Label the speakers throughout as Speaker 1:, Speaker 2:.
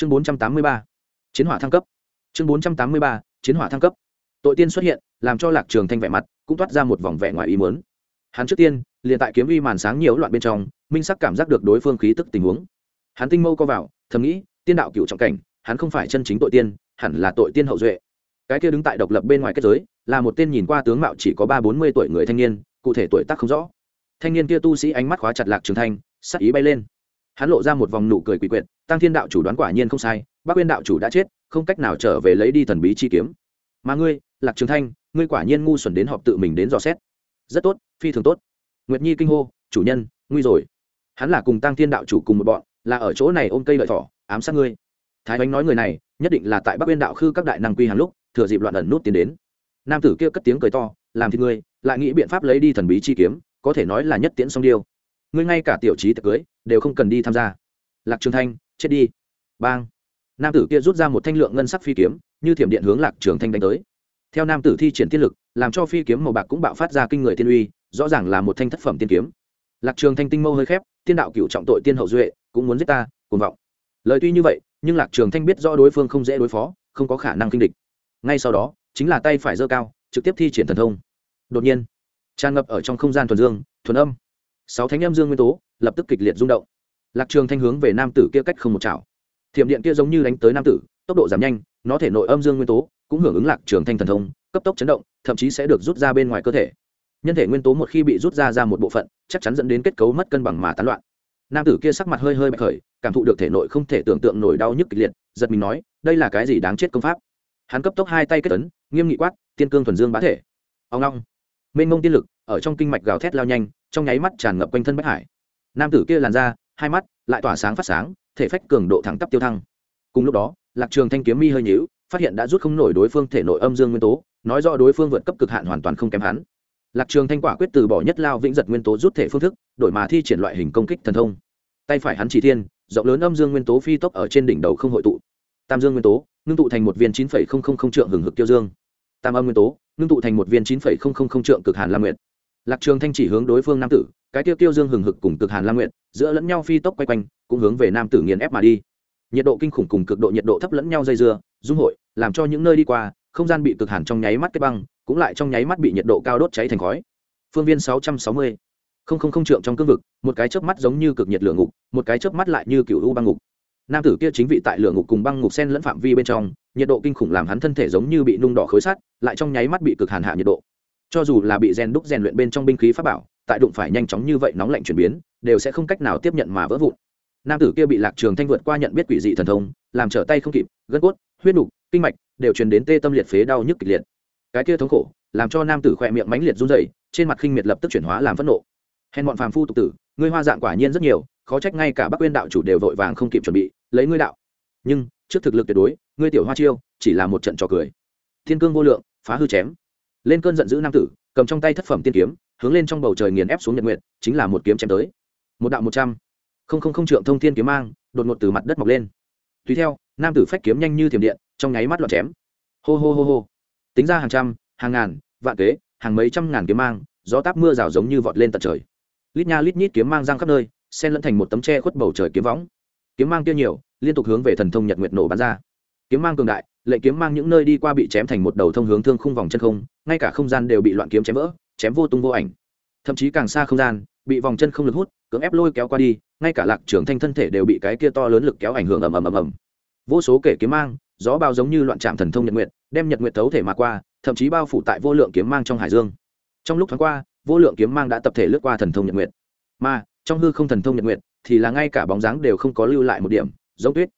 Speaker 1: chương bốn trăm tám mươi ba, chiến hỏa thăng cấp. Chương bốn trăm tám mươi ba, chiến hỏa thăng cấp. Tội tiên xuất hiện, làm cho lạc trường thanh vẻ mặt cũng toát ra một vòng vẻ ngoài ý muốn. Hắn trước tiên, liền tại kiếm uy màn sáng nhiều loạn bên trong, minh sắc cảm giác được đối phương khí tức tình huống. Hắn tinh mâu co vào, thầm nghĩ, tiên đạo cựu trọng cảnh, hắn không phải chân chính tội tiên, hẳn là tội tiên hậu duệ. Cái kia đứng tại độc lập bên ngoài kết giới, là một tên nhìn qua tướng mạo chỉ có ba bốn mươi tuổi người thanh niên, cụ thể tuổi tác không rõ. Thanh niên kia tu sĩ ánh mắt khóa chặt lạc trường thanh, sắc ý bay lên hắn lộ ra một vòng nụ cười quỷ quyệt, tăng thiên đạo chủ đoán quả nhiên không sai, bác quyên đạo chủ đã chết, không cách nào trở về lấy đi thần bí chi kiếm. Mà ngươi, lạc trường thanh, ngươi quả nhiên ngu xuẩn đến họp tự mình đến dò xét. Rất tốt, phi thường tốt. Nguyệt nhi kinh hô, chủ nhân, nguy rồi. Hắn là cùng tăng thiên đạo chủ cùng một bọn, là ở chỗ này ôm cây lợi thỏ, ám sát ngươi. Thái bánh nói người này, nhất định là tại bắc uyên đạo khư các đại năng quy hàng lúc, thừa dịp loạn ẩn nút tiến đến. Nam tử kia cất tiếng cười to, làm thì ngươi, lại nghĩ biện pháp lấy đi thần bí chi kiếm, có thể nói là nhất tiễn song điêu ngươi ngay cả tiểu trí tiệc cưới đều không cần đi tham gia. Lạc trường thanh, chết đi. Bang. Nam tử kia rút ra một thanh lượng ngân sắc phi kiếm, như thiểm điện hướng lạc trường thanh đánh tới. Theo nam tử thi triển tiên lực, làm cho phi kiếm màu bạc cũng bạo phát ra kinh người tiên uy, rõ ràng là một thanh thất phẩm tiên kiếm. Lạc trường thanh tinh mâu hơi khép, tiên đạo cựu trọng tội tiên hậu duệ, cũng muốn giết ta, cuồng vọng. Lời tuy như vậy, nhưng lạc trường thanh biết rõ đối phương không dễ đối phó, không có khả năng kinh địch. Ngay sau đó, chính là tay phải giơ cao, trực tiếp thi triển thần thông. Đột nhiên, tràn ngập ở trong không gian thuần dương, thuần âm sáu thánh âm dương nguyên tố, lập tức kịch liệt rung động. Lạc trường thanh hướng về nam tử kia cách không một chảo. Thiểm điện kia giống như đánh tới nam tử, tốc độ giảm nhanh, nó thể nội âm dương nguyên tố cũng hưởng ứng lạc trường thanh thần thông, cấp tốc chấn động, thậm chí sẽ được rút ra bên ngoài cơ thể. Nhân thể nguyên tố một khi bị rút ra ra một bộ phận, chắc chắn dẫn đến kết cấu mất cân bằng mà tán loạn. Nam tử kia sắc mặt hơi hơi bạch khởi, cảm thụ được thể nội không thể tưởng tượng nổi đau nhức kịch liệt, giật mình nói, đây là cái gì đáng chết công pháp? Hắn cấp tốc hai tay kết tấn nghiêm nghị quát, tiên cương thuần dương bá thể. Ông long. Mênh mông tiên lực ở trong kinh mạch gào thét lao nhanh trong nháy mắt tràn ngập quanh thân bách hải. Nam tử kia làn ra hai mắt lại tỏa sáng phát sáng, thể phách cường độ thẳng tắp tiêu thăng. Cùng lúc đó, lạc trường thanh kiếm mi hơi nhíu, phát hiện đã rút không nổi đối phương thể nội âm dương nguyên tố, nói rõ đối phương vượt cấp cực hạn hoàn toàn không kém hắn. Lạc trường thanh quả quyết từ bỏ nhất lao vĩnh giật nguyên tố rút thể phương thức, đổi mà thi triển loại hình công kích thần thông. Tay phải hắn chỉ thiên, rộng lớn âm dương nguyên tố phi tốc ở trên đỉnh đầu không hội tụ. Tam dương nguyên tố, ngưng tụ thành một viên chín trượng hừng hực tiêu dương. Tam âm nguyên tố, ngưng tụ thành một viên chín trượng cực hàn lam nguyện lạc trường thanh chỉ hướng đối phương nam tử, cái tiêu tiêu dương hừng hực cùng cực hàn lam nguyện giữa lẫn nhau phi tốc quay quanh, cũng hướng về nam tử nghiền ép mà đi. Nhiệt độ kinh khủng cùng cực độ nhiệt độ thấp lẫn nhau dây dưa, dung hội, làm cho những nơi đi qua, không gian bị cực hàn trong nháy mắt kết băng, cũng lại trong nháy mắt bị nhiệt độ cao đốt cháy thành khói. Phương viên sáu trăm sáu mươi. Không không không trượng trong cương vực, một cái chớp mắt giống như cực nhiệt lửa ngục, một cái chớp mắt lại như cựu u băng ngục. Nam tử kia chính vị tại lửa ngục cùng băng ngục sen lẫn phạm vi bên trong, nhiệt độ kinh khủng làm hắn thân thể giống như bị nung đỏ khối sắt, lại trong nháy mắt bị cực hàn hạ nhiệt độ cho dù là bị rèn đúc rèn luyện bên trong binh khí pháp bảo, tại đụng phải nhanh chóng như vậy nóng lạnh chuyển biến, đều sẽ không cách nào tiếp nhận mà vỡ vụn. Nam tử kia bị lạc trường thanh vượt qua nhận biết quỷ dị thần thông, làm trở tay không kịp, gân cốt, huyết đục kinh mạch đều truyền đến tê tâm liệt phế đau nhức kịch liệt. Cái kia thống khổ, làm cho nam tử khỏe miệng mãnh liệt run rẩy, trên mặt khinh miệt lập tức chuyển hóa làm phẫn nộ. Hèn bọn phàm phu tục tử, ngươi hoa dạng quả nhiên rất nhiều, khó trách ngay cả bắc uyên đạo chủ đều vội vàng không kịp chuẩn bị, lấy ngươi đạo. Nhưng, trước thực lực tuyệt đối, ngươi tiểu hoa chiêu, chỉ là một trận trò cười. Thiên cương vô lượng, phá hư chém lên cơn giận dữ nam tử, cầm trong tay thất phẩm tiên kiếm, hướng lên trong bầu trời nghiền ép xuống nhật nguyện chính là một kiếm chém tới. Một đạo một trăm. Không không không trượng thông thiên kiếm mang, đột ngột từ mặt đất mọc lên. Tùy theo, nam tử phách kiếm nhanh như thiểm điện, trong nháy mắt loạn chém. Hô hô hô hô. Tính ra hàng trăm, hàng ngàn, vạn kế, hàng mấy trăm ngàn kiếm mang, gió táp mưa rào giống như vọt lên tận trời. Lít nha lít nhít kiếm mang giang khắp nơi sen lẫn thành một tấm tre khuất bầu trời kiếm võng. Kiếm mang tiêu nhiều, liên tục hướng về thần thông nhật nguyệt nổ bắn ra. Kiếm mang cường đại lệnh kiếm mang những nơi đi qua bị chém thành một đầu thông hướng thương khung vòng chân không, ngay cả không gian đều bị loạn kiếm chém vỡ, chém vô tung vô ảnh. Thậm chí càng xa không gian, bị vòng chân không lực hút, cưỡng ép lôi kéo qua đi, ngay cả lạc trưởng thanh thân thể đều bị cái kia to lớn lực kéo ảnh hưởng ầm ầm ầm ầm. Vô số kể kiếm mang, gió bao giống như loạn trạm thần thông nhật nguyệt, đem nhật nguyệt thấu thể mà qua, thậm chí bao phủ tại vô lượng kiếm mang trong hải dương. Trong lúc thoáng qua, vô lượng kiếm mang đã tập thể lướt qua thần thông nhật nguyệt. Mà, trong hư không thần thông nhật nguyệt, thì là ngay cả bóng dáng đều không có lưu lại một điểm, giống tuyết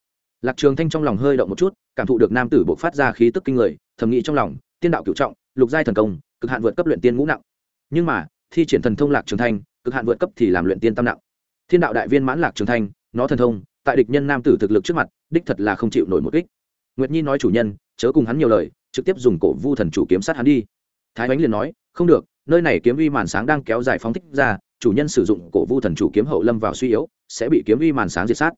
Speaker 1: lạc trường thanh trong lòng hơi động một chút, cảm thụ được nam tử bộc phát ra khí tức kinh người, thầm nghĩ trong lòng, tiên đạo cửu trọng, lục giai thần công, cực hạn vượt cấp luyện tiên ngũ nặng. Nhưng mà, thi triển thần thông lạc trường thanh, cực hạn vượt cấp thì làm luyện tiên tam nặng. Thiên đạo đại viên mãn lạc trường thanh, nó thần thông, tại địch nhân nam tử thực lực trước mặt, đích thật là không chịu nổi một kích. Nguyệt nhi nói chủ nhân, chớ cùng hắn nhiều lời, trực tiếp dùng cổ vu thần chủ kiếm sát hắn đi. Thái ánh liền nói, không được, nơi này kiếm uy màn sáng đang kéo dài phóng thích ra, chủ nhân sử dụng cổ vu thần chủ kiếm hậu lâm vào suy yếu, sẽ bị kiếm uy màn sáng diệt sát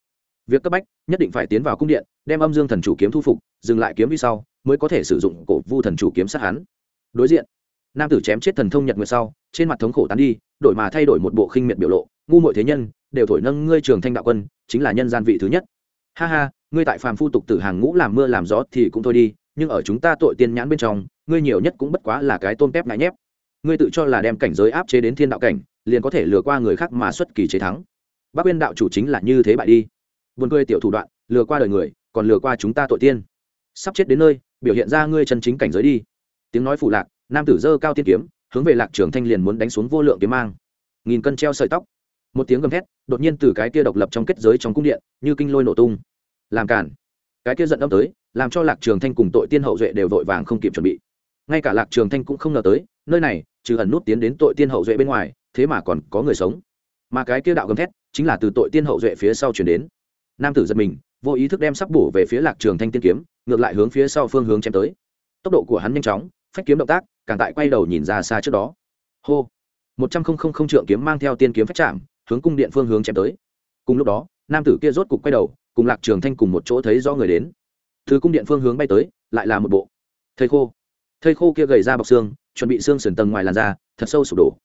Speaker 1: việc cấp bách, nhất định phải tiến vào cung điện, đem âm dương thần chủ kiếm thu phục, dừng lại kiếm đi sau, mới có thể sử dụng cổ vu thần chủ kiếm sát hắn. Đối diện, nam tử chém chết thần thông nhật nguyệt sau, trên mặt thống khổ tán đi, đổi mà thay đổi một bộ khinh miệt biểu lộ, ngu muội thế nhân, đều thổi nâng ngươi trường thanh đạo quân, chính là nhân gian vị thứ nhất. Ha ha, ngươi tại phàm phu tục tử hàng ngũ làm mưa làm gió thì cũng thôi đi, nhưng ở chúng ta tội tiên nhãn bên trong, ngươi nhiều nhất cũng bất quá là cái tôm tép ngại nhép. Ngươi tự cho là đem cảnh giới áp chế đến thiên đạo cảnh, liền có thể lừa qua người khác mà xuất kỳ chế thắng. Bác uyên đạo chủ chính là như thế bại đi buồn cười tiểu thủ đoạn, lừa qua đời người, còn lừa qua chúng ta tội tiên. Sắp chết đến nơi, biểu hiện ra ngươi chân chính cảnh giới đi. Tiếng nói phủ lạc, nam tử dơ cao tiên kiếm, hướng về lạc trường thanh liền muốn đánh xuống vô lượng kiếm mang. Nghìn cân treo sợi tóc. Một tiếng gầm thét, đột nhiên từ cái kia độc lập trong kết giới trong cung điện, như kinh lôi nổ tung. Làm cản cái kia giận âm tới, làm cho lạc trường thanh cùng tội tiên hậu duệ đều vội vàng không kịp chuẩn bị. Ngay cả lạc trường thanh cũng không ngờ tới, nơi này, trừ ẩn nút tiến đến tội tiên hậu duệ bên ngoài, thế mà còn có người sống. Mà cái kia đạo gầm thét, chính là từ tội tiên hậu duệ phía sau chuyển đến nam tử giật mình, vô ý thức đem sắp bổ về phía lạc trường thanh tiên kiếm, ngược lại hướng phía sau phương hướng chém tới. Tốc độ của hắn nhanh chóng, phách kiếm động tác, càng tại quay đầu nhìn ra xa trước đó. Hô! Một trăm không không không trượng kiếm mang theo tiên kiếm phách chạm, hướng cung điện phương hướng chém tới. Cùng lúc đó, nam tử kia rốt cục quay đầu, cùng lạc trường thanh cùng một chỗ thấy do người đến. Từ cung điện phương hướng bay tới, lại là một bộ. Thầy khô! Thầy khô kia gầy ra bọc xương, chuẩn bị xương sườn tầng ngoài làn da, thật sâu sụp đổ.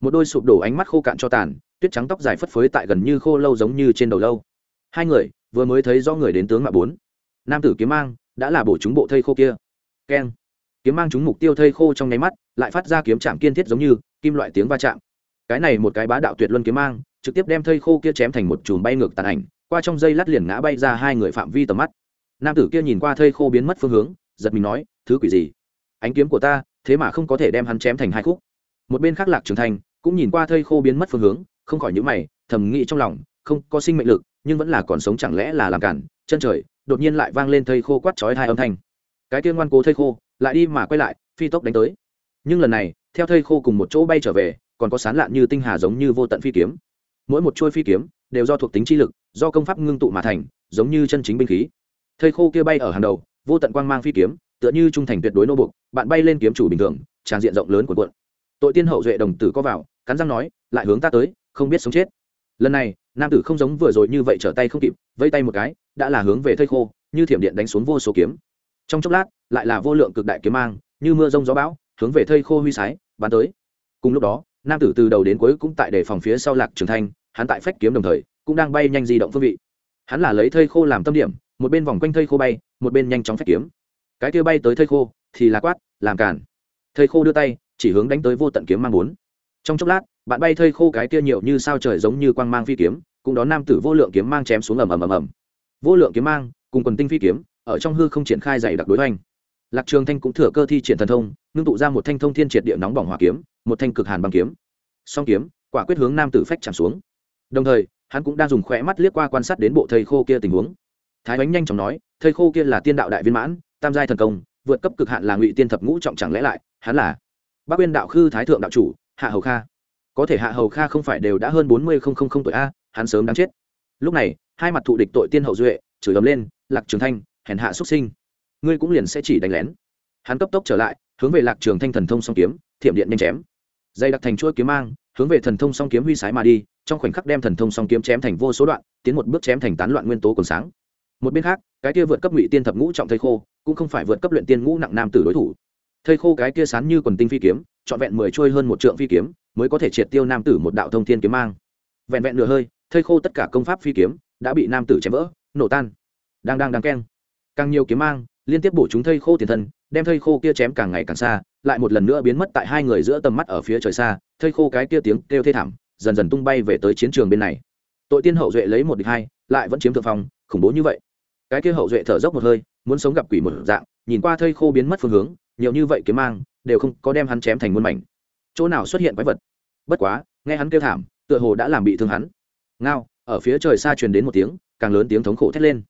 Speaker 1: Một đôi sụp đổ ánh mắt khô cạn cho tàn, tuyết trắng tóc dài phất phới tại gần như khô lâu giống như trên đầu lâu hai người vừa mới thấy do người đến tướng mạ bốn. Nam tử kiếm mang đã là bổ chúng bộ thây khô kia. Keng. Kiếm mang chúng mục tiêu thây khô trong nháy mắt, lại phát ra kiếm chạm kiên thiết giống như kim loại tiếng va chạm. Cái này một cái bá đạo tuyệt luân kiếm mang, trực tiếp đem thây khô kia chém thành một chùm bay ngược tàn ảnh, qua trong dây lát liền ngã bay ra hai người phạm vi tầm mắt. Nam tử kia nhìn qua thây khô biến mất phương hướng, giật mình nói, thứ quỷ gì? Ánh kiếm của ta, thế mà không có thể đem hắn chém thành hai khúc. Một bên khác lạc trường thành cũng nhìn qua thây khô biến mất phương hướng, không khỏi nhíu mày, thầm nghĩ trong lòng không có sinh mệnh lực, nhưng vẫn là còn sống chẳng lẽ là làm cản, chân trời, đột nhiên lại vang lên thây khô quát chói hai âm thanh. Cái tiên ngoan cố thây khô, lại đi mà quay lại, phi tốc đánh tới. Nhưng lần này, theo thây khô cùng một chỗ bay trở về, còn có sán lạn như tinh hà giống như vô tận phi kiếm. Mỗi một chuôi phi kiếm, đều do thuộc tính chi lực, do công pháp ngưng tụ mà thành, giống như chân chính binh khí. Thây khô kia bay ở hàng đầu, vô tận quang mang phi kiếm, tựa như trung thành tuyệt đối nô buộc. bạn bay lên kiếm chủ bình thường, tràn diện rộng lớn của quận tội tiên hậu duệ đồng tử có vào, cắn răng nói, lại hướng ta tới, không biết sống chết. Lần này nam tử không giống vừa rồi như vậy trở tay không kịp vây tay một cái, đã là hướng về thây khô, như thiểm điện đánh xuống vô số kiếm. Trong chốc lát, lại là vô lượng cực đại kiếm mang, như mưa rông gió bão, hướng về thây khô huy sái, bắn tới. Cùng lúc đó, nam tử từ đầu đến cuối cũng tại đề phòng phía sau lạc trường thanh, hắn tại phách kiếm đồng thời, cũng đang bay nhanh di động phương vị. Hắn là lấy thây khô làm tâm điểm, một bên vòng quanh thây khô bay, một bên nhanh chóng phách kiếm. Cái kia bay tới thây khô, thì là quát, làm cản thây khô đưa tay, chỉ hướng đánh tới vô tận kiếm mang bốn. Trong chốc lát bạn bay thây khô cái kia nhiều như sao trời giống như quang mang phi kiếm, cũng đón nam tử vô lượng kiếm mang chém xuống ầm ầm ầm ầm. Vô lượng kiếm mang, cùng quần tinh phi kiếm, ở trong hư không triển khai dày đặc đối hoành. Lạc trường thanh cũng thừa cơ thi triển thần thông, ngưng tụ ra một thanh thông thiên triệt địa nóng bỏng hỏa kiếm, một thanh cực hàn băng kiếm. Song kiếm, quả quyết hướng nam tử phách chạm xuống. Đồng thời, hắn cũng đang dùng khỏe mắt liếc qua quan sát đến bộ thầy khô kia tình huống. Thái bánh nhanh chóng nói thầy khô kia là tiên đạo đại viên mãn, tam giai thần công, vượt cấp cực hạn là ngụy tiên thập ngũ trọng chẳng lẽ lại, hắn là bác uyên đạo khư thái thượng đạo chủ, hạ hầu kha có thể hạ hầu kha không phải đều đã hơn bốn mươi không không không tuổi a, hắn sớm đáng chết. Lúc này, hai mặt thụ địch tội tiên hậu duệ, chửi ấm lên, lạc trường thanh, hèn hạ xuất sinh. Ngươi cũng liền sẽ chỉ đánh lén. Hắn cấp tốc trở lại, hướng về lạc trường thanh thần thông song kiếm, thiểm điện nhanh chém. Dây đặc thành chuỗi kiếm mang, hướng về thần thông song kiếm huy sái mà đi, trong khoảnh khắc đem thần thông song kiếm chém thành vô số đoạn, tiến một bước chém thành tán loạn nguyên tố còn sáng. Một bên khác, cái kia vượt cấp ngụy tiên thập ngũ trọng thây khô, cũng không phải vượt cấp luyện tiên ngũ nặng nam tử đối thủ. Thây khô cái kia sán như quần tinh phi kiếm, trọn vẹn mười trôi hơn một trượng phi kiếm mới có thể triệt tiêu nam tử một đạo thông thiên kiếm mang. Vẹn vẹn nửa hơi, thây khô tất cả công pháp phi kiếm đã bị nam tử chém vỡ, nổ tan. Đang đang đang keng. Càng nhiều kiếm mang, liên tiếp bổ chúng thây khô tiền thân, đem thây khô kia chém càng ngày càng xa, lại một lần nữa biến mất tại hai người giữa tầm mắt ở phía trời xa, thây khô cái kia tiếng kêu thê thảm, dần dần tung bay về tới chiến trường bên này. Tội tiên hậu duệ lấy một địch hai, lại vẫn chiếm thượng phong, khủng bố như vậy. Cái kia hậu duệ thở dốc một hơi, muốn sống gặp quỷ một dạng, nhìn qua thây khô biến mất phương hướng, nhiều như vậy kiếm mang, đều không có đem hắn chém thành muôn mảnh chỗ nào xuất hiện quái vật? Bất quá, nghe hắn kêu thảm, tựa hồ đã làm bị thương hắn. Ngao, ở phía trời xa truyền đến một tiếng, càng lớn tiếng thống khổ thét lên.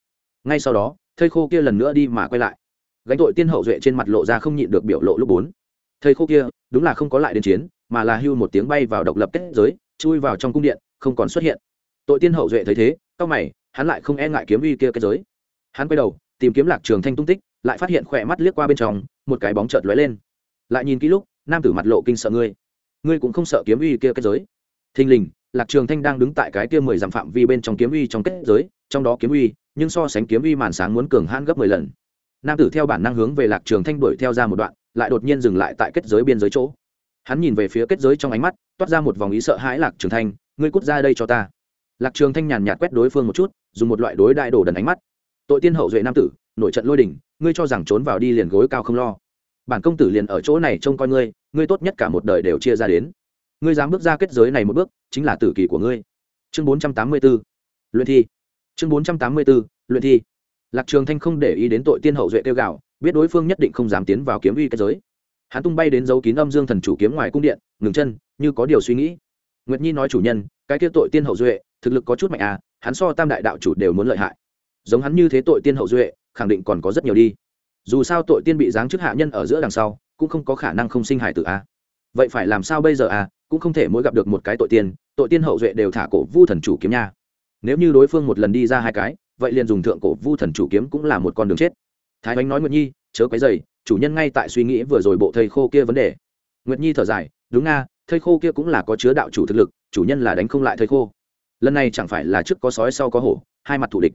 Speaker 1: Ngay sau đó thây khô kia lần nữa đi mà quay lại. Gánh tội tiên hậu duệ trên mặt lộ ra không nhịn được biểu lộ lúc bốn. Thây khô kia, đúng là không có lại đến chiến, mà là hưu một tiếng bay vào độc lập kết giới, chui vào trong cung điện, không còn xuất hiện. Tội tiên hậu duệ thấy thế cao mày, hắn lại không e ngại kiếm uy kia kết giới. Hắn quay đầu, tìm kiếm lạc trường thanh tung tích, lại phát hiện khỏe mắt liếc qua bên trong, một cái bóng chợt lóe lên. Lại nhìn kỹ lúc nam tử mặt lộ kinh sợ ngươi. Ngươi cũng không sợ kiếm uy kia kết giới. Thình lình, lạc trường thanh đang đứng tại cái kia mười dặm phạm vi bên trong kiếm uy trong kết giới, trong đó kiếm uy, nhưng so sánh kiếm uy màn sáng muốn cường hãn gấp mười lần. Nam tử theo bản năng hướng về lạc trường thanh đuổi theo ra một đoạn, lại đột nhiên dừng lại tại kết giới biên giới chỗ. Hắn nhìn về phía kết giới trong ánh mắt, toát ra một vòng ý sợ hãi lạc trường thanh, ngươi cút ra đây cho ta. Lạc trường thanh nhàn nhạt quét đối phương một chút, dùng một loại đối đại đồ đần ánh mắt. Tội tiên hậu duệ nam tử nội trận lôi đỉnh ngươi cho rằng trốn vào đi liền gối cao không lo bản công tử liền ở chỗ này trông coi ngươi ngươi tốt nhất cả một đời đều chia ra đến. Ngươi dám bước ra kết giới này một bước, chính là tử kỳ của ngươi. Chương bốn trăm tám mươi 484 luyện thi. Chương bốn trăm tám mươi 484 luyện thi. Lạc trường thanh không để ý đến tội tiên hậu duệ tiêu gạo biết đối phương nhất định không dám tiến vào kiếm uy kết giới. Hắn tung bay đến dấu kín âm dương thần chủ kiếm ngoài cung điện, ngừng chân, như có điều suy nghĩ. Nguyệt nhi nói chủ nhân, cái kia tội tiên hậu duệ, thực lực có chút mạnh à hắn so tam đại đạo chủ đều muốn lợi hại. Giống hắn như thế tội tiên hậu duệ, khẳng định còn có rất nhiều đi dù sao tội tiên bị giáng chức hạ nhân ở giữa đằng sau, cũng không có khả năng không sinh hải tử a. À. vậy phải làm sao bây giờ à cũng không thể mỗi gặp được một cái tội tiên tội tiên hậu duệ đều thả cổ vu thần chủ kiếm nha. Nếu như đối phương một lần đi ra hai cái, vậy liền dùng thượng cổ vu thần chủ kiếm cũng là một con đường chết. Thái bánh nói nguyệt nhi, chớ quấy dày chủ nhân ngay tại suy nghĩ vừa rồi bộ thầy khô kia vấn đề. Nguyệt nhi thở dài, đúng nga, thầy khô kia cũng là có chứa đạo chủ thực lực, chủ nhân là đánh không lại thầy khô. Lần này chẳng phải là trước có sói sau có hổ, hai mặt thủ địch.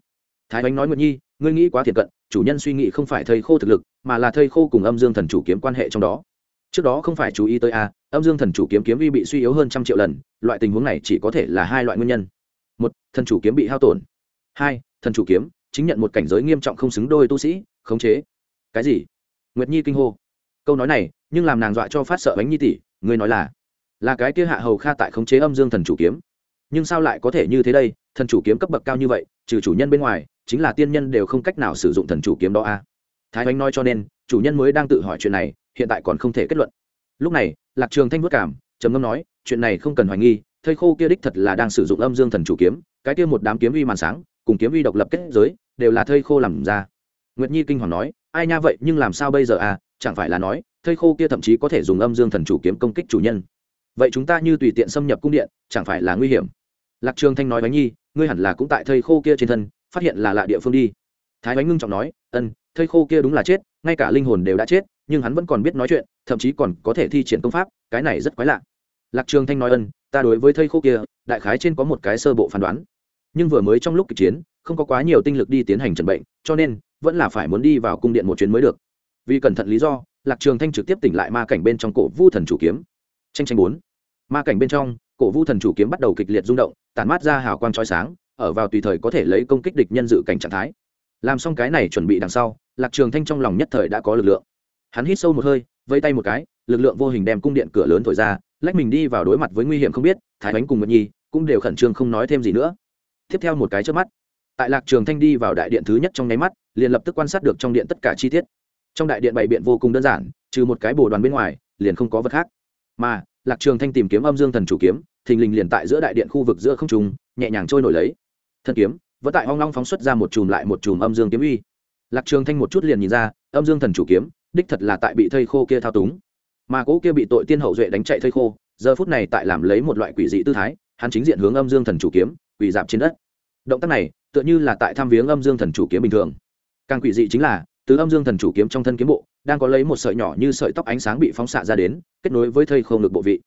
Speaker 1: Thái bánh nói nguyệt nhi ngươi nghĩ quá thiệt cận, chủ nhân suy nghĩ không phải thầy khô thực lực, mà là thầy khô cùng âm dương thần chủ kiếm quan hệ trong đó. Trước đó không phải chú ý tới a, âm dương thần chủ kiếm kiếm vi bị suy yếu hơn trăm triệu lần, loại tình huống này chỉ có thể là hai loại nguyên nhân. Một, thần chủ kiếm bị hao tổn. Hai, thần chủ kiếm chính nhận một cảnh giới nghiêm trọng không xứng đôi tu sĩ, khống chế. Cái gì? Nguyệt nhi kinh hô. Câu nói này, nhưng làm nàng dọa cho phát sợ bánh nhi tỷ, ngươi nói là là cái kia hạ hầu kha tại khống chế âm dương thần chủ kiếm. Nhưng sao lại có thể như thế đây? Thần chủ kiếm cấp bậc cao như vậy, trừ chủ nhân bên ngoài chính là tiên nhân đều không cách nào sử dụng thần chủ kiếm đó a. Thái oanh nói cho nên, chủ nhân mới đang tự hỏi chuyện này, hiện tại còn không thể kết luận. Lúc này, lạc trường thanh vất cảm trầm ngâm nói, chuyện này không cần hoài nghi thây khô kia đích thật là đang sử dụng âm dương thần chủ kiếm, cái kia một đám kiếm uy màn sáng, cùng kiếm uy độc lập kết giới, đều là thây khô làm ra. Nguyệt nhi kinh hoàng nói, ai nha vậy, nhưng làm sao bây giờ à chẳng phải là nói thây khô kia thậm chí có thể dùng âm dương thần chủ kiếm công kích chủ nhân. Vậy chúng ta như tùy tiện xâm nhập cung điện, chẳng phải là nguy hiểm. Lạc trường thanh nói bánh nhi, ngươi hẳn là cũng tại thây khô kia trên thân phát hiện là lạ địa phương đi. Thái bánh ngưng trọng nói, ân, thây khô kia đúng là chết, ngay cả linh hồn đều đã chết, nhưng hắn vẫn còn biết nói chuyện, thậm chí còn có thể thi triển công pháp, cái này rất quái lạ. Lạc trường thanh nói, ân, ta đối với thây khô kia, đại khái trên có một cái sơ bộ phán đoán. Nhưng vừa mới trong lúc kịch chiến, không có quá nhiều tinh lực đi tiến hành trần bệnh, cho nên, vẫn là phải muốn đi vào cung điện một chuyến mới được. Vì cẩn thận lý do, lạc trường thanh trực tiếp tỉnh lại ma cảnh bên trong cổ vu thần chủ kiếm. Tranh tranh bốn. Ma cảnh bên trong, cổ vu thần chủ kiếm bắt đầu kịch liệt rung động, tản mát ra hào quang chói sáng ở vào tùy thời có thể lấy công kích địch nhân dự cảnh trạng thái. Làm xong cái này chuẩn bị đằng sau, lạc trường thanh trong lòng nhất thời đã có lực lượng. Hắn hít sâu một hơi, vây tay một cái, lực lượng vô hình đem cung điện cửa lớn thổi ra, lách mình đi vào đối mặt với nguy hiểm không biết, thái bánh cùng nguyệt nhi cũng đều khẩn trương không nói thêm gì nữa. Tiếp theo một cái trước mắt, tại lạc trường thanh đi vào đại điện thứ nhất trong nháy mắt, liền lập tức quan sát được trong điện tất cả chi tiết. Trong đại điện bày biện vô cùng đơn giản, trừ một cái bồ đoàn bên ngoài, liền không có vật khác. Mà, lạc trường thanh tìm kiếm âm dương thần chủ kiếm, thình lình liền tại giữa đại điện khu vực giữa không trung, nhẹ nhàng trôi nổi lấy thân kiếm, vẫn tại hoang long phóng xuất ra một chùm lại một chùm âm dương kiếm uy. Lạc trường thanh một chút liền nhìn ra, âm dương thần chủ kiếm, đích thật là tại bị thây khô kia thao túng. Mà cỗ kia bị tội tiên hậu duệ đánh chạy thây khô, giờ phút này tại làm lấy một loại quỷ dị tư thái, hắn chính diện hướng âm dương thần chủ kiếm quỷ dạp trên đất. Động tác này, tựa như là tại tham viếng âm dương thần chủ kiếm bình thường. Càng quỷ dị chính là, từ âm dương thần chủ kiếm trong thân kiếm bộ, đang có lấy một sợi nhỏ như sợi tóc ánh sáng bị phóng xạ ra đến, kết nối với thây khô ngực bộ vị.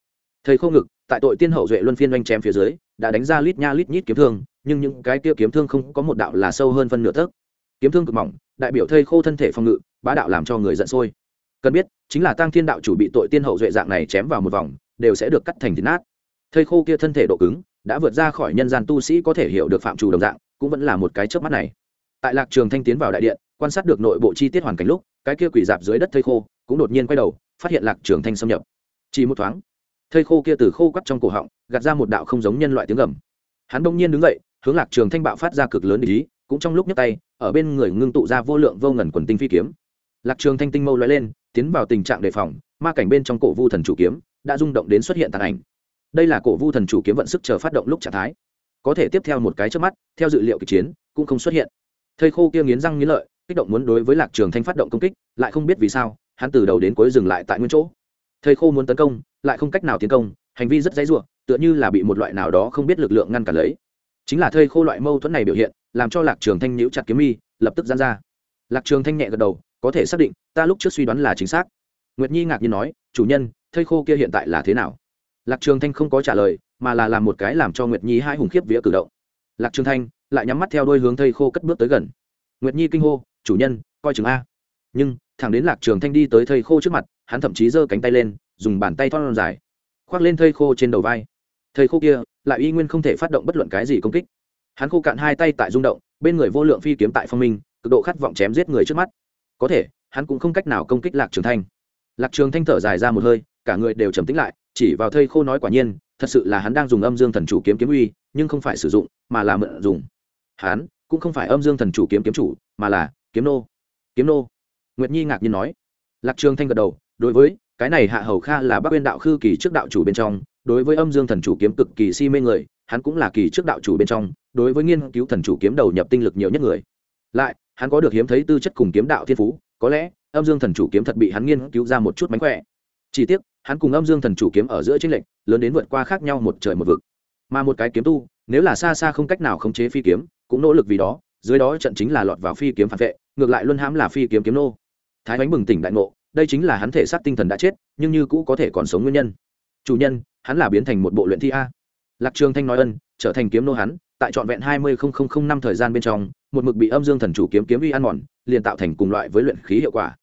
Speaker 1: Thầy khô ngực, tại tội tiên hậu duệ luân phiên oanh chém phía dưới, đã đánh ra lít nha lít nhít kiếm thương nhưng những cái kia kiếm thương không có một đạo là sâu hơn phân nửa tấc. Kiếm thương cực mỏng, đại biểu thây khô thân thể phòng ngự, bá đạo làm cho người giận sôi. Cần biết, chính là tăng thiên đạo chủ bị tội tiên hậu duệ dạng này chém vào một vòng, đều sẽ được cắt thành thịt nát. Thây khô kia thân thể độ cứng, đã vượt ra khỏi nhân gian tu sĩ có thể hiểu được phạm chủ đồng dạng, cũng vẫn là một cái chớp mắt này. Tại lạc trường thanh tiến vào đại điện, quan sát được nội bộ chi tiết hoàn cảnh lúc, cái kia quỷ dạp dưới đất thây khô cũng đột nhiên quay đầu, phát hiện lạc trường thanh xâm nhập. Chỉ một thoáng, thây khô kia từ khô quắt trong cổ họng, gạt ra một đạo không giống nhân loại tiếng gầm. Hắn đông nhiên đứng dậy hướng lạc trường thanh bạo phát ra cực lớn ý cũng trong lúc nhấc tay ở bên người ngưng tụ ra vô lượng vô ngần quần tinh phi kiếm. Lạc trường thanh tinh mâu lóe lên tiến vào tình trạng đề phòng ma cảnh bên trong cổ vu thần chủ kiếm đã rung động đến xuất hiện tàn ảnh. Đây là cổ vu thần chủ kiếm vận sức chờ phát động lúc trạng thái. Có thể tiếp theo một cái trước mắt theo dự liệu kịch chiến cũng không xuất hiện. Thây khô kia nghiến răng nghiến lợi kích động muốn đối với lạc trường thanh phát động công kích lại không biết vì sao hắn từ đầu đến cuối dừng lại tại nguyên chỗ. Thầy khô muốn tấn công lại không cách nào tiến công hành vi rất dãy dùa, tựa như là bị một loại nào đó không biết lực lượng ngăn cản lấy chính là thây khô loại mâu thuẫn này biểu hiện, làm cho lạc trường thanh nhíu chặt kiếm mi, lập tức gian ra. Lạc trường thanh nhẹ gật đầu, có thể xác định, ta lúc trước suy đoán là chính xác. Nguyệt nhi ngạc nhiên nói, chủ nhân, thây khô kia hiện tại là thế nào? Lạc trường thanh không có trả lời, mà là làm một cái làm cho nguyệt nhi hai hùng khiếp vía cử động. Lạc trường thanh lại nhắm mắt theo đôi hướng thây khô cất bước tới gần. Nguyệt nhi kinh hô, chủ nhân, coi chừng a. Nhưng, thẳng đến lạc trường thanh đi tới thây khô trước mặt, hắn thậm chí giơ cánh tay lên, dùng bàn tay thon dài khoác lên thây khô trên đầu vai. Thây khô kia lại y nguyên không thể phát động bất luận cái gì công kích. Hắn khô cạn hai tay tại rung động, bên người vô lượng phi kiếm tại phong minh, cực độ khát vọng chém giết người trước mắt. Có thể, hắn cũng không cách nào công kích lạc trường thanh. Lạc trường thanh thở dài ra một hơi, cả người đều trầm tĩnh lại, chỉ vào thây khô nói quả nhiên, thật sự là hắn đang dùng âm dương thần chủ kiếm kiếm uy, nhưng không phải sử dụng, mà là mượn dùng. Hắn cũng không phải âm dương thần chủ kiếm kiếm chủ, mà là kiếm nô. Kiếm nô. Nguyệt nhi ngạc nhiên nói. Lạc trường thanh gật đầu, đối với cái này hạ hầu kha là bắc uyên đạo khư kỳ trước đạo chủ bên trong đối với âm dương thần chủ kiếm cực kỳ si mê người, hắn cũng là kỳ trước đạo chủ bên trong, đối với nghiên cứu thần chủ kiếm đầu nhập tinh lực nhiều nhất người. Lại, hắn có được hiếm thấy tư chất cùng kiếm đạo thiên phú, có lẽ, âm dương thần chủ kiếm thật bị hắn nghiên cứu ra một chút mánh khỏe. Chỉ tiếc, hắn cùng âm dương thần chủ kiếm ở giữa tranh lệch, lớn đến vượt qua khác nhau một trời một vực. Mà một cái kiếm tu, nếu là xa xa không cách nào khống chế phi kiếm, cũng nỗ lực vì đó, dưới đó trận chính là lọt vào phi kiếm phản vệ, ngược lại luân hãm là phi kiếm kiếm nô. Thái bánh bừng tỉnh đại ngộ, đây chính là hắn thể xác tinh thần đã chết, nhưng như cũ có thể còn sống nguyên nhân. Chủ nhân hắn là biến thành một bộ luyện thi a. Lạc trường thanh nói ân, trở thành kiếm nô hắn, tại trọn vẹn hai mươi năm thời gian bên trong, một mực bị âm dương thần chủ kiếm kiếm uy ăn mòn, liền tạo thành cùng loại với luyện khí hiệu quả.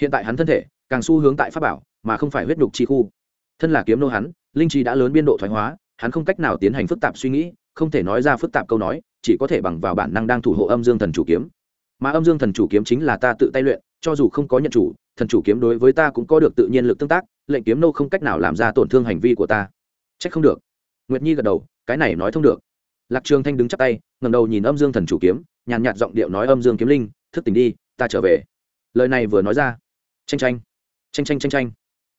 Speaker 1: Hiện tại hắn thân thể, càng xu hướng tại pháp bảo, mà không phải huyết nhục chi khu. Thân là kiếm nô hắn, linh trí đã lớn biên độ thoái hóa, hắn không cách nào tiến hành phức tạp suy nghĩ, không thể nói ra phức tạp câu nói, chỉ có thể bằng vào bản năng đang thủ hộ âm dương thần chủ kiếm. Mà âm dương thần chủ kiếm chính là ta tự tay luyện, cho dù không có nhận chủ, thần chủ kiếm đối với ta cũng có được tự nhiên lực tương tác lệnh kiếm nô không cách nào làm ra tổn thương hành vi của ta. Trách không được. Nguyệt nhi gật đầu, cái này nói thông được. Lạc trường thanh đứng chắp tay, ngẩng đầu nhìn âm dương thần chủ kiếm, nhàn nhạt giọng điệu nói âm dương kiếm linh, thức tỉnh đi, ta trở về. Lời này vừa nói ra. Tranh tranh tranh tranh tranh tranh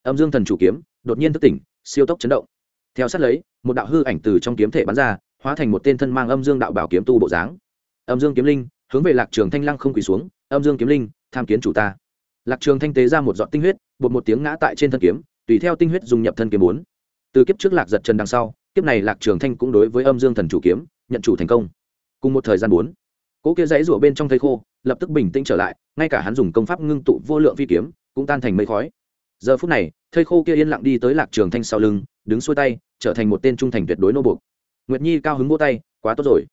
Speaker 1: âm dương thần chủ kiếm, đột nhiên thức tỉnh, siêu tốc chấn động. Theo sát lấy, một đạo hư ảnh từ trong kiếm thể bắn ra, hóa thành một tên thân mang âm dương đạo bảo kiếm tu bộ dáng. Âm dương kiếm linh, hướng về lạc trường thanh lăng không quỳ xuống, âm dương kiếm linh, tham kiến chủ ta lạc trường thanh tế ra một giọt tinh huyết, bột một tiếng ngã tại trên thân kiếm, tùy theo tinh huyết dùng nhập thân kiếm bốn. Từ kiếp trước lạc giật chân đằng sau, kiếp này lạc trường thanh cũng đối với âm dương thần chủ kiếm, nhận chủ thành công. Cùng một thời gian bốn cỗ kia dãy rủa bên trong thây khô, lập tức bình tĩnh trở lại, ngay cả hắn dùng công pháp ngưng tụ vô lượng phi kiếm, cũng tan thành mây khói. Giờ phút này, thây khô kia yên lặng đi tới lạc trường thanh sau lưng, đứng xuôi tay, trở thành một tên trung thành tuyệt đối nô buộc. Nguyệt nhi cao hứng vỗ tay, quá tốt rồi.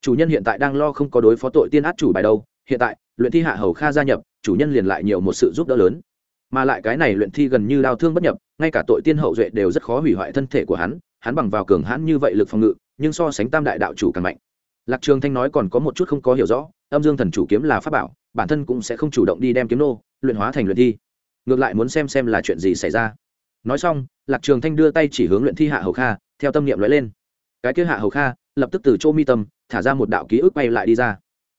Speaker 1: Chủ nhân hiện tại đang lo không có đối phó tội tiên át chủ bài đâu, hiện tại, luyện thi hạ hầu kha gia nhập chủ nhân liền lại nhiều một sự giúp đỡ lớn. Mà lại cái này luyện thi gần như đau thương bất nhập, ngay cả tội tiên hậu duệ đều rất khó hủy hoại thân thể của hắn hắn bằng vào cường hãn như vậy lực phòng ngự, nhưng so sánh tam đại đạo chủ càng mạnh. Lạc trường thanh nói còn có một chút không có hiểu rõ, âm dương thần chủ kiếm là pháp bảo, bản thân cũng sẽ không chủ động đi đem kiếm nô, luyện hóa thành luyện thi. Ngược lại muốn xem xem là chuyện gì xảy ra. Nói xong, lạc trường thanh đưa tay chỉ hướng luyện thi hạ hầu kha, theo tâm niệm lóe lên. Cái kia hạ hầu kha, lập tức từ chỗ mi tâm, thả ra một đạo ký ức bay lại đi ra.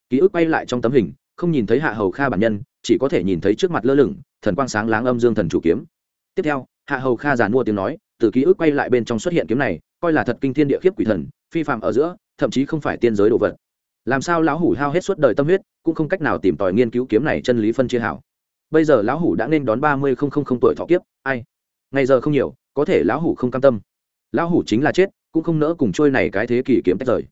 Speaker 1: Ký ức bay lại trong tấm hình không nhìn thấy hạ hầu kha bản nhân, chỉ có thể nhìn thấy trước mặt lơ lửng, thần quang sáng láng âm dương thần chủ kiếm. Tiếp theo, hạ hầu kha giàn mua tiếng nói, từ ký ức quay lại bên trong xuất hiện kiếm này, coi là thật kinh thiên địa khiếp quỷ thần, phi phạm ở giữa, thậm chí không phải tiên giới đồ vật. Làm sao lão hủ hao hết suốt đời tâm huyết, cũng không cách nào tìm tòi nghiên cứu kiếm này chân lý phân chia hảo. Bây giờ lão hủ đã nên đón ba mươi không không không tuổi thọ kiếp, ai? Ngày giờ không nhiều, có thể lão hủ không cam tâm. Lão hủ chính là chết, cũng không nỡ cùng trôi này cái thế kỷ kiếm tách rời.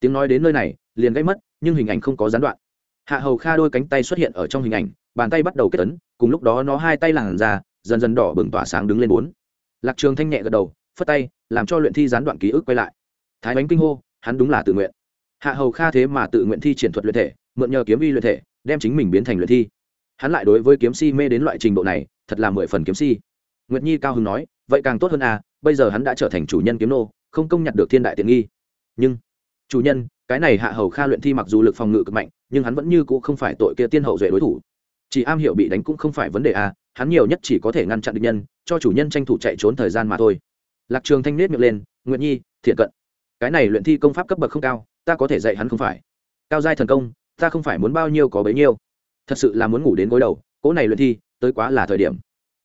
Speaker 1: Tiếng nói đến nơi này, liền gây mất, nhưng hình ảnh không có gián đoạn hạ hầu kha đôi cánh tay xuất hiện ở trong hình ảnh, bàn tay bắt đầu kết tấn cùng lúc đó nó hai tay làn ra, dần dần đỏ bừng tỏa sáng đứng lên bốn. Lạc trường thanh nhẹ gật đầu, phất tay, làm cho luyện thi gián đoạn ký ức quay lại. Thái bánh kinh hô, hắn đúng là tự nguyện. Hạ hầu kha thế mà tự nguyện thi triển thuật luyện thể, mượn nhờ kiếm vi luyện thể, đem chính mình biến thành luyện thi. Hắn lại đối với kiếm si mê đến loại trình độ này, thật là mười phần kiếm si. Nguyệt nhi cao hứng nói, vậy càng tốt hơn à bây giờ hắn đã trở thành chủ nhân kiếm nô, không công nhận được thiên đại tiện nghi. Nhưng, chủ nhân cái này hạ hầu kha luyện thi mặc dù lực phòng ngự cực mạnh, nhưng hắn vẫn như cũ không phải tội kia tiên hậu duệ đối thủ. Chỉ am hiểu bị đánh cũng không phải vấn đề à hắn nhiều nhất chỉ có thể ngăn chặn địch nhân, cho chủ nhân tranh thủ chạy trốn thời gian mà thôi. Lạc trường thanh nết miệng lên, nguyệt nhi, thiện cận. Cái này luyện thi công pháp cấp bậc không cao, ta có thể dạy hắn không phải. Cao giai thần công, ta không phải muốn bao nhiêu có bấy nhiêu. Thật sự là muốn ngủ đến gối đầu cỗ này luyện thi, tới quá là thời điểm.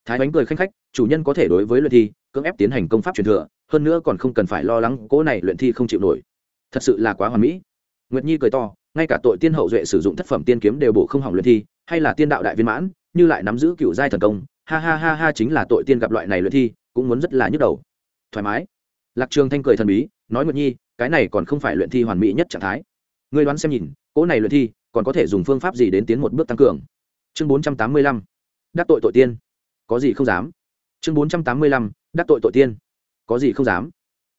Speaker 1: Thái bánh cười khanh khách, chủ nhân có thể đối với luyện thi, cưỡng ép tiến hành công pháp truyền thừa, hơn nữa còn không cần phải lo lắng cỗ này luyện thi không chịu nổi thật sự là quá hoàn mỹ. Nguyệt nhi cười to, ngay cả tội tiên hậu duệ sử dụng thất phẩm tiên kiếm đều bổ không hỏng luyện thi, hay là tiên đạo đại viên mãn, như lại nắm giữ cựu giai thần công, ha ha ha ha chính là tội tiên gặp loại này luyện thi, cũng muốn rất là nhức đầu. Thoải mái. Lạc trường thanh cười thần bí, nói nguyệt nhi, cái này còn không phải luyện thi hoàn mỹ nhất trạng thái. Ngươi đoán xem nhìn, cỗ này luyện thi còn có thể dùng phương pháp gì đến tiến một bước tăng cường? Chương bốn trăm tám mươi lăm, đắc tội tội tiên. Có gì không dám? Chương bốn trăm tám mươi lăm, đắc tội tội tiên. Có gì không dám?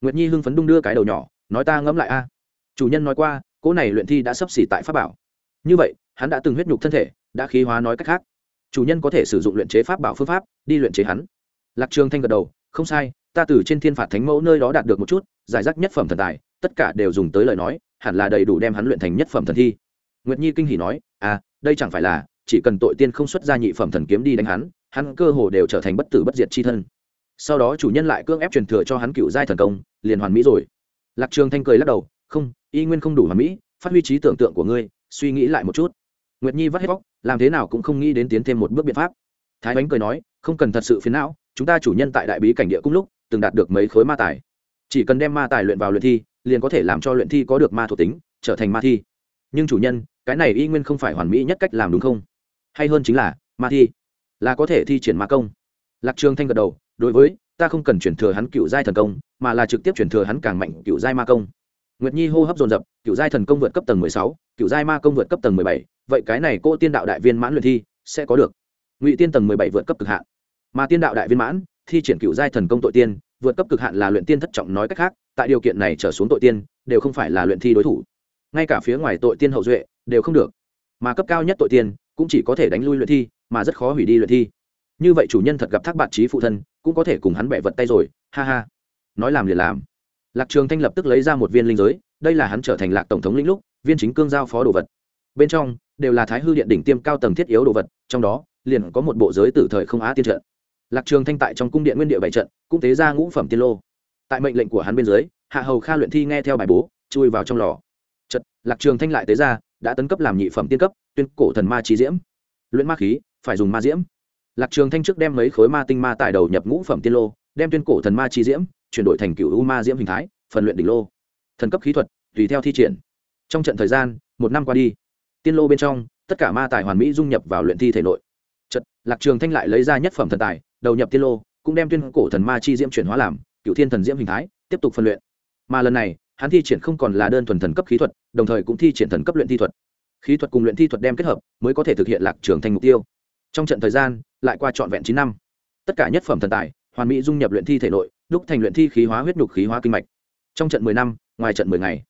Speaker 1: Nguyệt nhi hưng phấn đung đưa cái đầu nhỏ nói ta ngẫm lại a. Chủ nhân nói qua, cỗ này luyện thi đã sấp xỉ tại pháp bảo. Như vậy, hắn đã từng huyết nhục thân thể, đã khí hóa nói cách khác. Chủ nhân có thể sử dụng luyện chế pháp bảo phương pháp, đi luyện chế hắn. Lạc trường thanh gật đầu, không sai, ta từ trên thiên phạt thánh mẫu nơi đó đạt được một chút, giải rác nhất phẩm thần tài, tất cả đều dùng tới lời nói, hẳn là đầy đủ đem hắn luyện thành nhất phẩm thần thi. Nguyệt nhi kinh hỉ nói à đây chẳng phải là, chỉ cần tội tiên không xuất ra nhị phẩm thần kiếm đi đánh hắn hắn cơ hồ đều trở thành bất tử bất diệt chi thân. Sau đó chủ nhân lại cưỡng ép truyền thừa cho hắn cựu giai thần công, liền hoàn mỹ rồi lạc trường thanh cười lắc đầu, không, y nguyên không đủ hoàn mỹ, phát huy trí tưởng tượng của ngươi, suy nghĩ lại một chút. Nguyệt nhi vắt hết bóc làm thế nào cũng không nghĩ đến tiến thêm một bước biện pháp. Thái bánh cười nói, không cần thật sự phiền não, chúng ta chủ nhân tại đại bí cảnh địa cung lúc, từng đạt được mấy khối ma tài. Chỉ cần đem ma tài luyện vào luyện thi, liền có thể làm cho luyện thi có được ma thuộc tính, trở thành ma thi. Nhưng chủ nhân, cái này y nguyên không phải hoàn mỹ nhất cách làm đúng không? Hay hơn chính là, ma thi, là có thể thi triển ma công. Lạc trường thanh gật đầu, đối với ta không cần chuyển thừa hắn cựu giai thần công, mà là trực tiếp chuyển thừa hắn càng mạnh cựu giai ma công. Nguyệt nhi hô hấp dồn dập, cựu giai thần công vượt cấp tầng mười sáu, cựu giai ma công vượt cấp tầng mười bảy, vậy cái này cô tiên đạo đại viên mãn luyện thi sẽ có được. Ngụy tiên tầng mười bảy vượt cấp cực hạn, mà tiên đạo đại viên mãn, thi triển cựu giai thần công tội tiên, vượt cấp cực hạn là luyện tiên thất trọng nói cách khác, tại điều kiện này trở xuống tội tiên, đều không phải là luyện thi đối thủ. Ngay cả phía ngoài tội tiên hậu duệ, đều không được. Mà cấp cao nhất tội tiên, cũng chỉ có thể đánh lui luyện thi, mà rất khó hủy đi luyện thi như vậy chủ nhân thật gặp thác bạn trí phụ thân, cũng có thể cùng hắn bẻ vật tay rồi, ha ha. Nói làm liền làm. Lạc trường thanh lập tức lấy ra một viên linh giới, đây là hắn trở thành lạc tổng thống lĩnh lúc, viên chính cương giao phó đồ vật. Bên trong, đều là thái hư điện đỉnh tiêm cao tầng thiết yếu đồ vật, trong đó, liền có một bộ giới tử thời không á tiên trận. Lạc trường thanh tại trong cung điện nguyên địa bảy trận, cũng tế ra ngũ phẩm tiên lô. Tại mệnh lệnh của hắn bên dưới, hạ hầu kha luyện thi nghe theo bài bố, chui vào trong lò. Trận lạc trường thanh lại tế ra, đã tấn cấp làm nhị phẩm tiên cấp, tuyên cổ thần ma trí diễm. Luyện ma khí, phải dùng ma diễm lạc trường thanh trước đem mấy khối ma tinh ma tài đầu nhập ngũ phẩm tiên lô, đem tuyên cổ thần ma chi diễm, chuyển đổi thành cựu u ma diễm hình thái, phần luyện đỉnh lô. Thần cấp khí thuật, tùy theo thi triển. Trong trận thời gian, một năm qua đi, tiên lô bên trong, tất cả ma tài hoàn mỹ dung nhập vào luyện thi thể nội. Trận lạc trường thanh lại lấy ra nhất phẩm thần tài, đầu nhập tiên lô, cũng đem tuyên cổ thần ma chi diễm chuyển hóa làm cựu thiên thần diễm hình thái, tiếp tục phân luyện. Mà lần này, hắn thi triển không còn là đơn thuần thần cấp khí thuật, đồng thời cũng thi triển thần cấp luyện thi thuật. Khí thuật cùng luyện thi thuật đem kết hợp, mới có thể thực hiện lạc trường thanh mục tiêu trong trận thời gian, lại qua trọn vẹn chín năm. Tất cả nhất phẩm thần tài, hoàn mỹ dung nhập luyện thi thể nội, đúc thành luyện thi khí hóa huyết nhục khí hóa kinh mạch. Trong trận mười năm, ngoài trận mười ngày.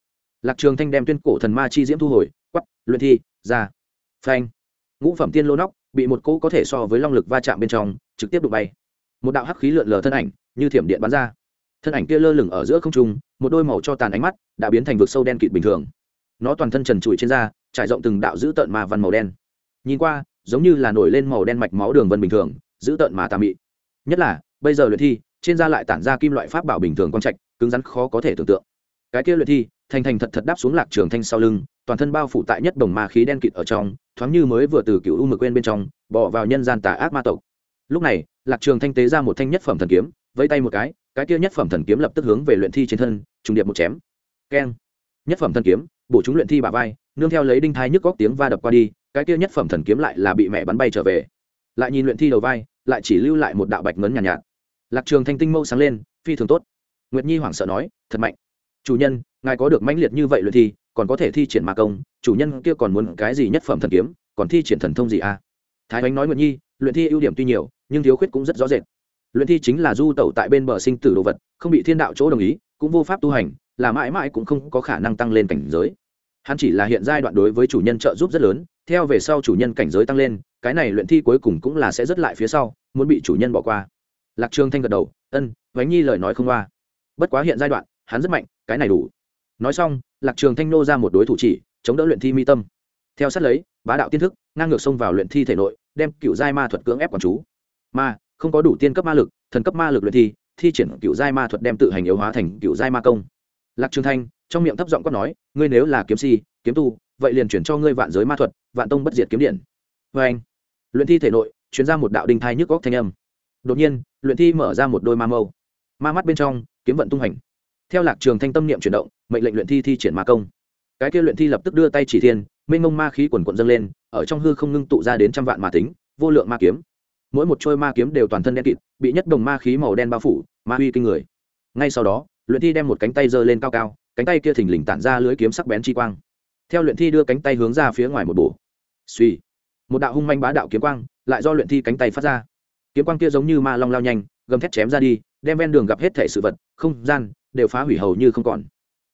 Speaker 1: Lạc trường thanh đem tuyên cổ thần ma chi diễm thu hồi quắp luyện thi, ra. Phanh. Ngũ phẩm tiên lô nóc, bị một cỗ có thể so với long lực va chạm bên trong, trực tiếp đụng bay. Một đạo hắc khí lượn lờ thân ảnh, như thiểm điện bắn ra. Thân ảnh kia lơ lửng ở giữa không trung, một đôi màu cho tàn ánh mắt, đã biến thành vực sâu đen kịt bình thường. Nó toàn thân trần trụi trên da, trải rộng từng đạo dữ tợn mà văn màu đen. Nhìn qua giống như là nổi lên màu đen mạch máu đường vân bình thường, giữ tợn mà tà mị. Nhất là, bây giờ luyện thi, trên da lại tản ra kim loại pháp bảo bình thường quang trạch, cứng rắn khó có thể tưởng tượng. Cái kia luyện thi, thành thành thật thật đáp xuống lạc trường thanh sau lưng, toàn thân bao phủ tại nhất đồng ma khí đen kịt ở trong, thoáng như mới vừa từ cựu u mực quên bên trong, bỏ vào nhân gian tà ác ma tộc. Lúc này, lạc trường thanh tế ra một thanh nhất phẩm thần kiếm, vẫy tay một cái cái kia nhất phẩm thần kiếm lập tức hướng về luyện thi trên thân, trùng điệp một chém. Keng. Nhất phẩm thần kiếm, bổ chúng luyện thi bả vai, nương theo lấy đinh thai nhức góc tiếng va đập qua đi cái kia nhất phẩm thần kiếm lại là bị mẹ bắn bay trở về. Lại nhìn luyện thi đầu vai lại chỉ lưu lại một đạo bạch ngấn nhàn nhạt, nhạt. Lạc trường thanh tinh mâu sáng lên phi thường tốt. Nguyệt nhi hoảng sợ nói thật mạnh. Chủ nhân ngài có được mãnh liệt như vậy luyện thi còn có thể thi triển ma công chủ nhân kia còn muốn cái gì nhất phẩm thần kiếm còn thi triển thần thông gì à? Thái ánh nói nguyệt nhi luyện thi ưu điểm tuy nhiều nhưng thiếu khuyết cũng rất rõ rệt. Luyện thi chính là du tẩu tại bên bờ sinh tử đồ vật không bị thiên đạo chỗ đồng ý cũng vô pháp tu hành là mãi mãi cũng không có khả năng tăng lên cảnh giới hắn chỉ là hiện giai đoạn đối với chủ nhân trợ giúp rất lớn, theo về sau chủ nhân cảnh giới tăng lên, cái này luyện thi cuối cùng cũng là sẽ rất lại phía sau, muốn bị chủ nhân bỏ qua. Lạc trường thanh gật đầu, ân, vánh nhi lời nói không qua. Bất quá hiện giai đoạn, hắn rất mạnh, cái này đủ. Nói xong, lạc trường thanh nô ra một đối thủ chỉ, chống đỡ luyện thi mi tâm. Theo sát lấy, bá đạo tiên thức, ngang ngược xông vào luyện thi thể nội, đem cựu giai ma thuật cưỡng ép quản chú. Ma, không có đủ tiên cấp ma lực, thần cấp ma lực luyện thi thi triển cựu giai ma thuật đem tự hành yếu hóa thành cựu giai ma công. Lạc trường thanh trong miệng thấp giọng quát nói, ngươi nếu là kiếm si, kiếm tu, vậy liền chuyển cho ngươi vạn giới ma thuật, vạn tông bất diệt kiếm điện. Vê anh, luyện thi thể nội chuyển ra một đạo đinh thai nhức góc thanh âm. Đột nhiên, luyện thi mở ra một đôi ma mâu. Ma mắt bên trong, kiếm vận tung hành. Theo lạc trường thanh tâm niệm chuyển động, mệnh lệnh luyện thi thi triển ma công. Cái kia luyện thi lập tức đưa tay chỉ thiên, mênh mông ma khí quần quận dâng lên, ở trong hư không ngưng tụ ra đến trăm vạn ma tính, vô lượng ma kiếm. Mỗi một trôi ma kiếm đều toàn thân đen kịt, bị nhất đồng ma khí màu đen bao phủ, ma uy kinh người. Ngay sau đó, luyện thi đem một cánh tay giơ lên cao cao cánh tay kia thình lình tản ra lưới kiếm sắc bén chi quang. Theo luyện thi đưa cánh tay hướng ra phía ngoài một bổ. Suy một đạo hung manh bá đạo kiếm quang lại do luyện thi cánh tay phát ra. Kiếm quang kia giống như ma long lao nhanh, gầm thét chém ra đi, đem ven đường gặp hết thể sự vật, không gian đều phá hủy hầu như không còn.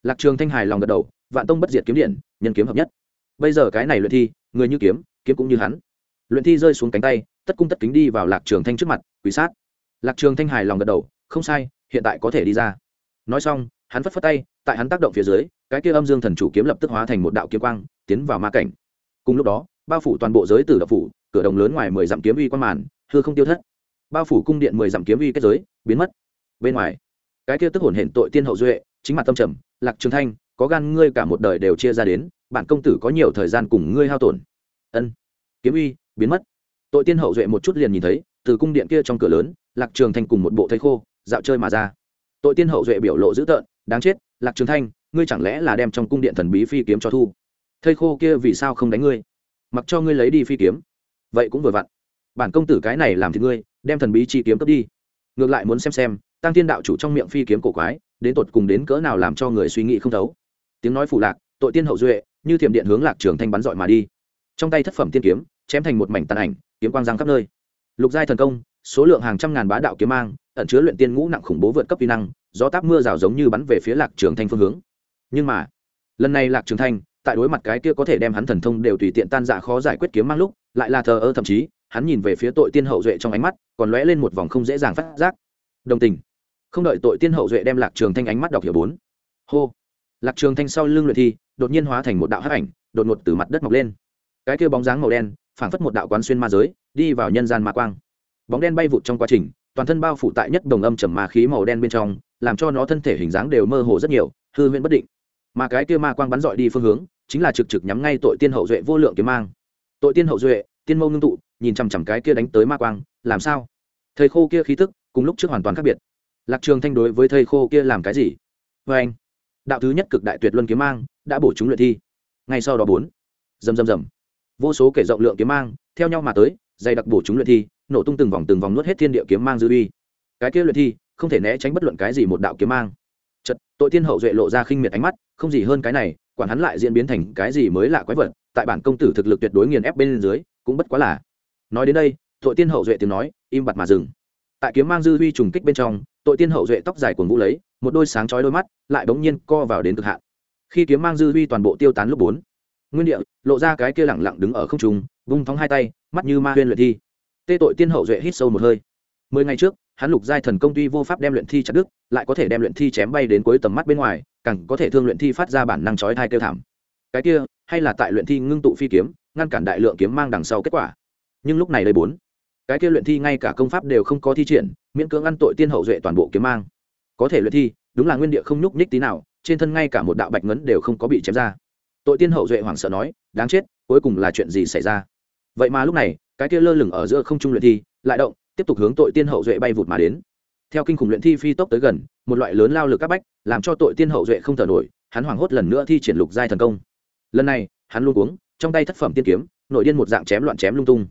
Speaker 1: Lạc trường thanh hài lòng gật đầu, vạn tông bất diệt kiếm điện, nhân kiếm hợp nhất. Bây giờ cái này luyện thi, người như kiếm kiếm cũng như hắn. Luyện thi rơi xuống cánh tay, tất cung tất kính đi vào lạc trường thanh trước mặt quỷ sát. Lạc trường thanh hài lòng gật đầu, không sai, hiện tại có thể đi ra. Nói xong hắn phất phất tay, tại hắn tác động phía dưới, cái kia âm dương thần chủ kiếm lập tức hóa thành một đạo kiếm quang, tiến vào ma cảnh. Cùng lúc đó, bao phủ toàn bộ giới tử đập phủ, cửa đồng lớn ngoài mười dặm kiếm uy quan màn, hư không tiêu thất. Bao phủ cung điện mười dặm kiếm uy kết giới, biến mất. Bên ngoài, cái kia tức hồn hển tội tiên hậu duệ, chính mặt tâm trầm, lạc trường thanh, có gan ngươi cả một đời đều chia ra đến, bản công tử có nhiều thời gian cùng ngươi hao tổn. Ân. Kiếm uy biến mất. Tội tiên hậu duệ một chút liền nhìn thấy, từ cung điện kia trong cửa lớn, lạc trường thanh cùng một bộ thây khô, dạo chơi mà ra. Tội tiên hậu duệ biểu lộ dữ tợn đáng chết, lạc trường thanh, ngươi chẳng lẽ là đem trong cung điện thần bí phi kiếm cho thu? Thây khô kia vì sao không đánh ngươi? Mặc cho ngươi lấy đi phi kiếm. Vậy cũng vừa vặn. Bản công tử cái này làm thì ngươi, đem thần bí chi kiếm cướp đi. Ngược lại muốn xem xem, tăng thiên đạo chủ trong miệng phi kiếm cổ quái, đến tột cùng đến cỡ nào làm cho người suy nghĩ không thấu. Tiếng nói phủ lạc, tội tiên hậu duệ, như thiểm điện hướng lạc trường thanh bắn dọi mà đi. Trong tay thất phẩm tiên kiếm, chém thành một mảnh tàn ảnh, kiếm quang giang khắp nơi. Lục giai thần công, số lượng hàng trăm ngàn bá đạo kiếm mang, ẩn chứa luyện tiên ngũ nặng khủng bố vượt cấp vi năng gió táp mưa rào giống như bắn về phía lạc trường thanh phương hướng. Nhưng mà, lần này lạc trường thanh, tại đối mặt cái kia có thể đem hắn thần thông đều tùy tiện tan dạ khó giải quyết kiếm mang lúc, lại là thờ ơ thậm chí, hắn nhìn về phía tội tiên hậu duệ trong ánh mắt, còn lóe lên một vòng không dễ dàng phát giác. Đồng tình. Không đợi tội tiên hậu duệ đem lạc trường thanh ánh mắt đọc hiểu bốn. Hô. Lạc trường thanh sau lưng luyện thi, đột nhiên hóa thành một đạo hắc ảnh, đột ngột từ mặt đất mọc lên. Cái kia bóng dáng màu đen, phảng phất một đạo quán xuyên ma giới, đi vào nhân gian ma quang. Bóng đen bay vụt trong quá trình toàn thân bao phủ tại nhất đồng âm trầm ma khí màu đen bên trong, làm cho nó thân thể hình dáng đều mơ hồ rất nhiều, hư huyễn bất định. Mà cái kia ma quang bắn dọi đi phương hướng, chính là trực trực nhắm ngay tội tiên hậu duệ vô lượng kiếm mang. Tội tiên hậu duệ, tiên mâu ngưng tụ, nhìn chằm chằm cái kia đánh tới ma quang, làm sao? Thầy khô kia khí tức, cùng lúc trước hoàn toàn khác biệt. Lạc trường thanh đối với thầy khô kia làm cái gì? Vê anh, đạo thứ nhất cực đại tuyệt luân kiếm mang đã bổ chúng luyện thi. Ngay sau đó bốn. Rầm rầm rầm. Vô số kể rộng lượng kiếm mang, theo nhau mà tới, dày đặc bổ chúng luyện thi nổ tung từng vòng từng vòng nuốt hết thiên địa kiếm mang dư uy. Cái kia luyện thi, không thể né tránh bất luận cái gì một đạo kiếm mang. Chật tội tiên hậu duệ lộ ra khinh miệt ánh mắt, không gì hơn cái này, quản hắn lại diễn biến thành cái gì mới lạ quái vật, tại bản công tử thực lực tuyệt đối nghiền ép bên dưới, cũng bất quá là. Nói đến đây, tội tiên hậu duệ tiếng nói, im bặt mà dừng. Tại kiếm mang dư huy trùng kích bên trong, tội tiên hậu duệ tóc dài cuồng vũ lấy, một đôi sáng chói đôi mắt lại bỗng nhiên co vào đến cực hạn. Khi kiếm mang dư huy toàn bộ tiêu tán lúc bốn, nguyên địa, lộ ra cái kia lẳng lặng đứng ở không trung, vung thóng hai tay, mắt như ma huyên luyện thi tê tội tiên hậu duệ hít sâu một hơi. Mười ngày trước, hắn lục giai thần công tuy vô pháp đem luyện thi chặt đứt, lại có thể đem luyện thi chém bay đến cuối tầm mắt bên ngoài, càng có thể thương luyện thi phát ra bản năng chói thai kêu thảm. Cái kia, hay là tại luyện thi ngưng tụ phi kiếm, ngăn cản đại lượng kiếm mang đằng sau kết quả. Nhưng lúc này đây bốn, cái kia luyện thi ngay cả công pháp đều không có thi triển, miễn cưỡng ăn tội tiên hậu duệ toàn bộ kiếm mang. Có thể luyện thi, đúng là nguyên địa không nhúc nhích tí nào, trên thân ngay cả một đạo bạch ngấn đều không có bị chém ra. Tội tiên hậu duệ hoảng sợ nói, đáng chết, cuối cùng là chuyện gì xảy ra? Vậy mà lúc này cái kia lơ lửng ở giữa không trung luyện thi, lại động, tiếp tục hướng tội tiên hậu duệ bay vụt mà đến. Theo kinh khủng luyện thi phi tốc tới gần, một loại lớn lao lực các bách, làm cho tội tiên hậu duệ không thở nổi, hắn hoảng hốt lần nữa thi triển lục giai thần công. Lần này, hắn luôn uống trong tay thất phẩm tiên kiếm, nội điên một dạng chém loạn chém lung tung.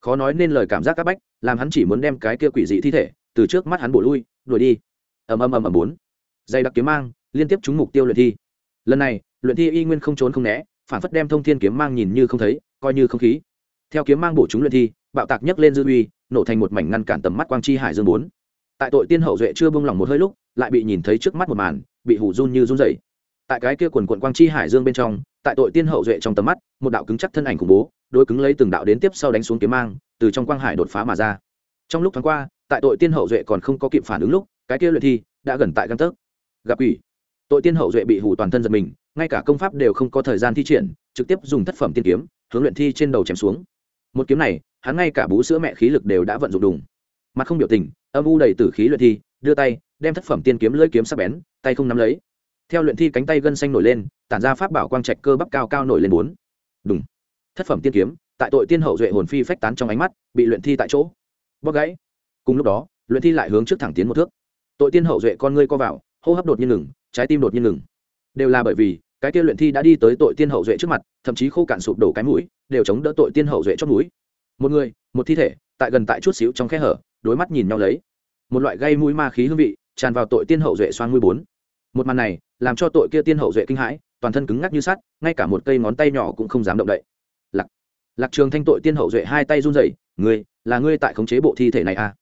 Speaker 1: Khó nói nên lời cảm giác các bách, làm hắn chỉ muốn đem cái kia quỷ dị thi thể, từ trước mắt hắn bổ lui, đuổi đi. Ầm ầm ầm ầm bốn. Dây đặc kiếm mang, liên tiếp trúng mục tiêu luyện thi. Lần này, luyện thi y nguyên không trốn không né, phản phất đem thông thiên kiếm mang nhìn như không thấy, coi như không khí theo kiếm mang bổ chúng luyện thi, bạo tạc nhấc lên dư uy, nổ thành một mảnh ngăn cản tầm mắt quang chi hải dương bốn. Tại tội tiên hậu duệ chưa bông lòng một hơi lúc, lại bị nhìn thấy trước mắt một màn, bị hủ run như run dày tại cái kia quần quận quang chi hải dương bên trong, tại tội tiên hậu duệ trong tầm mắt, một đạo cứng chắc thân ảnh khủng bố đôi cứng lấy từng đạo đến tiếp sau đánh xuống kiếm mang, từ trong quang hải đột phá mà ra. Trong lúc thoáng qua, tại tội tiên hậu duệ còn không có kịp phản ứng lúc, cái kia luyện thi đã gần tại găng tấc. Gặp ủy tội tiên hậu duệ bị hủ toàn thân giật mình, ngay cả công pháp đều không có thời gian thi triển, trực tiếp dùng thất phẩm tiên kiếm, hướng luyện thi trên đầu chém xuống một kiếm này, hắn ngay cả bú sữa mẹ khí lực đều đã vận dụng đùng. Mặt không biểu tình, âm u đầy tử khí luyện thi, đưa tay, đem thất phẩm tiên kiếm lưỡi kiếm sắc bén, tay không nắm lấy. Theo luyện thi cánh tay gân xanh nổi lên, tản ra pháp bảo quang trạch cơ bắp cao cao nổi lên bốn. Đúng thất phẩm tiên kiếm, tại tội tiên hậu duệ hồn phi phách tán trong ánh mắt, bị luyện thi tại chỗ. Bóc gãy. Cùng lúc đó, luyện thi lại hướng trước thẳng tiến một thước. Tội tiên hậu duệ con ngươi co vào, hô hấp đột nhiên ngừng, trái tim đột nhiên ngừng. Đều là bởi vì cái kia luyện thi đã đi tới tội tiên hậu duệ trước mặt, thậm chí khô cạn sụp đổ cái mũi, đều chống đỡ tội tiên hậu duệ chót mũi. Một người, một thi thể, tại gần tại chút xíu trong khe hở, đối mắt nhìn nhau lấy. Một loại gây mũi ma khí hương vị, tràn vào tội tiên hậu duệ xoan mũi bốn. Một màn này, làm cho tội kia tiên hậu duệ kinh hãi, toàn thân cứng ngắc như sắt, ngay cả một cây ngón tay nhỏ cũng không dám động đậy. Lạc lạc trường thanh tội tiên hậu duệ hai tay run rẩy, ngươi, là ngươi tại khống chế bộ thi thể này à?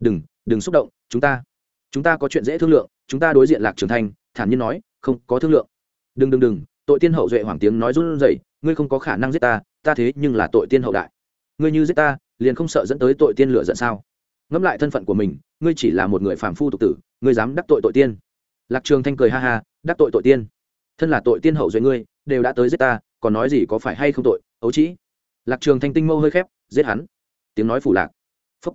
Speaker 1: Đừng đừng xúc động, chúng ta chúng ta có chuyện dễ thương lượng, chúng ta đối diện lạc trường thanh, thản nhiên nói, không có thương lượng đừng đừng đừng, tội tiên hậu duệ hoàng tiếng nói run rẩy, ngươi không có khả năng giết ta ta thế nhưng là tội tiên hậu đại. Ngươi như giết ta, liền không sợ dẫn tới tội tiên lửa giận sao? Ngẫm lại thân phận của mình, ngươi chỉ là một người phàm phu tục tử, ngươi dám đắc tội tội tiên. Lạc trường thanh cười ha ha, đắc tội tội tiên. Thân là tội tiên hậu duệ ngươi, đều đã tới giết ta, còn nói gì có phải hay không tội, ấu trĩ. Lạc trường thanh tinh mâu hơi khép, giết hắn. Tiếng nói phủ lạc. Phúc.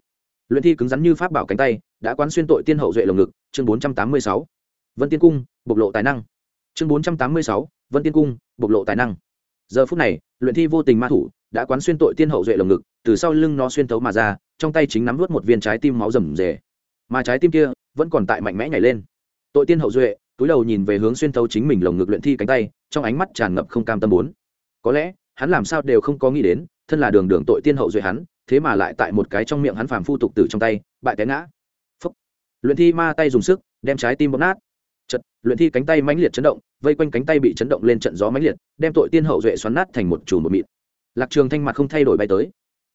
Speaker 1: Luyện thi cứng rắn như pháp bảo cánh tay, đã quán xuyên tội tiên hậu duệ lồng ngực, chương bốn trăm tám mươi sáu. Vân tiên cung, bộc lộ tài năng chương bốn trăm tám mươi sáu, vân tiên cung, bộc lộ tài năng. Giờ phút này, luyện thi vô tình ma thủ đã quán xuyên tội tiên hậu duệ lồng ngực, từ sau lưng nó xuyên thấu mà ra, trong tay chính nắm vớt một viên trái tim máu rầm rề. Mà trái tim kia vẫn còn tại mạnh mẽ nhảy lên. Tội tiên hậu duệ, túi đầu nhìn về hướng xuyên thấu chính mình lồng ngực luyện thi cánh tay, trong ánh mắt tràn ngập không cam tâm bốn. Có lẽ, hắn làm sao đều không có nghĩ đến, thân là đường đường tội tiên hậu duệ hắn, thế mà lại tại một cái trong miệng hắn phàm phu tục tử trong tay, bại té ngã. Phúc. luyện thi ma tay dùng sức, đem trái tim bóp nát chật, luyện thi cánh tay mãnh liệt chấn động, vây quanh cánh tay bị chấn động lên trận gió mãnh liệt, đem tội tiên hậu duệ xoắn nát thành một chùm một mịn. Lạc trường thanh mặt không thay đổi bay tới.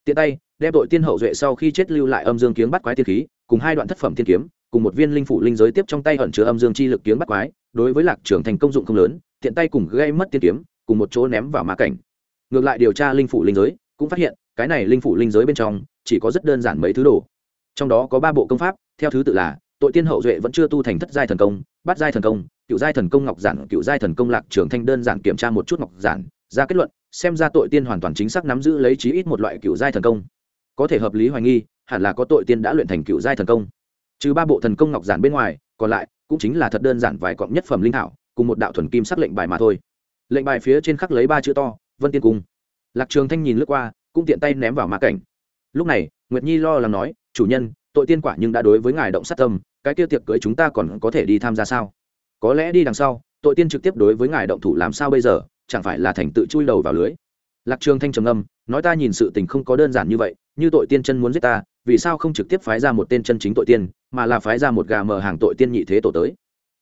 Speaker 1: Tiện tay, đem tội tiên hậu duệ sau khi chết lưu lại âm dương kiếm bắt quái tiên khí, cùng hai đoạn thất phẩm tiên kiếm, cùng một viên linh phủ linh giới tiếp trong tay ẩn chứa âm dương chi lực kiếm bắt quái, đối với lạc trường thành công dụng không lớn, tiện tay cùng gây mất tiên kiếm, cùng một chỗ ném vào ma cảnh. Ngược lại điều tra linh phủ linh giới, cũng phát hiện, cái này linh phủ linh giới bên trong, chỉ có rất đơn giản mấy thứ đồ. Trong đó có ba bộ công pháp, theo thứ tự là, tội tiên hậu duệ vẫn chưa tu thành thất giai thần công bát giai thần công, cựu giai thần công ngọc giản, cựu giai thần công lạc trường thanh đơn giản kiểm tra một chút ngọc giản, ra kết luận, xem ra tội tiên hoàn toàn chính xác nắm giữ lấy chí ít một loại cựu giai thần công. Có thể hợp lý hoài nghi, hẳn là có tội tiên đã luyện thành cựu giai thần công. Trừ ba bộ thần công ngọc giản bên ngoài, còn lại, cũng chính là thật đơn giản vài cọng nhất phẩm linh thảo, cùng một đạo thuần kim sắc lệnh bài mà thôi. Lệnh bài phía trên khắc lấy ba chữ to, vân tiên cung. Lạc trường thanh nhìn lướt qua, cũng tiện tay ném vào mã cảnh. Lúc này, nguyệt nhi lo lắng nói, chủ nhân tội tiên quả nhưng đã đối với ngài động sát tâm, cái kia tiệc cưới chúng ta còn có thể đi tham gia sao? Có lẽ đi đằng sau, tội tiên trực tiếp đối với ngài động thủ làm sao bây giờ, chẳng phải là thành tự chui đầu vào lưới? Lạc trường thanh trầm âm nói ta nhìn sự tình không có đơn giản như vậy, như tội tiên chân muốn giết ta, vì sao không trực tiếp phái ra một tên chân chính tội tiên, mà là phái ra một gà mờ hàng tội tiên nhị thế tổ tới?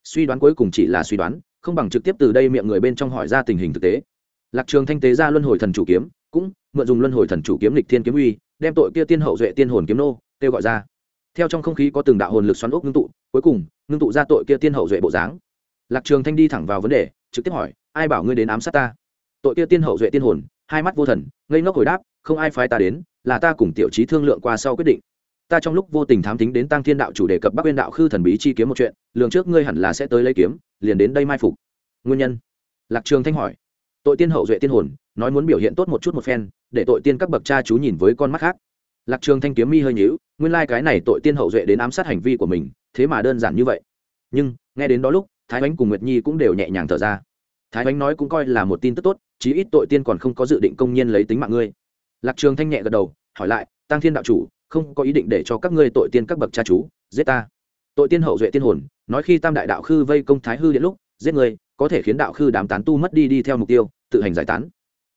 Speaker 1: Suy đoán cuối cùng chỉ là suy đoán, không bằng trực tiếp từ đây miệng người bên trong hỏi ra tình hình thực tế. Lạc trường thanh tế ra luân hồi thần chủ kiếm, cũng mượn dùng luân hồi thần chủ kiếm lịch thiên kiếm uy, đem tội kia tiên hậu duệ tiên hồn kiếm nô, kêu gọi ra theo trong không khí có từng đạo hồn lực xoắn ốc ngưng tụ, cuối cùng, ngưng tụ ra tội kia tiên hậu duệ bộ dáng. Lạc trường thanh đi thẳng vào vấn đề, trực tiếp hỏi, ai bảo ngươi đến ám sát ta? Tội kia tiên hậu duệ tiên hồn? Hai mắt vô thần, ngây ngốc hồi đáp, không ai phái ta đến, là ta cùng tiểu trí thương lượng qua sau quyết định. Ta trong lúc vô tình thám tính đến tăng thiên đạo chủ đề cập bắc uyên đạo khư thần bí chi kiếm một chuyện, lường trước ngươi hẳn là sẽ tới lấy kiếm, liền đến đây mai phục. Nguyên nhân? Lạc trường thanh hỏi. Tội tiên hậu duệ tiên hồn, nói muốn biểu hiện tốt một chút một phen, để tội tiên các bậc cha chú nhìn với con mắt khác lạc trường thanh kiếm mi hơi nhíu, nguyên lai cái này tội tiên hậu duệ đến ám sát hành vi của mình, thế mà đơn giản như vậy. Nhưng, nghe đến đó lúc, thái ánh cùng nguyệt nhi cũng đều nhẹ nhàng thở ra. Thái ánh nói cũng coi là một tin tức tốt, chí ít tội tiên còn không có dự định công nhiên lấy tính mạng ngươi. Lạc trường thanh nhẹ gật đầu, hỏi lại, tăng thiên đạo chủ, không có ý định để cho các ngươi tội tiên các bậc cha chú giết ta? Tội tiên hậu duệ tiên hồn, nói khi tam đại đạo khư vây công thái hư điện lúc, giết người, có thể khiến đạo khư đám tán tu mất đi đi theo mục tiêu, tự hành giải tán.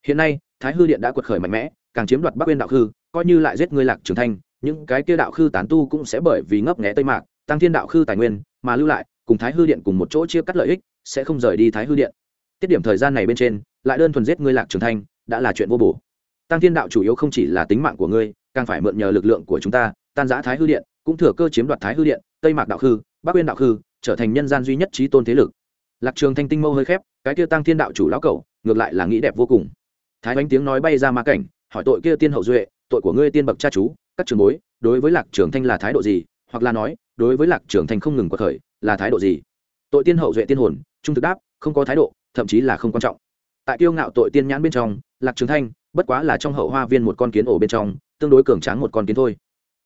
Speaker 1: Hiện nay, thái hư điện đã quật khởi mạnh mẽ, càng chiếm đoạt bắc uyên đạo khư coi như lại giết người lạc trường thanh, những cái kia đạo khư tán tu cũng sẽ bởi vì ngấp nghé tây mạc, tăng thiên đạo khư tài nguyên, mà lưu lại, cùng thái hư điện cùng một chỗ chia cắt lợi ích, sẽ không rời đi thái hư điện. Tiết điểm thời gian này bên trên, lại đơn thuần giết ngươi lạc trường thanh, đã là chuyện vô bổ. Tăng thiên đạo chủ yếu không chỉ là tính mạng của ngươi, càng phải mượn nhờ lực lượng của chúng ta, tan giã thái hư điện, cũng thừa cơ chiếm đoạt thái hư điện, tây mạc đạo khư, bắc uyên đạo khư, trở thành nhân gian duy nhất trí tôn thế lực. Lạc trường thanh tinh mâu hơi khép, cái kia tăng thiên đạo chủ lão cẩu, ngược lại là nghĩ đẹp vô cùng. Thái bánh tiếng nói bay ra ma cảnh, hỏi tội kia tiên hậu duệ tội của ngươi tiên bậc cha chú, các trường bối, đối với lạc trường thanh là thái độ gì? Hoặc là nói, đối với lạc trường thanh không ngừng quật khởi, là thái độ gì? Tội tiên hậu duệ tiên hồn, trung thực đáp, không có thái độ, thậm chí là không quan trọng. Tại kiêu ngạo tội tiên nhãn bên trong, lạc trường thanh, bất quá là trong hậu hoa viên một con kiến ổ bên trong, tương đối cường tráng một con kiến thôi.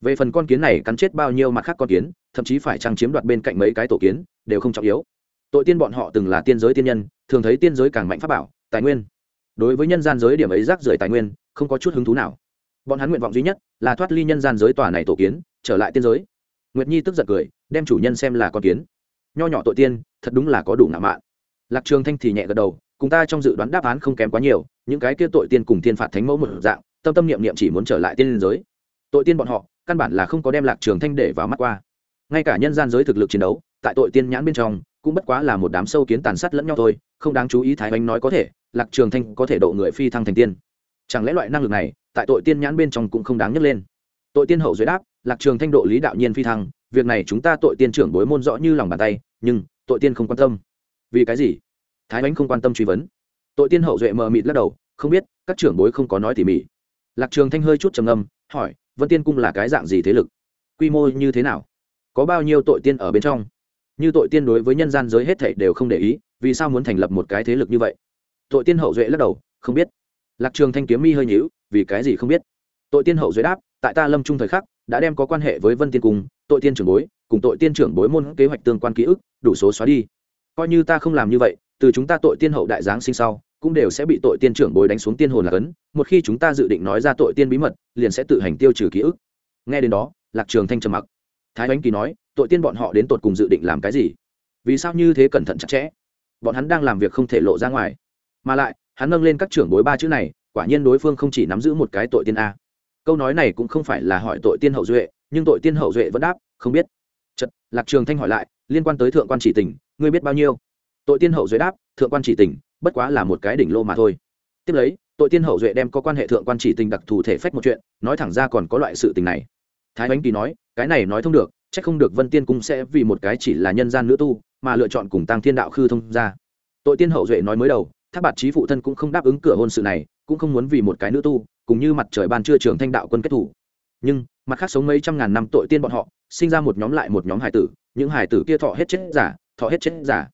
Speaker 1: Về phần con kiến này cắn chết bao nhiêu mặt khác con kiến, thậm chí phải trang chiếm đoạt bên cạnh mấy cái tổ kiến, đều không trọng yếu. Tội tiên bọn họ từng là tiên giới tiên nhân, thường thấy tiên giới càng mạnh pháp bảo, tài nguyên. Đối với nhân gian giới điểm ấy rác rưởi tài nguyên, không có chút hứng thú nào bọn hắn nguyện vọng duy nhất là thoát ly nhân gian giới tòa này tổ kiến, trở lại tiên giới. Nguyệt nhi tức giận cười, đem chủ nhân xem là con kiến. Nho nhỏ tội tiên, thật đúng là có đủ ngạo mạn. Lạc trường thanh thì nhẹ gật đầu, cùng ta trong dự đoán đáp án không kém quá nhiều, những cái kia tội tiên cùng tiên phạt thánh mẫu một dạng, tâm tâm niệm niệm chỉ muốn trở lại tiên giới. Tội tiên bọn họ, căn bản là không có đem lạc trường thanh để vào mắt qua. Ngay cả nhân gian giới thực lực chiến đấu, tại tội tiên nhãn bên trong, cũng bất quá là một đám sâu kiến tàn sát lẫn nhau thôi, không đáng chú ý thái anh nói có thể, lạc trường thanh có thể độ người phi thăng thành tiên chẳng lẽ loại năng lực này, tại tội tiên nhãn bên trong cũng không đáng nhắc lên? Tội tiên hậu dưới đáp, lạc trường thanh độ lý đạo nhiên phi thăng, việc này chúng ta tội tiên trưởng bối môn rõ như lòng bàn tay, nhưng tội tiên không quan tâm. Vì cái gì? Thái ánh không quan tâm truy vấn. Tội tiên hậu duệ mờ mịt lắc đầu, không biết, các trưởng bối không có nói tỉ mỉ. Lạc trường thanh hơi chút trầm âm hỏi, vân tiên cung là cái dạng gì thế lực? Quy mô như thế nào? Có bao nhiêu tội tiên ở bên trong? Như tội tiên đối với nhân gian giới hết thảy đều không để ý, vì sao muốn thành lập một cái thế lực như vậy? Tội tiên hậu duệ lắc đầu, không biết lạc trường thanh kiếm mi hơi nhíu, vì cái gì không biết? Tội tiên hậu dưới đáp, tại ta lâm trung thời khắc, đã đem có quan hệ với vân tiên cung, tội tiên trưởng bối, cùng tội tiên trưởng bối môn kế hoạch tương quan ký ức, đủ số xóa đi. Coi như ta không làm như vậy, từ chúng ta tội tiên hậu đại giáng sinh sau, cũng đều sẽ bị tội tiên trưởng bối đánh xuống tiên hồn là cấn, một khi chúng ta dự định nói ra tội tiên bí mật, liền sẽ tự hành tiêu trừ ký ức. Nghe đến đó, lạc trường thanh trầm mặc. Thái ánh kỳ nói, tội tiên bọn họ đến tột cùng dự định làm cái gì? Vì sao như thế cẩn thận chặt chẽ? Bọn hắn đang làm việc không thể lộ ra ngoài. Mà lại hắn nâng lên các trưởng bối ba chữ này, quả nhiên đối phương không chỉ nắm giữ một cái tội tiên a. Câu nói này cũng không phải là hỏi tội tiên hậu duệ, nhưng tội tiên hậu duệ vẫn đáp, không biết. Chật lạc trường thanh hỏi lại, liên quan tới thượng quan chỉ tình, ngươi biết bao nhiêu? Tội tiên hậu duệ đáp, thượng quan chỉ tình, bất quá là một cái đỉnh lô mà thôi. Tiếp lấy, tội tiên hậu duệ đem có quan hệ thượng quan chỉ tình đặc thù thể phách một chuyện, nói thẳng ra còn có loại sự tình này. Thái bánh kỳ nói, cái này nói thông được c h ắ c không được vân tiên cung sẽ vì một cái chỉ là nhân gian nữ tu, mà lựa chọn cùng tăng thiên đạo khư thông ra tội tiên hậu duệ nói mới đầu tháp bạt trí phụ thân cũng không đáp ứng cửa hôn sự này, cũng không muốn vì một cái nữ tu, cùng như mặt trời ban trưa trường thanh đạo quân kết thủ. Nhưng, mặt khác sống mấy trăm ngàn năm tội tiên bọn họ, sinh ra một nhóm lại một nhóm hải tử, những hải tử kia thọ hết chết giả, thọ hết chết giả.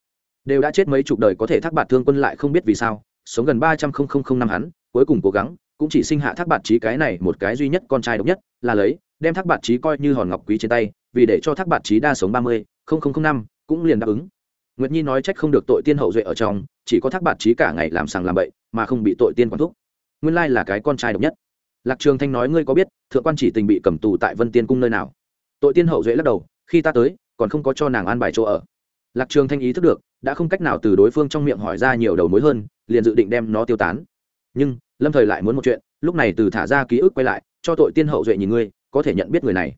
Speaker 1: Đều đã chết mấy chục đời có thể thác bạt thương quân lại không biết vì sao, sống gần ba trăm linh năm hắn, cuối cùng cố gắng, cũng chỉ sinh hạ thác bạt trí cái này một cái duy nhất con trai độc nhất, là lấy, đem thác bạt trí coi như hòn ngọc quý trên tay, vì để cho thác bạt trí đa sống ba mươi năm, cũng liền đáp ứng nguyệt nhi nói trách không được tội tiên hậu duệ ở trong, chỉ có thác bạt trí cả ngày làm sàng làm bậy, mà không bị tội tiên quản thúc. Nguyên lai là cái con trai độc nhất. Lạc trường thanh nói, ngươi có biết, thượng quan chỉ tình bị cầm tù tại vân tiên cung nơi nào? Tội tiên hậu duệ lắc đầu, khi ta tới, còn không có cho nàng an bài chỗ ở. Lạc trường thanh ý thức được, đã không cách nào từ đối phương trong miệng hỏi ra nhiều đầu mối hơn, liền dự định đem nó tiêu tán. Nhưng, lâm thời lại muốn một chuyện, lúc này từ thả ra ký ức quay lại, cho tội tiên hậu duệ nhìn ngươi, có thể nhận biết người này.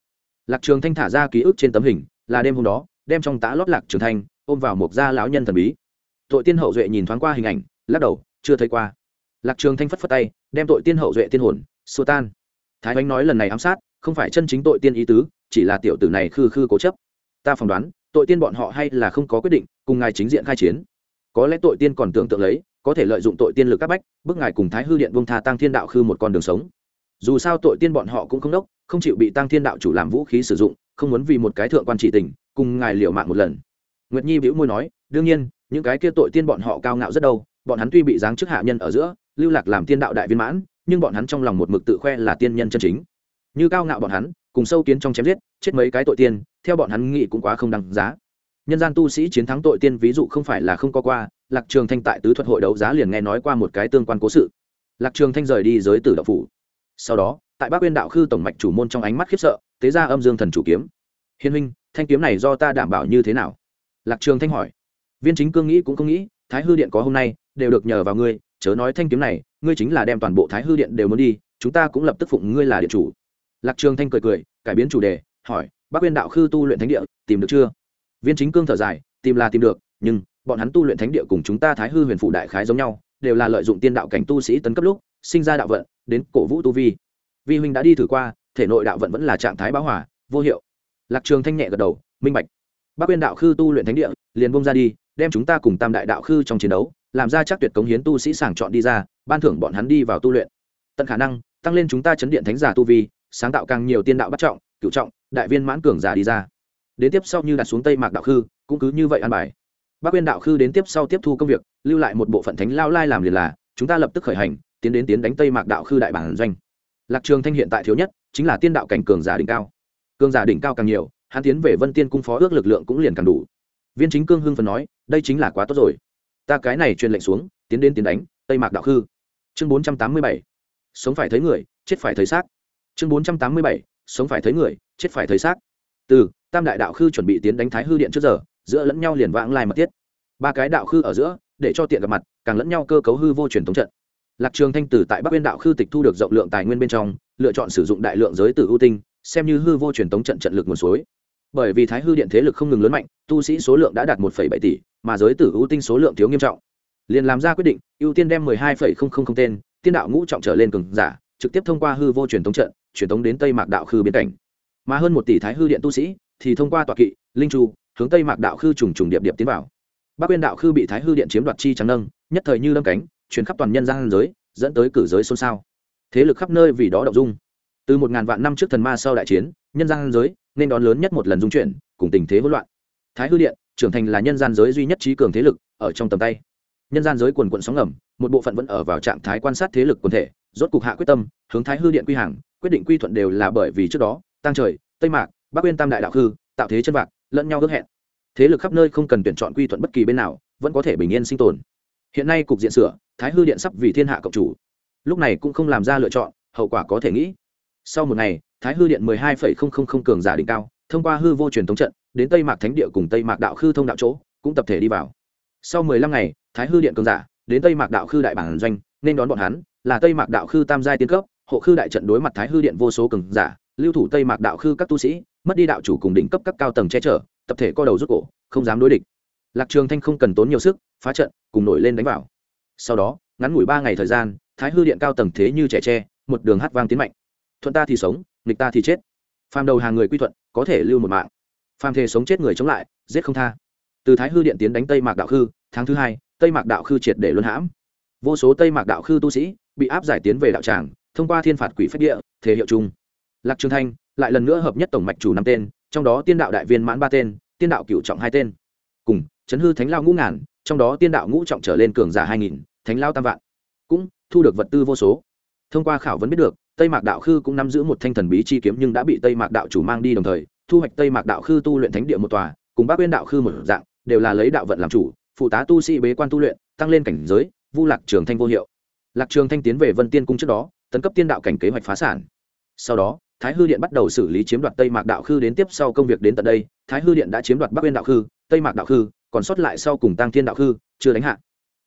Speaker 1: Lạc trường thanh thả ra ký ức trên tấm hình, là đêm hôm đó, đem trong tã lót lạc trường thanh ôm vào một gia lão nhân thần bí. Tội tiên hậu duệ nhìn thoáng qua hình ảnh, lắc đầu, chưa thấy qua. Lạc trường thanh phất phất tay, đem tội tiên hậu duệ tiên hồn, xua tan. Thái oanh nói lần này ám sát, không phải chân chính tội tiên ý tứ, chỉ là tiểu tử này khư khư cố chấp. Ta phỏng đoán, tội tiên bọn họ hay là không có quyết định, cùng ngài chính diện khai chiến. Có lẽ tội tiên còn tưởng tượng lấy, có thể lợi dụng tội tiên lực các bách, bức ngài cùng thái hư điện vông tha tăng thiên đạo khư một con đường sống. Dù sao tội tiên bọn họ cũng không đốc, không chịu bị tăng thiên đạo chủ làm vũ khí sử dụng, không muốn vì một cái thượng quan chỉ tình, cùng ngài liều mạng một lần nguyệt nhi bĩu môi nói, đương nhiên, những cái kia tội tiên bọn họ cao ngạo rất đâu, bọn hắn tuy bị giáng chức hạ nhân ở giữa, lưu lạc làm tiên đạo đại viên mãn, nhưng bọn hắn trong lòng một mực tự khoe là tiên nhân chân chính. Như cao ngạo bọn hắn, cùng sâu kiến trong chém giết, chết mấy cái tội tiên, theo bọn hắn nghĩ cũng quá không đăng giá. Nhân gian tu sĩ chiến thắng tội tiên ví dụ không phải là không có qua, lạc trường thanh tại tứ thuật hội đấu giá liền nghe nói qua một cái tương quan cố sự. Lạc trường thanh rời đi giới tử đạo phủ. Sau đó, tại bắc uyên đạo khư tổng mạch chủ môn trong ánh mắt khiếp sợ, tế ra âm dương thần chủ kiếm. Hiên huynh, thanh kiếm này do ta đảm bảo như thế nào? Lạc trường thanh hỏi. Viên chính cương nghĩ cũng không nghĩ, thái hư điện có hôm nay, đều được nhờ vào ngươi, chớ nói thanh kiếm này, ngươi chính là đem toàn bộ thái hư điện đều muốn đi, chúng ta cũng lập tức phụng ngươi là điện chủ. Lạc trường thanh cười cười, cải biến chủ đề, hỏi, bắc uyên đạo khư tu luyện thánh địa, tìm được chưa? Viên chính cương thở dài, tìm là tìm được, nhưng bọn hắn tu luyện thánh địa cùng chúng ta thái hư huyền phủ đại khái giống nhau, đều là lợi dụng tiên đạo cảnh tu sĩ tấn cấp lúc, sinh ra đạo vận, đến cổ vũ tu vi. Vi huynh đã đi thử qua, thể nội đạo vận vẫn là trạng thái báo hỏa vô hiệu. Lạc trường thanh nhẹ gật đầu, minh bạch bác quyên đạo khư tu luyện thánh địa, liền bông ra đi, đem chúng ta cùng tam đại đạo khư trong chiến đấu, làm ra chắc tuyệt cống hiến tu sĩ sàng chọn đi ra, ban thưởng bọn hắn đi vào tu luyện. Tận khả năng, tăng lên chúng ta chấn điện thánh giả tu vi, sáng tạo càng nhiều tiên đạo bắt trọng cựu trọng, đại viên mãn cường giả đi ra. Đến tiếp sau như đặt xuống tây mạc đạo khư, cũng cứ như vậy an bài. Bác quyên đạo khư đến tiếp sau tiếp thu công việc, lưu lại một bộ phận thánh lao lai làm liền là, chúng ta lập tức khởi hành, tiến đến tiến đánh tây mạc đạo khư đại bản doanh. Lạc trường thanh hiện tại thiếu nhất, chính là tiên đạo cảnh cường giả đỉnh cao. Cường giả đỉnh cao càng nhiều hắn tiến về vân tiên cung phó ước lực lượng cũng liền càng đủ. Viên chính cương hưng phần nói, đây chính là quá tốt rồi. Ta cái này truyền lệnh xuống, tiến đến tiến đánh, tây mạc đạo khư. Chương bốn trăm tám mươi bảy, sống phải thấy người, chết phải thấy xác. Chương bốn trăm tám mươi bảy, sống phải thấy người, chết phải thấy xác. Từ, tam đại đạo khư chuẩn bị tiến đánh thái hư điện trước giờ, giữa lẫn nhau liền vãng lai mật tiết ba cái đạo khư ở giữa, để cho tiện gặp mặt, càng lẫn nhau cơ cấu hư vô truyền thống trận. Lạc trường thanh tử tại bắc biên đạo khư tịch thu được rộng lượng tài nguyên bên trong, lựa chọn sử dụng đại lượng giới tử ưu tinh, xem như hư vô truyền thống trận trận lực nguồn suối bởi vì thái hư điện thế lực không ngừng lớn mạnh, tu sĩ số lượng đã đạt một bảy tỷ, mà giới tử ưu tinh số lượng thiếu nghiêm trọng. Liền làm ra quyết định, ưu tiên đem mười hai tên, tiên đạo ngũ trọng trở lên cường giả, trực tiếp thông qua hư vô truyền thống trận, truyền thống đến tây mạc đạo khư biên cảnh. Mà hơn một tỷ thái hư điện tu sĩ thì thông qua tọa kỵ, linh chu hướng tây mạc đạo khư trùng trùng điệp điệp tiến vào. Bắc quyên đạo khư bị thái hư điện chiếm đoạt chi trắng nâng, nhất thời như lâm cánh chuyển khắp toàn nhân gian giới, dẫn tới cử giới xôn xao. Thế lực khắp nơi vì đó động dung. Từ một ngàn vạn năm trước thần ma sau đại chiến, nhân gian giới nên đón lớn nhất một lần dung chuyển, cùng tình thế hỗn loạn. Thái hư điện, trưởng thành là nhân gian giới duy nhất trí cường thế lực, ở trong tầm tay. Nhân gian giới quần quận sóng ngầm, một bộ phận vẫn ở vào trạng thái quan sát thế lực quần thể, rốt cục hạ quyết tâm, hướng thái hư điện quy hàng, quyết định quy thuận đều là bởi vì trước đó tăng trời, tây mạc, bắc uyên tam đại đạo hư tạo thế chân vạc, lẫn nhau ước hẹn. Thế lực khắp nơi không cần tuyển chọn quy thuận bất kỳ bên nào, vẫn có thể bình yên sinh tồn. Hiện nay cục diện sửa, thái hư điện sắp vì thiên hạ cộng chủ. Lúc này cũng không làm ra lựa chọn, hậu quả có thể nghĩ sau một ngày, thái hư điện mười hai phẩy không không không cường giả đỉnh cao, thông qua hư vô truyền thống trận, đến tây mạc thánh địa cùng tây mạc đạo khư thông đạo chỗ, cũng tập thể đi vào. Sau mười lăm ngày, thái hư điện cường giả đến tây mạc đạo khư đại bản doanh, nên đón bọn hắn, là tây mạc đạo khư tam giai tiên cấp, hộ khư đại trận đối mặt thái hư điện vô số cường giả, lưu thủ tây mạc đạo khư các tu sĩ, mất đi đạo chủ cùng đỉnh cấp các cao tầng che chở, tập thể co đầu rút cổ, không dám đối địch. Lạc trường thanh không cần tốn nhiều sức, phá trận, cùng nổi lên đánh vào. Sau đó, ngắn ngủi ba ngày thời gian, thái hư điện cao tầng thế như trẻ tre, một đường hát vang tiến mạnh thuận ta thì sống, nghịch ta thì chết. Phàm đầu hàng người quy thuận, có thể lưu một mạng. Phàm thề sống chết người chống lại, giết không tha. Từ thái hư điện tiến đánh tây mạc đạo khư, tháng thứ hai, tây mạc đạo khư triệt để luân hãm. Vô số tây mạc đạo khư tu sĩ bị áp giải tiến về đạo tràng, thông qua thiên phạt quỷ phách địa, thể hiệu chung. Lạc trường thanh lại lần nữa hợp nhất tổng mạch chủ năm tên, trong đó tiên đạo đại viên mãn ba tên, tiên đạo cựu trọng hai tên. Cùng, chấn hư thánh lao ngũ ngàn, trong đó tiên đạo ngũ trọng trở lên cường giả hai nghìn, thánh lao tam vạn. Cũng thu được vật tư vô số. Thông qua khảo vấn biết được tây mạc đạo khư cũng nắm giữ một thanh thần bí chi kiếm nhưng đã bị tây mạc đạo chủ mang đi đồng thời, thu hoạch tây mạc đạo khư tu luyện thánh địa một tòa, cùng bác Nguyên đạo khư một dạng, đều là lấy đạo vận làm chủ, phụ tá tu sĩ bế quan tu luyện, tăng lên cảnh giới, vu lạc trường thanh vô hiệu. Lạc trường thanh tiến về vân tiên cung trước đó, tấn cấp tiên đạo cảnh kế hoạch phá sản. Sau đó, thái hư điện bắt đầu xử lý chiếm đoạt tây mạc đạo khư đến tiếp sau công việc đến tận đây, thái hư điện đã chiếm đoạt bắc uyên đạo khư, tây mạc đạo khư, còn sót lại sau cùng tăng thiên đạo khư, chưa đánh hạ.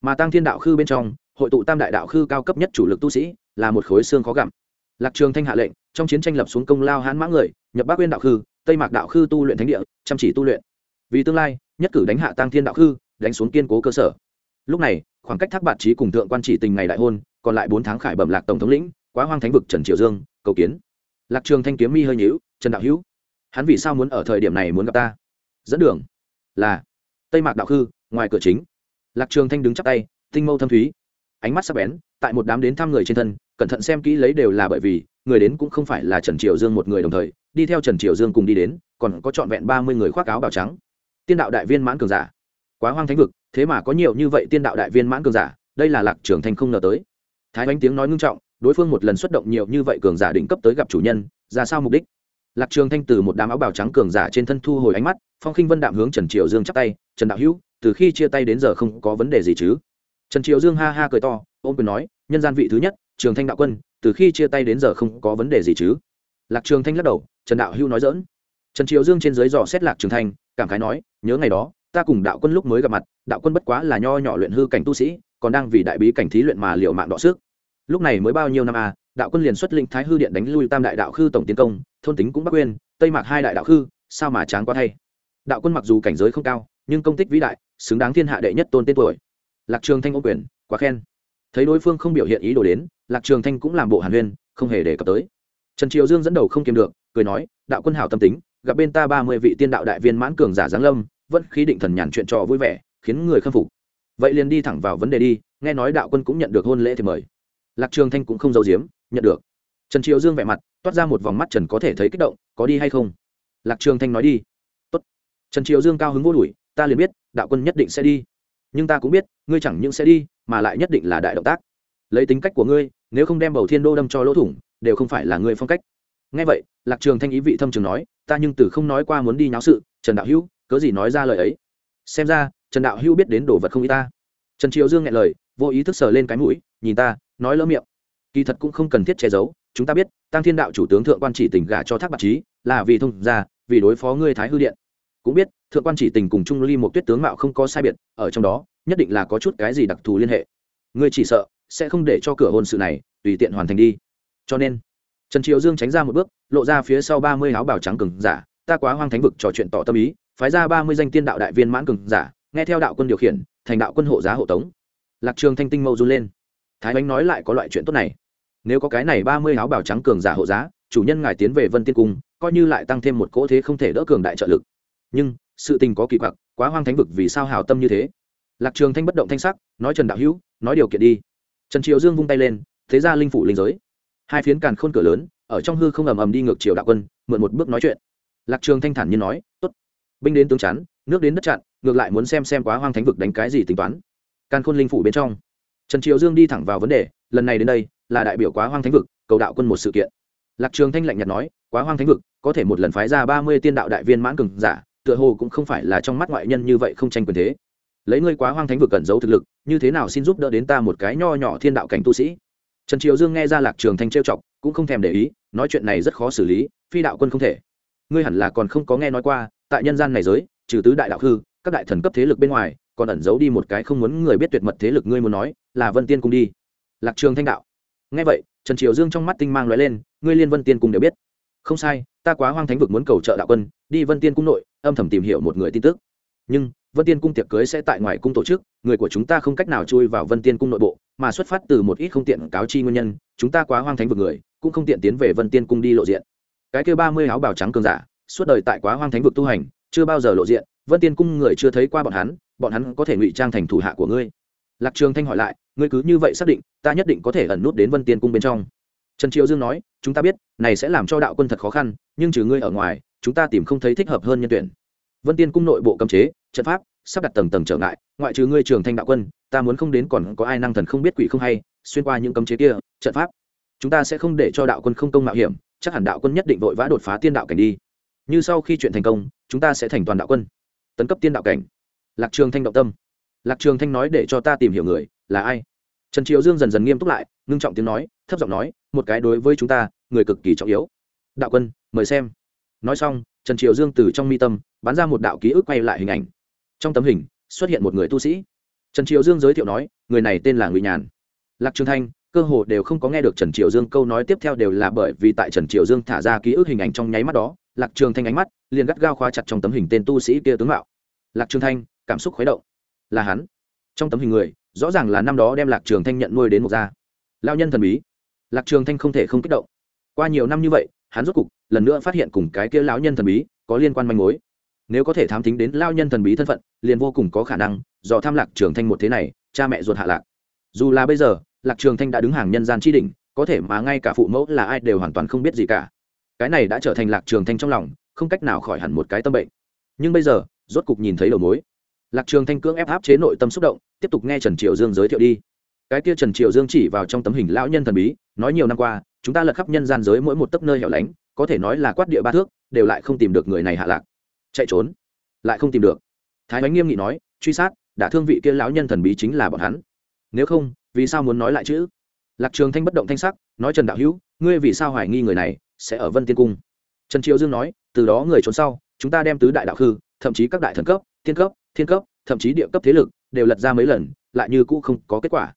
Speaker 1: Mà tăng thiên đạo khư bên trong, hội tụ tam đại đạo khư cao cấp nhất chủ lực tu sĩ, là một khối xương khó gặm lạc trường thanh hạ lệnh, trong chiến tranh lập xuống công lao hãn mã người, nhập bắc uyên đạo khư, tây mạc đạo khư tu luyện thánh địa, chăm chỉ tu luyện. Vì tương lai, nhất cử đánh hạ tăng thiên đạo khư, đánh xuống kiên cố cơ sở. Lúc này, khoảng cách thác bạt trí cùng thượng quan chỉ tình ngày đại hôn, còn lại bốn tháng khải bẩm lạc tổng thống lĩnh, quá hoang thánh vực trần triều dương, cầu kiến. Lạc trường thanh kiếm mi hơi nhíu, trần đạo hữu, hắn vì sao muốn ở thời điểm này muốn gặp ta? Dẫn đường. Là, tây mạc đạo khư, ngoài cửa chính. Lạc trường thanh đứng chắp tay, tinh mâu thâm thúy, ánh mắt sắc bén, tại một đám đến thăm người trên thân cẩn thận xem kỹ lấy đều là bởi vì, người đến cũng không phải là trần triều dương một người đồng thời, đi theo trần triều dương cùng đi đến, còn có trọn vẹn ba mươi người khoác áo bào trắng. Tiên đạo đại viên mãn cường giả. Quá hoang thánh vực, thế mà có nhiều như vậy tiên đạo đại viên mãn cường giả, đây là lạc trường thanh không ngờ tới. Thái bánh tiếng nói ngưng trọng, đối phương một lần xuất động nhiều như vậy cường giả đỉnh cấp tới gặp chủ nhân, ra sao mục đích? Lạc trường thanh từ một đám áo bào trắng cường giả trên thân thu hồi ánh mắt, phong khinh vân đạm hướng trần triều dương chắp tay, trần đạo hữu, từ khi chia tay đến giờ không có vấn đề gì chứ? Trần triều dương ha ha cười to ôm quyền nói, nhân gian vị thứ nhất trường thanh đạo quân, từ khi chia tay đến giờ không có vấn đề gì chứ? Lạc trường thanh lắc đầu, trần đạo Hưu nói dỡn trần triều dương trên dưới dò xét lạc trường thanh, cảm khái nói, nhớ ngày đó, ta cùng đạo quân lúc mới gặp mặt, đạo quân bất quá là nho nhỏ luyện hư cảnh tu sĩ, còn đang vì đại bí cảnh thí luyện mà liều mạng đọ sức. Lúc này mới bao nhiêu năm à đạo quân liền xuất linh thái hư điện đánh lui tam đại đạo khư tổng tiến công, thôn tính cũng bắc quên, tây mạc hai đại đạo khư, sao mà chán quá thay. Đạo quân mặc dù cảnh giới không cao, nhưng công tích vĩ đại, xứng đáng thiên hạ đệ nhất tôn tên tuổi. Lạc trường thanh ô quyền, quá khen thấy đối phương không biểu hiện ý đồ đến, lạc trường thanh cũng làm bộ hàn huyên, không hề đề cập tới. Trần triều dương dẫn đầu không kiềm được, cười nói, đạo quân hảo tâm tính, gặp bên ta ba mươi vị tiên đạo đại viên mãn cường giả giáng lâm, vẫn khí định thần nhàn chuyện trò vui vẻ, khiến người khâm phục. Vậy liền đi thẳng vào vấn đề đi, nghe nói đạo quân cũng nhận được hôn lễ thì mời. Lạc trường thanh cũng không giấu giếm, nhận được. Trần triều dương vẻ mặt, toát ra một vòng mắt trần có thể thấy kích động, có đi hay không? Lạc trường thanh nói đi, Tốt. trần triều dương cao hứng vô đuổi, ta liền biết, đạo quân nhất định sẽ đi. Nhưng ta cũng biết, ngươi chẳng những sẽ đi mà lại nhất định là đại động tác. Lấy tính cách của ngươi, nếu không đem bầu thiên đô đâm cho lỗ thủng, đều không phải là ngươi phong cách. Ngay vậy, lạc trường thanh ý vị thâm trường nói, ta nhưng từ không nói qua muốn đi nháo sự, trần đạo hữu, cớ gì nói ra lời ấy? Xem ra, trần đạo hữu biết đến đồ vật không ý ta. Trần triệu dương nghe lời, vô ý thức sờ lên cái mũi, nhìn ta, nói lỡ miệng. Kỳ thật cũng không cần thiết che giấu, chúng ta biết, tăng thiên đạo chủ tướng thượng quan chỉ tình gả cho thác bạc trí, là vì thông ra vì đối phó ngươi thái hư điện. Cũng biết, thượng quan chỉ tình cùng trung ly một tuyết tướng mạo không có sai biệt, ở trong đó nhất định là có chút cái gì đặc thù liên hệ. Ngươi chỉ sợ sẽ không để cho cửa hôn sự này tùy tiện hoàn thành đi. Cho nên, trần triều dương tránh ra một bước, lộ ra phía sau ba mươi áo bào trắng cừng giả, ta quá hoang thánh vực trò chuyện tỏ tâm ý, phái ra ba mươi danh tiên đạo đại viên mãn cừng giả, nghe theo đạo quân điều khiển, thành đạo quân hộ giá hộ tống. Lạc trường thanh tinh mâu run lên. Thái bánh nói lại có loại chuyện tốt này. Nếu có cái này ba mươi áo bào trắng cường giả hộ giá, chủ nhân ngài tiến về vân tiên cung, coi như lại tăng thêm một cỗ thế không thể đỡ cường đại trợ lực. Nhưng, sự tình có kỳ quặc, quá hoang thánh vực vì sao hào tâm như thế? Lạc trường thanh bất động thanh sắc, nói trần đạo hữu, nói điều kiện đi. Trần triều dương vung tay lên, thế ra linh phủ linh giới. Hai phiến càn khôn cửa lớn, ở trong hư không ầm ầm đi ngược chiều đạo quân, mượn một bước nói chuyện. Lạc trường thanh thản như nói, tốt. Binh đến tướng chắn, nước đến đất chặn, ngược lại muốn xem xem quá hoang thánh vực đánh cái gì tính toán. Càn khôn linh phủ bên trong. Trần triều dương đi thẳng vào vấn đề, lần này đến đây, là đại biểu quá hoang thánh vực, cầu đạo quân một sự kiện. Lạc trường thanh lạnh nhạt nói, quá hoang thánh vực, có thể một lần phái ra ba mươi tiên đạo đại viên mãn cường giả, tựa hồ cũng không phải là trong mắt ngoại nhân như vậy không tranh quyền thế lấy ngươi quá hoang thánh vực cẩn giấu thực lực, như thế nào xin giúp đỡ đến ta một cái nho nhỏ thiên đạo cảnh tu sĩ? Trần triều dương nghe ra lạc trường thanh trêu chọc, cũng không thèm để ý, nói chuyện này rất khó xử lý, phi đạo quân không thể. Ngươi hẳn là còn không có nghe nói qua, tại nhân gian này giới, trừ tứ đại đạo hư, các đại thần cấp thế lực bên ngoài, còn ẩn giấu đi một cái không muốn người biết tuyệt mật thế lực ngươi muốn nói, là vân tiên cung đi. Lạc trường thanh đạo. Nghe vậy, trần triều dương trong mắt tinh mang lóe lên, ngươi liên vân tiên cung đều biết. Không sai, ta quá hoang thánh vực muốn cầu trợ đạo quân, đi vân tiên cung nội, âm thầm tìm hiểu một người tin tức nhưng vân tiên cung tiệc cưới sẽ tại ngoài cung tổ chức người của chúng ta không cách nào chui vào vân tiên cung nội bộ mà xuất phát từ một ít không tiện cáo chi nguyên nhân chúng ta quá hoang thánh vực người cũng không tiện tiến về vân tiên cung đi lộ diện cái kêu ba mươi áo bào trắng cường giả suốt đời tại quá hoang thánh vực tu hành chưa bao giờ lộ diện vân tiên cung người chưa thấy qua bọn hắn bọn hắn có thể ngụy trang thành thủ hạ của ngươi lạc trường thanh hỏi lại ngươi cứ như vậy xác định ta nhất định có thể ẩn nút đến vân tiên cung bên trong trần triệu dương nói chúng ta biết này sẽ làm cho đạo quân thật khó khăn nhưng trừ ngươi ở ngoài chúng ta tìm không thấy thích hợp hơn nhân tuyển vân tiên cung nội bộ cấm chế, trận pháp, sắp đặt tầng tầng trở ngại, ngoại trừ ngươi trường thanh đạo quân, ta muốn không đến còn có ai năng thần không biết quỷ không hay, xuyên qua những cấm chế kia, trận pháp. Chúng ta sẽ không để cho đạo quân không công mạo hiểm, chắc hẳn đạo quân nhất định vội vã đột phá tiên đạo cảnh đi. Như sau khi chuyện thành công, chúng ta sẽ thành toàn đạo quân. Tấn cấp tiên đạo cảnh. Lạc trường thanh động tâm. Lạc trường thanh nói để cho ta tìm hiểu người, là ai? Trần triệu dương dần dần nghiêm túc lại, ngưng trọng tiếng nói, thấp giọng nói, một cái đối với chúng ta, người cực kỳ trọng yếu. Đạo quân, mời xem. Nói xong trần triều dương từ trong mi tâm, bắn ra một đạo ký ức quay lại hình ảnh. Trong tấm hình, xuất hiện một người tu sĩ. Trần triều dương giới thiệu nói, người này tên là ngụy nhàn. Lạc trường thanh, cơ hồ đều không có nghe được trần triều dương câu nói tiếp theo đều là bởi vì tại trần triều dương thả ra ký ức hình ảnh trong nháy mắt đó, lạc trường thanh ánh mắt liền gắt gao khóa chặt trong tấm hình tên tu sĩ kia tướng mạo. Lạc trường thanh, cảm xúc khuấy động. Là hắn. Trong tấm hình người, rõ ràng là năm đó đem lạc trường thanh nhận nuôi đến một gia. Lao nhân thần bí. Lạc trường thanh không thể không kích động. Qua nhiều năm như vậy hắn rốt cục lần nữa phát hiện cùng cái kia lão nhân thần bí có liên quan manh mối. Nếu có thể thám tính đến lao nhân thần bí thân phận, liền vô cùng có khả năng, do tham lạc trường thanh một thế này, cha mẹ ruột hạ lạc. Dù là bây giờ, lạc trường thanh đã đứng hàng nhân gian tri đỉnh, có thể mà ngay cả phụ mẫu là ai đều hoàn toàn không biết gì cả. Cái này đã trở thành lạc trường thanh trong lòng, không cách nào khỏi hẳn một cái tâm bệnh. Nhưng bây giờ, rốt cục nhìn thấy đầu mối. Lạc trường thanh cưỡng ép áp chế nội tâm xúc động, tiếp tục nghe trần triều dương giới thiệu đi. Cái kia trần triều dương chỉ vào trong tấm hình lão nhân thần bí, nói nhiều năm qua chúng ta lật khắp nhân gian giới mỗi một tấc nơi hẻo lánh, có thể nói là quát địa ba thước, đều lại không tìm được người này hạ lạc. Chạy trốn. Lại không tìm được. Thái bánh nghiêm nghị nói, truy sát đã thương vị kia lão nhân thần bí chính là bọn hắn. Nếu không, vì sao muốn nói lại chữ? Lạc trường thanh bất động thanh sắc, nói trần đạo hữu, ngươi vì sao hoài nghi người này sẽ ở vân tiên cung? Trần triệu dương nói, từ đó người trốn sau, chúng ta đem tứ đại đạo hư thậm chí các đại thần cấp, thiên cấp thiên cấp, thậm chí địa cấp thế lực đều lật ra mấy lần, lại như cũ không có kết quả.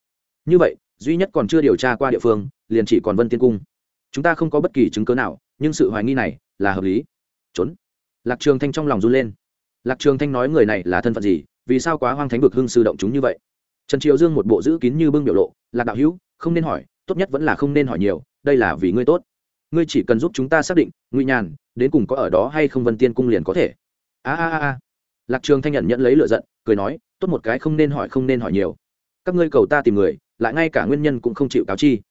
Speaker 1: Như vậy, duy nhất còn chưa điều tra qua địa phương liền chỉ còn vân tiên cung. Chúng ta không có bất kỳ chứng cớ nào, nhưng sự hoài nghi này là hợp lý. Trốn. Lạc trường thanh trong lòng run lên. Lạc trường thanh nói người này là thân phận gì, vì sao quá hoang thánh vực hưng sư động chúng như vậy? Trần triều dương một bộ giữ kín như bưng biểu lộ, lạc đạo hữu, không nên hỏi, tốt nhất vẫn là không nên hỏi nhiều, đây là vì ngươi tốt. Ngươi chỉ cần giúp chúng ta xác định, ngụy nhàn, đến cùng có ở đó hay không vân tiên cung liền có thể. A a a lạc trường thanh nhận nhận lấy lựa giận, cười nói, tốt một cái không nên hỏi, không nên hỏi nhiều. Các ngươi cầu ta tìm người, lại ngay cả nguyên nhân cũng không chịu cáo chi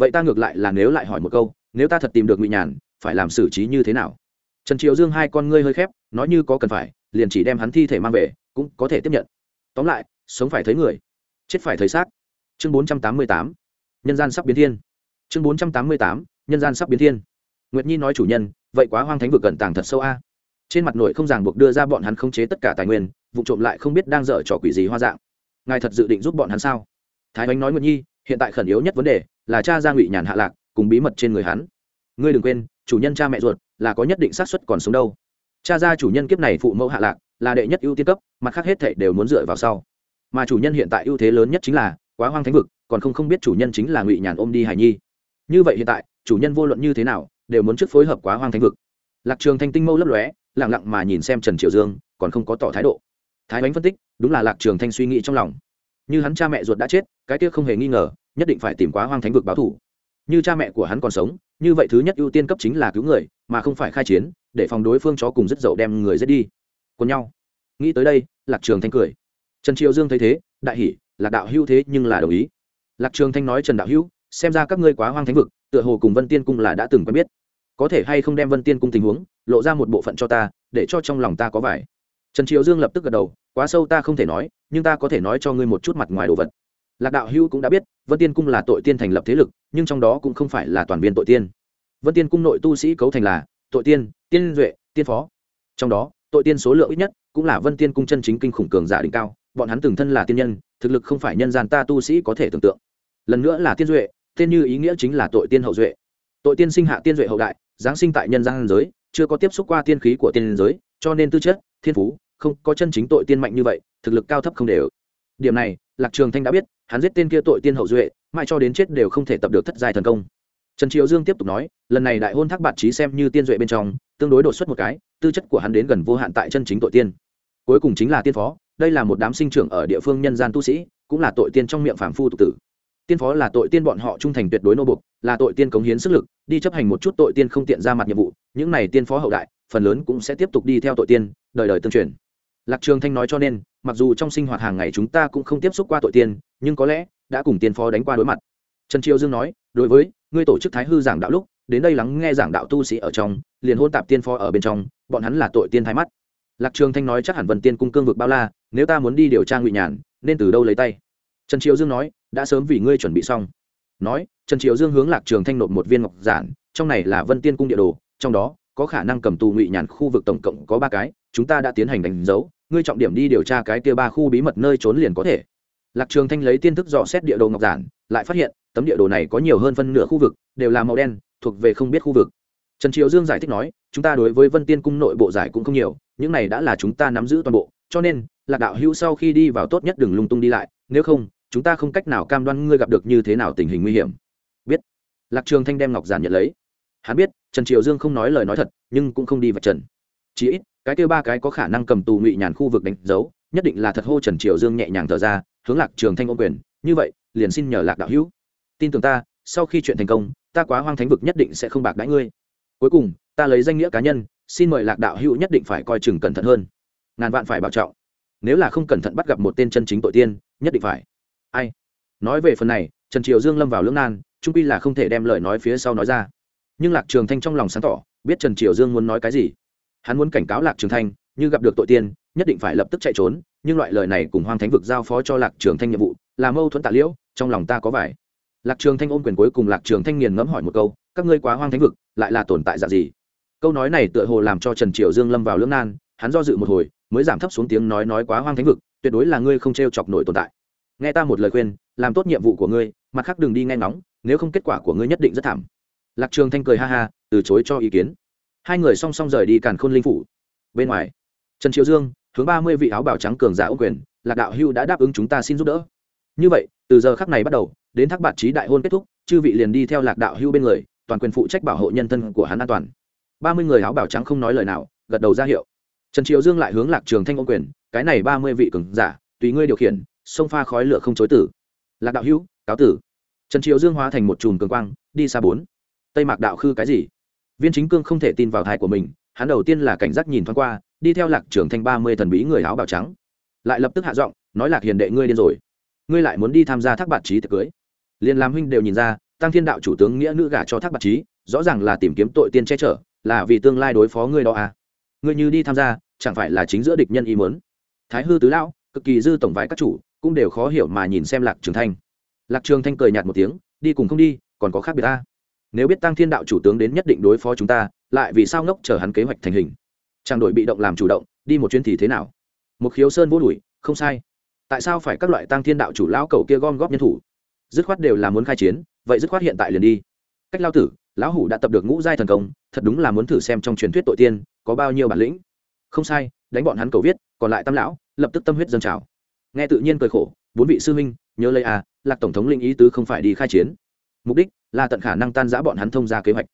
Speaker 1: vậy ta ngược lại là nếu lại hỏi một câu, nếu ta thật tìm được ngụy nhàn, phải làm xử trí như thế nào? Trần triệu dương hai con ngươi hơi khép, nói như có cần phải, liền chỉ đem hắn thi thể mang về, cũng có thể tiếp nhận. Tóm lại, sống phải thấy người, chết phải thấy xác. Chương bốn trăm tám mươi tám, nhân gian sắp biến thiên. Chương bốn trăm tám mươi tám, nhân gian sắp biến thiên. Nguyệt nhi nói chủ nhân, vậy quá hoang thánh vực cẩn tàng thật sâu a. Trên mặt nội không ràng buộc đưa ra bọn hắn khống chế tất cả tài nguyên, vụ trộm lại không biết đang dở trò quỷ gì hoa dạng. Ngài thật dự định giúp bọn hắn sao? Thái oanh nói nguyệt nhi, hiện tại khẩn yếu nhất vấn đề là cha gia ngụy nhàn hạ lạc, cùng bí mật trên người hắn. Ngươi đừng quên, chủ nhân cha mẹ ruột là có nhất định xác suất còn sống đâu. Cha gia chủ nhân kiếp này phụ mẫu hạ lạc, là đệ nhất ưu tiên cấp, mặt khác hết thảy đều muốn dựa vào sau. Mà chủ nhân hiện tại ưu thế lớn nhất chính là quá hoang thánh vực, còn không không biết chủ nhân chính là ngụy nhàn ôm đi hải nhi. Như vậy hiện tại, chủ nhân vô luận như thế nào, đều muốn trước phối hợp quá hoang thánh vực. Lạc trường thanh tinh mâu lấp lóe, lặng lặng mà nhìn xem trần triều dương, còn không có tỏ thái độ. Thái bánh phân tích, đúng là lạc trường thanh suy nghĩ trong lòng. Như hắn cha mẹ ruột đã chết, cái kia không hề nghi ngờ nhất định phải tìm quá hoang thánh vực báo thủ như cha mẹ của hắn còn sống, như vậy thứ nhất ưu tiên cấp chính là cứu người, mà không phải khai chiến, để phòng đối phương chó cùng rất dậu đem người giết đi. Còn nhau. Nghĩ tới đây, lạc trường thanh cười. Trần triều dương thấy thế, đại hỉ lạc đạo hữu thế nhưng là đồng ý. Lạc trường thanh nói trần đạo hữu, xem ra các ngươi quá hoang thánh vực, tựa hồ cùng vân tiên cung là đã từng quen biết. Có thể hay không đem vân tiên cung tình huống, lộ ra một bộ phận cho ta, để cho trong lòng ta có vải trần triều dương lập tức gật đầu, quá sâu ta không thể nói, nhưng ta có thể nói cho ngươi một chút mặt ngoài đồ vật lạc đạo hữu cũng đã biết, vân tiên cung là tội tiên thành lập thế lực, nhưng trong đó cũng không phải là toàn viên tội tiên. Vân tiên cung nội tu sĩ cấu thành là tội tiên tiên duệ, tiên phó. Trong đó, tội tiên số lượng ít nhất cũng là vân tiên cung chân chính kinh khủng cường giả đỉnh cao, bọn hắn từng thân là tiên nhân, thực lực không phải nhân gian ta tu sĩ có thể tưởng tượng. Lần nữa là tiên duệ, tên như ý nghĩa chính là tội tiên hậu duệ. Tội tiên sinh hạ tiên duệ hậu đại, giáng sinh tại nhân gian giới, chưa có tiếp xúc qua tiên khí của tiên giới, cho nên tư chất, thiên phú, không có chân chính tội tiên mạnh như vậy, thực lực cao thấp không đều. Điểm này, lạc trường thanh đã biết hắn giết tên kia tội tiên hậu duệ, mãi cho đến chết đều không thể tập được thất giai thần công. Trần triệu dương tiếp tục nói, lần này đại hôn thác bạt trí xem như tiên duệ bên trong, tương đối đột xuất một cái, tư chất của hắn đến gần vô hạn tại chân chính tội tiên. Cuối cùng chính là tiên phó, đây là một đám sinh trưởng ở địa phương nhân gian tu sĩ, cũng là tội tiên trong miệng phạm phu tục tử. Tiên phó là tội tiên bọn họ trung thành tuyệt đối nô bục là tội tiên cống hiến sức lực, đi chấp hành một chút tội tiên không tiện ra mặt nhiệm vụ, những này tiên phó hậu đại, phần lớn cũng sẽ tiếp tục đi theo tội tiên, đời đời tương truyền. Lạc trường thanh nói cho nên mặc dù trong sinh hoạt hàng ngày chúng ta cũng không tiếp xúc qua tội tiên, nhưng có lẽ đã cùng tiên phó đánh qua đối mặt. Trần triều dương nói, đối với ngươi tổ chức thái hư giảng đạo lúc, đến đây lắng nghe giảng đạo tu sĩ ở trong, liền hôn tạp tiên phó ở bên trong, bọn hắn là tội tiên thái mắt. Lạc trường thanh nói chắc hẳn vân tiên cung cương vực bao la, nếu ta muốn đi điều tra ngụy nhàn, nên từ đâu lấy tay? Trần triều dương nói, đã sớm vì ngươi chuẩn bị xong. Nói, trần triều dương hướng lạc trường thanh nộp một viên ngọc giản, trong này là vân tiên cung địa đồ, trong đó có khả năng cầm tù ngụy nhàn khu vực tổng cộng có ba cái, chúng ta đã tiến hành đánh dấu ngươi trọng điểm đi điều tra cái kia ba khu bí mật nơi trốn liền có thể. Lạc trường thanh lấy tiên thức dò xét địa đồ ngọc giản, lại phát hiện, tấm địa đồ này có nhiều hơn phân nửa khu vực, đều là màu đen, thuộc về không biết khu vực. Trần triều dương giải thích nói, chúng ta đối với vân tiên cung nội bộ giải cũng không nhiều, những này đã là chúng ta nắm giữ toàn bộ, cho nên, lạc đạo hữu sau khi đi vào tốt nhất đừng lung tung đi lại, nếu không, chúng ta không cách nào cam đoan ngươi gặp được như thế nào tình hình nguy hiểm. Biết. Lạc trường thanh đem ngọc giản nhận lấy. Hắn biết, trần triều dương không nói lời nói thật, nhưng cũng không đi vạch trần. Chỉ ít cái kia ba cái có khả năng cầm tù ngụy nhàn khu vực đánh dấu, nhất định là thật hô trần triều dương nhẹ nhàng thở ra, hướng lạc trường thanh ô quyền, như vậy, liền xin nhờ lạc đạo hữu. Tin tưởng ta, sau khi chuyện thành công, ta quá hoang thánh vực nhất định sẽ không bạc đãi ngươi. Cuối cùng, ta lấy danh nghĩa cá nhân, xin mời lạc đạo hữu nhất định phải coi chừng cẩn thận hơn. Ngàn vạn phải bảo trọng. Nếu là không cẩn thận bắt gặp một tên chân chính tội tiên, nhất định phải. Ai? Nói về phần này, trần triều dương lâm vào lưỡng nan, trung quy là không thể đem lời nói phía sau nói ra. Nhưng lạc trường thanh trong lòng sáng tỏ, biết trần triều dương muốn nói cái gì hắn muốn cảnh cáo lạc trường thanh, như gặp được tội tiên, nhất định phải lập tức chạy trốn, nhưng loại lời này cùng hoang thánh vực giao phó cho lạc trường thanh nhiệm vụ, là mâu thuẫn tạ liễu, trong lòng ta có vải lạc trường thanh ôm quyền cuối cùng lạc trường thanh nghiền ngẫm hỏi một câu, các ngươi quá hoang thánh vực, lại là tồn tại dạng gì? Câu nói này tựa hồ làm cho trần triều dương lâm vào lưỡng nan, hắn do dự một hồi, mới giảm thấp xuống tiếng nói nói quá hoang thánh vực, tuyệt đối là ngươi không trêu chọc nổi tồn tại. Nghe ta một lời khuyên, làm tốt nhiệm vụ của ngươi, mặt khác đừng đi nghe ngóng, nếu không kết quả của ngươi nhất định rất thảm. Lạc trường thanh cười ha ha, từ chối cho ý kiến hai người song song rời đi càn khôn linh phủ. Bên ngoài, trần triệu dương hướng ba mươi vị áo bảo trắng cường giả ô quyền, lạc đạo hưu đã đáp ứng chúng ta xin giúp đỡ. Như vậy, từ giờ khắc này bắt đầu, đến thác bạt trí đại hôn kết thúc, chư vị liền đi theo lạc đạo hưu bên người, toàn quyền phụ trách bảo hộ nhân thân của hắn an toàn. Ba mươi người áo bảo trắng không nói lời nào, gật đầu ra hiệu. Trần triệu dương lại hướng lạc trường thanh ô quyền, cái này ba mươi vị cường giả, tùy ngươi điều khiển, sông pha khói lửa không chối tử. Lạc đạo hưu, cáo tử. Trần triệu dương hóa thành một chùm cường quang, đi xa bốn. Tây mạc đạo khư cái gì? Viên chính cương không thể tin vào thai của mình, hắn đầu tiên là cảnh giác nhìn thoáng qua, đi theo lạc trưởng thanh ba mươi thần bí người áo bào trắng. Lại lập tức hạ giọng, nói lạc hiền đệ ngươi điên rồi. Ngươi lại muốn đi tham gia thác bạt trí tiệc cưới. Liền làm huynh đều nhìn ra, tăng thiên đạo chủ tướng nghĩa nữ gả cho thác bạt trí, rõ ràng là tìm kiếm tội tiên che chở, là vì tương lai đối phó ngươi đó à. Ngươi như đi tham gia, chẳng phải là chính giữa địch nhân ý muốn. Thái hư tứ lão, cực kỳ dư tổng vải các chủ, cũng đều khó hiểu mà nhìn xem lạc trường thanh. Lạc trường thanh cười nhạt một tiếng, đi cùng không đi, còn có khác biệt ta nếu biết tăng thiên đạo chủ tướng đến nhất định đối phó chúng ta, lại vì sao ngốc chờ hắn kế hoạch thành hình? Trang đội bị động làm chủ động, đi một chuyến thì thế nào? Một khiếu sơn vô đuổi, không sai. Tại sao phải các loại tăng thiên đạo chủ lão cầu kia gom góp nhân thủ? Dứt khoát đều là muốn khai chiến, vậy dứt khoát hiện tại liền đi. Cách lao tử, lão hủ đã tập được ngũ giai thần công, thật đúng là muốn thử xem trong truyền thuyết tội tiên, có bao nhiêu bản lĩnh. Không sai, đánh bọn hắn cầu viết, còn lại tam lão, lập tức tâm huyết dâng trào. Nghe tự nhiên cười khổ, bốn vị sư huynh, nhớ lấy à lạc tổng thống linh ý tứ không phải đi khai chiến mục đích là tận khả năng tan giã bọn hắn thông ra kế hoạch.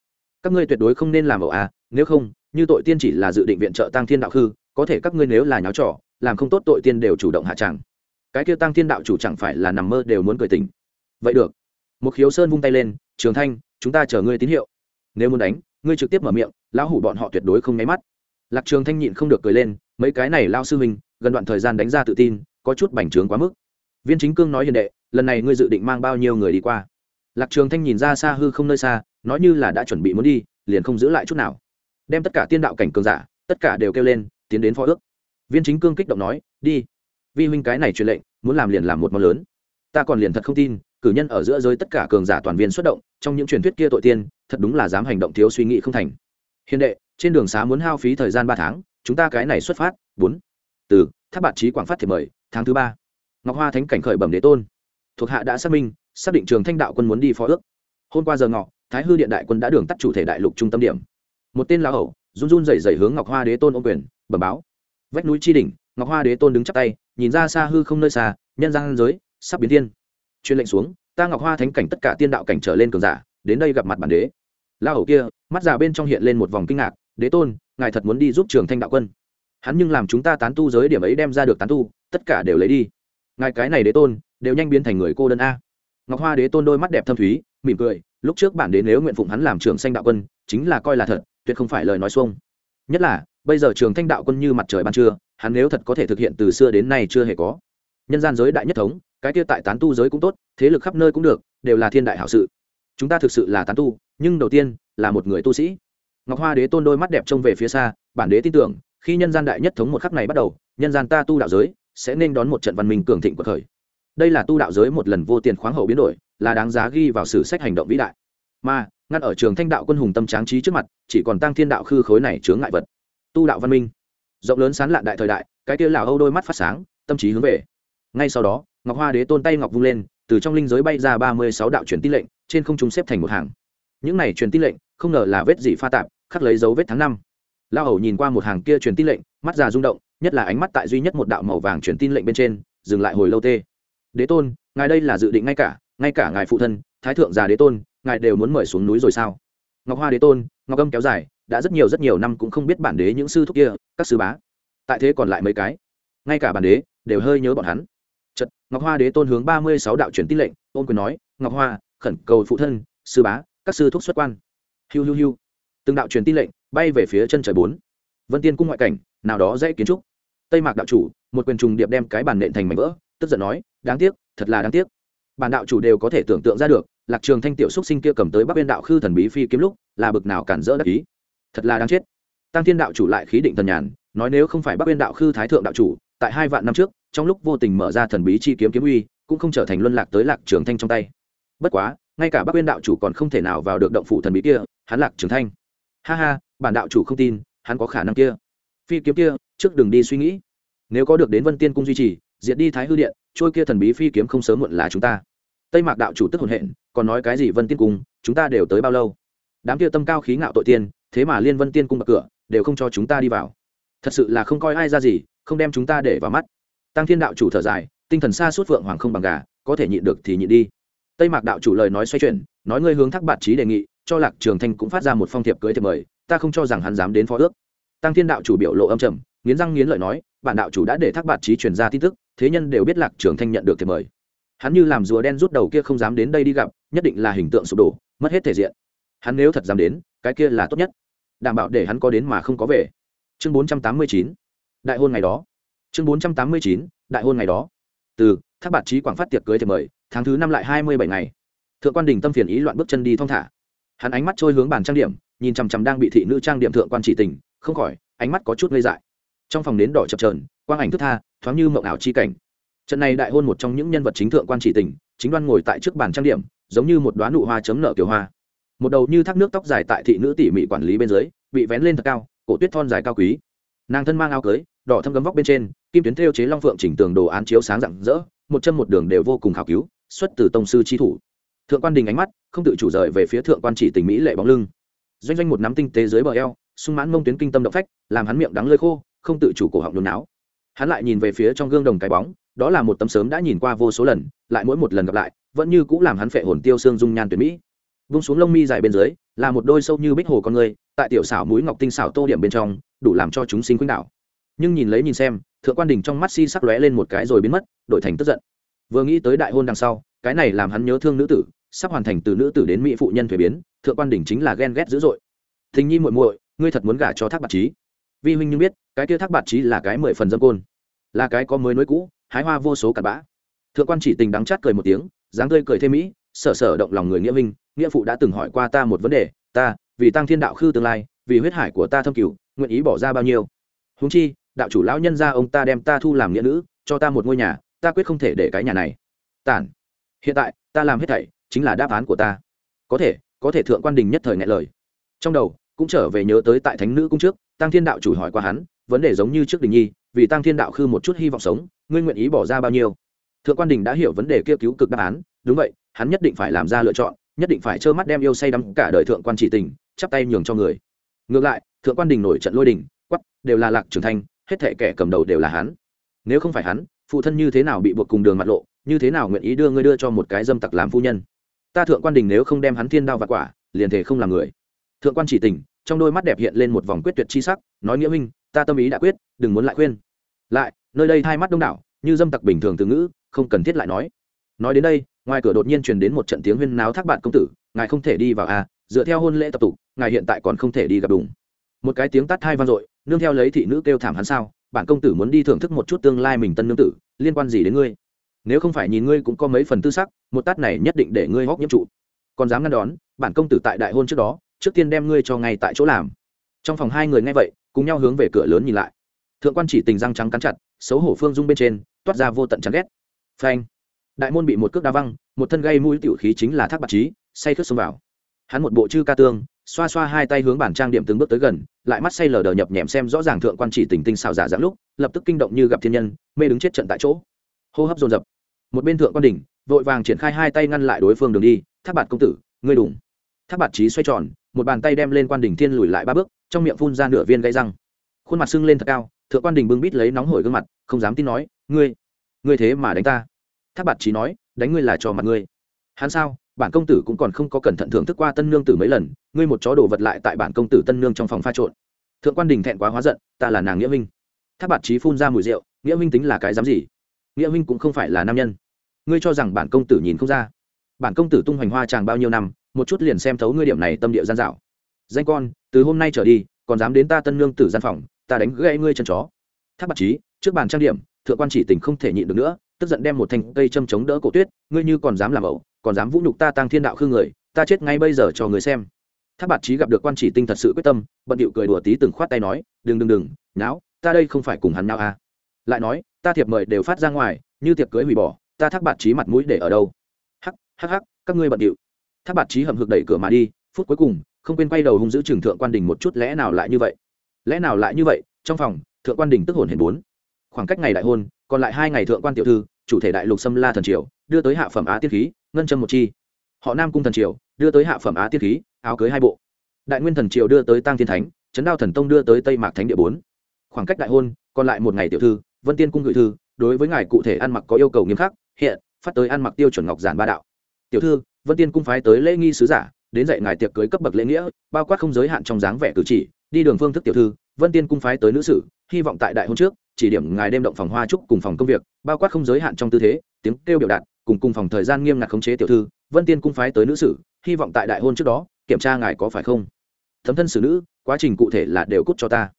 Speaker 1: Các ngươi tuyệt đối không nên làm ẩu à nếu không, như tội tiên chỉ là dự định viện trợ tăng thiên đạo khư, có thể các ngươi nếu là nháo trò, làm không tốt tội tiên đều chủ động hạ tràng. Cái kia tăng thiên đạo chủ chẳng phải là nằm mơ đều muốn cười tỉnh. Vậy được. Một khiếu sơn vung tay lên, trường thanh, chúng ta chờ ngươi tín hiệu. Nếu muốn đánh, ngươi trực tiếp mở miệng, lão hủ bọn họ tuyệt đối không nháy mắt. Lạc trường thanh nhịn không được cười lên, mấy cái này lao sư mình gần đoạn thời gian đánh ra tự tin, có chút bành trướng quá mức. Viên chính cương nói hiền đệ, lần này ngươi dự định mang bao nhiêu người đi qua? Lạc trường thanh nhìn ra xa hư không nơi xa, nói như là đã chuẩn bị muốn đi, liền không giữ lại chút nào. Đem tất cả tiên đạo cảnh cường giả, tất cả đều kêu lên, tiến đến phó ước. Viên chính cương kích động nói, đi. Vi huynh cái này truyền lệnh, muốn làm liền làm một món lớn. Ta còn liền thật không tin, cử nhân ở giữa giới tất cả cường giả toàn viên xuất động, trong những truyền thuyết kia tội tiên, thật đúng là dám hành động thiếu suy nghĩ không thành. Hiền đệ, trên đường xá muốn hao phí thời gian ba tháng, chúng ta cái này xuất phát, bốn. Từ, tháp bạt trí quảng phát thì mời, tháng thứ ba. Ngọc hoa thánh cảnh khởi bẩm đế tôn. Thuộc hạ đã xác minh xác định trường thanh đạo quân muốn đi phó ước. Hôm qua giờ ngọ, thái hư điện đại quân đã đường tắt chủ thể đại lục trung tâm điểm. Một tên lão hậu run run rẩy rẩy hướng ngọc hoa đế tôn ô quyền, bẩm báo. Vách núi tri đỉnh, ngọc hoa đế tôn đứng chắp tay, nhìn ra xa hư không nơi xa, nhân gian giới, sắp biến thiên. Chuyên lệnh xuống, ta ngọc hoa thánh cảnh tất cả tiên đạo cảnh trở lên cường giả, đến đây gặp mặt bản đế. La hầu kia, mắt già bên trong hiện lên một vòng kinh ngạc, đế tôn, ngài thật muốn đi giúp trường thanh đạo quân? Hắn nhưng làm chúng ta tán tu giới điểm ấy đem ra được tán tu, tất cả đều lấy đi. Ngài cái này đế tôn, đều nhanh biến thành người cô đơn a ngọc hoa đế tôn đôi mắt đẹp thâm thúy, mỉm cười, lúc trước bản đế nếu nguyện phụng hắn làm trường sanh đạo quân, chính là coi là thật, tuyệt không phải lời nói xuông. Nhất là, bây giờ trường thanh đạo quân như mặt trời ban trưa, hắn nếu thật có thể thực hiện từ xưa đến nay chưa hề có. Nhân gian giới đại nhất thống, cái kia tại tán tu giới cũng tốt, thế lực khắp nơi cũng được, đều là thiên đại hảo sự. Chúng ta thực sự là tán tu, nhưng đầu tiên, là một người tu sĩ. Ngọc hoa đế tôn đôi mắt đẹp trông về phía xa, bản đế tin tưởng, khi nhân gian đại nhất thống một khắc này bắt đầu, nhân gian ta tu đạo giới, sẽ nên đón một trận văn minh cường thịnh của thời đây là tu đạo giới một lần vô tiền khoáng hậu biến đổi, là đáng giá ghi vào sử sách hành động vĩ đại. Mà, ngăn ở trường thanh đạo quân hùng tâm tráng trí trước mặt, chỉ còn tăng thiên đạo khư khối này chướng ngại vật. Tu đạo văn minh. Rộng lớn sán lạn đại thời đại, cái kia là âu đôi mắt phát sáng, tâm trí hướng về. Ngay sau đó, ngọc hoa đế tôn tay ngọc vung lên, từ trong linh giới bay ra ba mươi sáu đạo truyền tin lệnh, trên không trung xếp thành một hàng. Những này truyền tin lệnh, không ngờ là vết gì pha tạp, khắc lấy dấu vết tháng năm. Lao hầu nhìn qua một hàng kia truyền tin lệnh, mắt già rung động, nhất là ánh mắt tại duy nhất một đạo màu vàng truyền tin lệnh bên trên, dừng lại hồi lâu tê đế tôn, ngài đây là dự định ngay cả ngay cả ngài phụ thân, thái thượng già đế tôn, ngài đều muốn mời xuống núi rồi sao? Ngọc hoa đế tôn, ngọc âm kéo dài, đã rất nhiều rất nhiều năm cũng không biết bản đế những sư thúc kia, các sư bá. Tại thế còn lại mấy cái, ngay cả bản đế đều hơi nhớ bọn hắn. Chật ngọc hoa đế tôn hướng ba mươi sáu đạo truyền tin lệnh, ôn quyền nói, ngọc hoa, khẩn cầu phụ thân, sư bá, các sư thúc xuất quan. Hiu hiu hiu. Từng đạo truyền tin lệnh bay về phía chân trời bốn. Vân tiên cung ngoại cảnh, nào đó dễ kiến trúc. Tây mạc đạo chủ, một quyền trùng điệp đem cái bàn nện thành mảnh vỡ tức giận nói, đáng tiếc, thật là đáng tiếc. Bản đạo chủ đều có thể tưởng tượng ra được, lạc trường thanh tiểu xúc sinh kia cầm tới bắc biên đạo khư thần bí phi kiếm lúc, là bực nào cản rỡ đắc ý. Thật là đáng chết. Tăng thiên đạo chủ lại khí định thần nhàn, nói nếu không phải bắc biên đạo khư thái thượng đạo chủ, tại hai vạn năm trước, trong lúc vô tình mở ra thần bí chi kiếm kiếm uy, cũng không trở thành luân lạc tới lạc trường thanh trong tay. Bất quá, ngay cả bắc biên đạo chủ còn không thể nào vào được động phủ thần bí kia, hắn lạc trường thanh. Ha ha, bản đạo chủ không tin, hắn có khả năng kia. Phi kiếm kia, trước đừng đi suy nghĩ. Nếu có được đến vân tiên cung duy trì diệt đi thái hư điện, trôi kia thần bí phi kiếm không sớm muộn là chúng ta. Tây mạc đạo chủ tức hồn hện, còn nói cái gì vân tiên cung, chúng ta đều tới bao lâu? Đám kia tâm cao khí ngạo tội tiên, thế mà liên vân tiên cung bật cửa, đều không cho chúng ta đi vào. Thật sự là không coi ai ra gì, không đem chúng ta để vào mắt. Tăng thiên đạo chủ thở dài, tinh thần xa suốt vượng hoàng không bằng gà, có thể nhịn được thì nhịn đi. Tây mạc đạo chủ lời nói xoay chuyển, nói ngươi hướng thác bạt trí đề nghị, cho lạc trường thanh cũng phát ra một phong thiệp cưới thiệp mời, ta không cho rằng hắn dám đến phó ước. Tăng thiên đạo chủ biểu lộ âm trầm, nghiến răng nghiến lợi nói, bản đạo chủ đã để thác bạt trí truyền ra tin tức thế nhân đều biết lạc trường thanh nhận được thiệp mời. Hắn như làm rùa đen rút đầu kia không dám đến đây đi gặp, nhất định là hình tượng sụp đổ, mất hết thể diện. Hắn nếu thật dám đến, cái kia là tốt nhất. Đảm bảo để hắn có đến mà không có về. Chương bốn trăm tám mươi chín. Đại hôn ngày đó. Chương bốn trăm tám mươi chín. Đại hôn ngày đó. Từ, thác bạt trí quảng phát tiệc cưới thiệp mời, tháng thứ năm lại hai mươi bảy ngày. Thượng quan đình tâm phiền ý loạn bước chân đi thong thả. Hắn ánh mắt trôi hướng bàn trang điểm, nhìn chằm chằm đang bị thị nữ trang điểm thượng quan chỉ tình, không khỏi, ánh mắt có chút ngây dại trong phòng nến đỏ chập trờn quang ảnh thức tha, thoáng như mộng ảo chi cảnh. Trận này đại hôn một trong những nhân vật chính thượng quan chỉ tình, chính đoan ngồi tại trước bàn trang điểm, giống như một đoán nụ hoa chấm nợ kiểu hoa. Một đầu như thác nước tóc dài tại thị nữ tỉ mỉ quản lý bên dưới, bị vén lên thật cao, cổ tuyết thon dài cao quý. Nàng thân mang áo cưới, đỏ thâm gấm vóc bên trên, kim tuyến thêu chế long phượng chỉnh tường đồ án chiếu sáng rạng rỡ, một chân một đường đều vô cùng khảo cứu, xuất từ tông sư chi thủ. Thượng quan đình ánh mắt, không tự chủ rời về phía thượng quan chỉ tình mỹ lệ bóng lưng. Doanh doanh một nắm tinh tế dưới bờ eo, sung mãn mông tuyến kinh tâm động phách, làm hắn miệng đắng lơi khô không tự chủ cổ họng nôn não hắn lại nhìn về phía trong gương đồng cái bóng, đó là một tấm sớm đã nhìn qua vô số lần, lại mỗi một lần gặp lại, vẫn như cũng làm hắn phệ hồn tiêu xương dung nhan tuyệt mỹ. Vung xuống lông mi dài bên dưới, là một đôi sâu như bích hồ con người, tại tiểu xảo mũi ngọc tinh xảo tô điểm bên trong, đủ làm cho chúng sinh khuynh đảo. Nhưng nhìn lấy nhìn xem, thượng quan đình trong mắt si sắc lóe lên một cái rồi biến mất, đổi thành tức giận. Vừa nghĩ tới đại hôn đằng sau, cái này làm hắn nhớ thương nữ tử, sắp hoàn thành từ nữ tử đến mỹ phụ nhân thuế biến, thượng quan đình chính là ghen ghét dữ dội. Thình nhi muội muội, ngươi thật muốn gả cho thác bạc trí. Vi huynh như biết cái kia thác bạc trí là cái mười phần dâm côn, là cái có mới nối cũ, hái hoa vô số cặn bã. Thượng quan chỉ tình đắng chát cười một tiếng, dáng tươi cười thêm mỹ, sở sở động lòng người nghĩa minh nghĩa phụ đã từng hỏi qua ta một vấn đề, ta, vì tăng thiên đạo khư tương lai, vì huyết hải của ta thâm cửu, nguyện ý bỏ ra bao nhiêu? Húng chi, đạo chủ lão nhân ra ông ta đem ta thu làm nghĩa nữ, cho ta một ngôi nhà, ta quyết không thể để cái nhà này. Tản. Hiện tại, ta làm hết thảy, chính là đáp án của ta. Có thể có thể thượng quan đình nhất thời ngại lời. Trong đầu, cũng trở về nhớ tới tại thánh nữ cung trước, tăng thiên đạo chủ hỏi qua hắn vấn đề giống như trước đình nhi, vì tăng thiên đạo khư một chút hy vọng sống, ngươi nguyện ý bỏ ra bao nhiêu? Thượng quan đình đã hiểu vấn đề kia cứu cực đáp án, đúng vậy, hắn nhất định phải làm ra lựa chọn, nhất định phải trơ mắt đem yêu say đắm cả đời thượng quan chỉ tình, chắp tay nhường cho người. Ngược lại, thượng quan đình nổi trận lôi đình quắp đều là lạc trưởng thanh, hết thể kẻ cầm đầu đều là hắn. Nếu không phải hắn, phụ thân như thế nào bị buộc cùng đường mặt lộ, như thế nào nguyện ý đưa ngươi đưa cho một cái dâm tặc làm phu nhân? Ta thượng quan đình nếu không đem hắn thiên đao và quả, liền thể không làm người. Thượng quan chỉ tình, trong đôi mắt đẹp hiện lên một vòng quyết tuyệt chi sắc, nói nghĩa minh ta tâm ý đã quyết, đừng muốn lại khuyên. Lại, nơi đây hai mắt đông đảo, như dâm tặc bình thường từ ngữ, không cần thiết lại nói. Nói đến đây, ngoài cửa đột nhiên truyền đến một trận tiếng huyên náo thác bạn công tử, ngài không thể đi vào à dựa theo hôn lễ tập tục, ngài hiện tại còn không thể đi gặp đùng. Một cái tiếng tắt hai vang dội, nương theo lấy thị nữ kêu thảm hắn sao bản công tử muốn đi thưởng thức một chút tương lai mình tân nương tử, liên quan gì đến ngươi? Nếu không phải nhìn ngươi cũng có mấy phần tư sắc, một tát này nhất định để ngươi hóc nhiễm trụ. Còn dám ngăn đón bản công tử tại đại hôn trước đó, trước tiên đem ngươi cho ngay tại chỗ làm trong phòng hai người nghe vậy, cùng nhau hướng về cửa lớn nhìn lại. Thượng quan chỉ tình răng trắng cắn chặt, xấu hổ phương dung bên trên, toát ra vô tận chán ghét. Phanh! Đại môn bị một cước đa văng, một thân gây mũi tiểu khí chính là thác bạc trí say khướt xông vào. Hắn một bộ chư ca tương, xoa xoa hai tay hướng bản trang điểm từng bước tới gần, lại mắt say lờ đờ nhập nhèm xem rõ ràng thượng quan chỉ tình tinh xào giả dạng lúc, lập tức kinh động như gặp thiên nhân, mê đứng chết trận tại chỗ. Hô hấp dồn dập. Một bên thượng quan đỉnh, vội vàng triển khai hai tay ngăn lại đối phương đường đi, thác bạt công tử, ngươi đủng thác bạt trí xoay tròn, một bàn tay đem lên quan đỉnh thiên lùi lại ba bước trong miệng phun ra nửa viên gãy răng. Khuôn mặt sưng lên thật cao, thượng quan đình bưng bít lấy nóng hổi gương mặt, không dám tin nói, ngươi ngươi thế mà đánh ta. Tháp bạt trí nói, đánh ngươi là cho mặt ngươi. Hắn sao? Bản công tử cũng còn không có cẩn thận thưởng thức qua tân nương tử mấy lần, ngươi một chó đồ vật lại tại bản công tử tân nương trong phòng pha trộn. Thượng quan đình thẹn quá hóa giận, ta là nàng nghĩa minh tháp bạt trí phun ra mùi rượu, nghĩa minh tính là cái dám gì? Nghĩa minh cũng không phải là nam nhân. Ngươi cho rằng bản công tử nhìn không ra. Bản công tử tung hoành hoa chàng bao nhiêu năm, một chút liền xem thấu ngươi điểm này tâm địa gian dạo danh con từ hôm nay trở đi còn dám đến ta tân nương tử gian phòng ta đánh gãy ngươi chân chó. Tháp bạt trí trước bàn trang điểm thượng quan chỉ tình không thể nhịn được nữa tức giận đem một thanh cây châm chống đỡ cổ tuyết ngươi như còn dám làm ẩu còn dám vũ nhục ta tăng thiên đạo khương người ta chết ngay bây giờ cho người xem. Tháp bạt trí gặp được quan chỉ tinh thật sự quyết tâm bận điệu cười đùa tí từng khoát tay nói đừng đừng đừng não, ta đây không phải cùng hắn nào à. Lại nói ta thiệp mời đều phát ra ngoài như tiệc cưới hủy bỏ ta thác bạt trí mặt mũi để ở đâu? Hắc hắc hắc các ngươi bận điệu. Thác bạt trí hầm hực đẩy cửa mà đi phút cuối cùng không quên quay đầu hung giữ trường thượng quan đình một chút, lẽ nào lại như vậy? Lẽ nào lại như vậy? Trong phòng, thượng quan đình tức hồn hển bốn. Khoảng cách ngày đại hôn, còn lại hai ngày thượng quan tiểu thư, chủ thể đại lục xâm la thần triều, đưa tới hạ phẩm á tiết khí, ngân châm một chi. Họ nam cung thần triều, đưa tới hạ phẩm á tiết khí, áo cưới hai bộ. Đại nguyên thần triều đưa tới tăng thiên thánh trấn đao thần tông đưa tới tây mạc thánh địa bốn. Khoảng cách đại hôn, còn lại một ngày tiểu thư, vân tiên cung gửi thư, đối với ngài cụ thể ăn mặc có yêu cầu nghiêm khắc, hiện, phát tới ăn mặc tiêu chuẩn ngọc giản ba đạo. Tiểu thư, vân tiên cung phái tới lễ nghi sứ giả đến dạy ngài tiệc cưới cấp bậc lễ nghĩa, bao quát không giới hạn trong dáng vẻ cử chỉ, đi đường phương thức tiểu thư, vân tiên cung phái tới nữ sử, hy vọng tại đại hôn trước, chỉ điểm ngài đêm động phòng hoa trúc cùng phòng công việc, bao quát không giới hạn trong tư thế, tiếng kêu biểu đạt, cùng cùng phòng thời gian nghiêm ngặt khống chế tiểu thư, vân tiên cung phái tới nữ sử, hy vọng tại đại hôn trước đó, kiểm tra ngài có phải không? Thấm thân xử nữ, quá trình cụ thể là đều cút cho ta.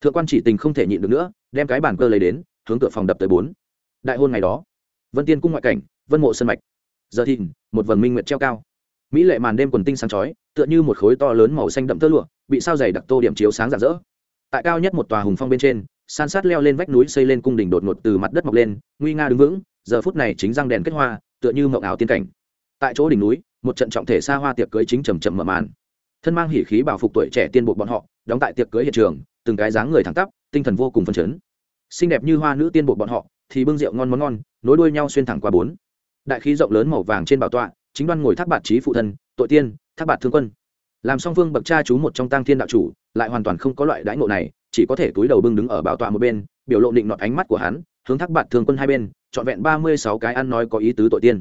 Speaker 1: Thượng quan chỉ tình không thể nhịn được nữa, đem cái bản cơ lấy đến, hướng cửa phòng đập tới bốn. Đại hôn ngày đó, vân tiên cung ngoại cảnh, vân mộ sân mạch. Giờ thìn, một vần minh nguyệt treo cao mỹ lệ màn đêm quần tinh sáng chói, tựa như một khối to lớn màu xanh đậm tơ lụa, bị sao dày đặc tô điểm chiếu sáng rạng rỡ. Tại cao nhất một tòa hùng phong bên trên, san sát leo lên vách núi xây lên cung đỉnh đột ngột từ mặt đất mọc lên, nguy nga đứng vững, giờ phút này chính răng đèn kết hoa, tựa như mộng ảo tiên cảnh. Tại chỗ đỉnh núi, một trận trọng thể xa hoa tiệc cưới chính trầm trầm mở màn. Thân mang hỉ khí bảo phục tuổi trẻ tiên buộc bọn họ, đóng tại tiệc cưới hiện trường, từng cái dáng người thẳng tắp, tinh thần vô cùng phấn chấn. Xinh đẹp như hoa nữ tiên buộc bọn họ, thì bưng rượu ngon món ngon, nối đuôi nhau xuyên thẳng qua bốn. Đại khí rộng lớn màu vàng trên bảo tọa chính đoan ngồi thác bạt trí phụ thân, tội tiên, thác bạt thương quân. Làm song phương bậc cha chú một trong tăng thiên đạo chủ, lại hoàn toàn không có loại đãi ngộ này, chỉ có thể túi đầu bưng đứng ở bảo tọa một bên, biểu lộ định nọt ánh mắt của hắn, hướng thác bạt thương quân hai bên, trọn vẹn ba mươi sáu cái ăn nói có ý tứ tội tiên.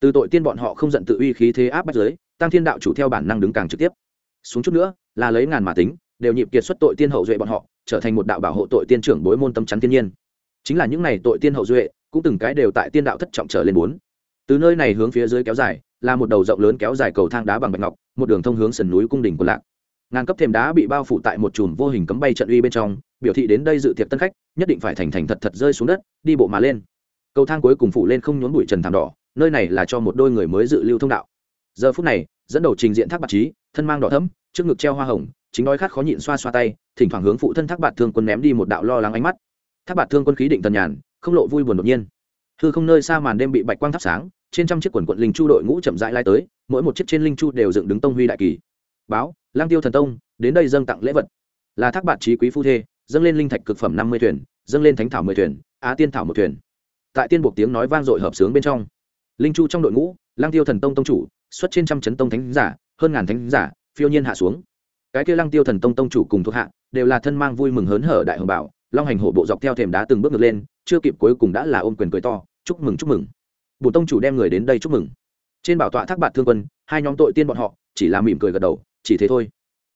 Speaker 1: Từ tội tiên bọn họ không giận tự uy khí thế áp bách giới tăng thiên đạo chủ theo bản năng đứng càng trực tiếp. Xuống chút nữa, là lấy ngàn mà tính, đều nhịp kiệt xuất tội tiên hậu duệ bọn họ, trở thành một đạo bảo hộ tội tiên trưởng bối môn tâm chắn thiên nhiên. Chính là những này tội tiên hậu duệ, cũng từng cái đều tại tiên đạo thất trọng trở lên bốn. Từ nơi này hướng phía dưới kéo dài là một đầu rộng lớn kéo dài cầu thang đá bằng bạch ngọc, một đường thông hướng sườn núi cung đỉnh của lạc. Ngàn cấp thềm đá bị bao phủ tại một chùm vô hình cấm bay trận uy bên trong, biểu thị đến đây dự tiệc tân khách, nhất định phải thành thành thật thật rơi xuống đất, đi bộ mà lên. Cầu thang cuối cùng phủ lên không nhốn bụi trần thảm đỏ, nơi này là cho một đôi người mới dự lưu thông đạo. Giờ phút này, dẫn đầu trình diện thác bạc trí, thân mang đỏ thấm trước ngực treo hoa hồng, chính đói khát khó nhịn xoa xoa tay, thỉnh thoảng hướng phụ thân thác bạc thương quân ném đi một đạo lo lắng ánh mắt. Tháp bạc thương quân khí định tần nhàn, không lộ vui buồn đột nhiên. Hư không nơi xa màn đêm bị bạch quang thắp sáng trên trăm chiếc quần quận linh chu đội ngũ chậm rãi lai tới, mỗi một chiếc trên linh chu đều dựng đứng tông huy đại kỳ. Báo, lang tiêu thần tông, đến đây dâng tặng lễ vật. Là thác bạt trí quý phu thê, dâng lên linh thạch cực phẩm năm mươi thuyền, dâng lên thánh thảo mười thuyền, á tiên thảo một thuyền. Tại tiên buộc tiếng nói vang dội hợp sướng bên trong, linh chu trong đội ngũ, lang tiêu thần tông tông chủ, xuất trên trăm chấn tông thánh giả, hơn ngàn thánh giả, phiêu nhiên hạ xuống. Cái kia lang tiêu thần tông tông chủ cùng thuộc hạ, đều là thân mang vui mừng hớn hở đại hồng bảo, long hành hổ bộ dọc theo thềm đá từng bước ngược lên, chưa kịp cuối cùng đã là ôm quyền cười to, chúc mừng chúc mừng bổ tông chủ đem người đến đây chúc mừng. Trên bảo tọa thác bạt thương quân, hai nhóm tội tiên bọn họ, chỉ là mỉm cười gật đầu, chỉ thế thôi.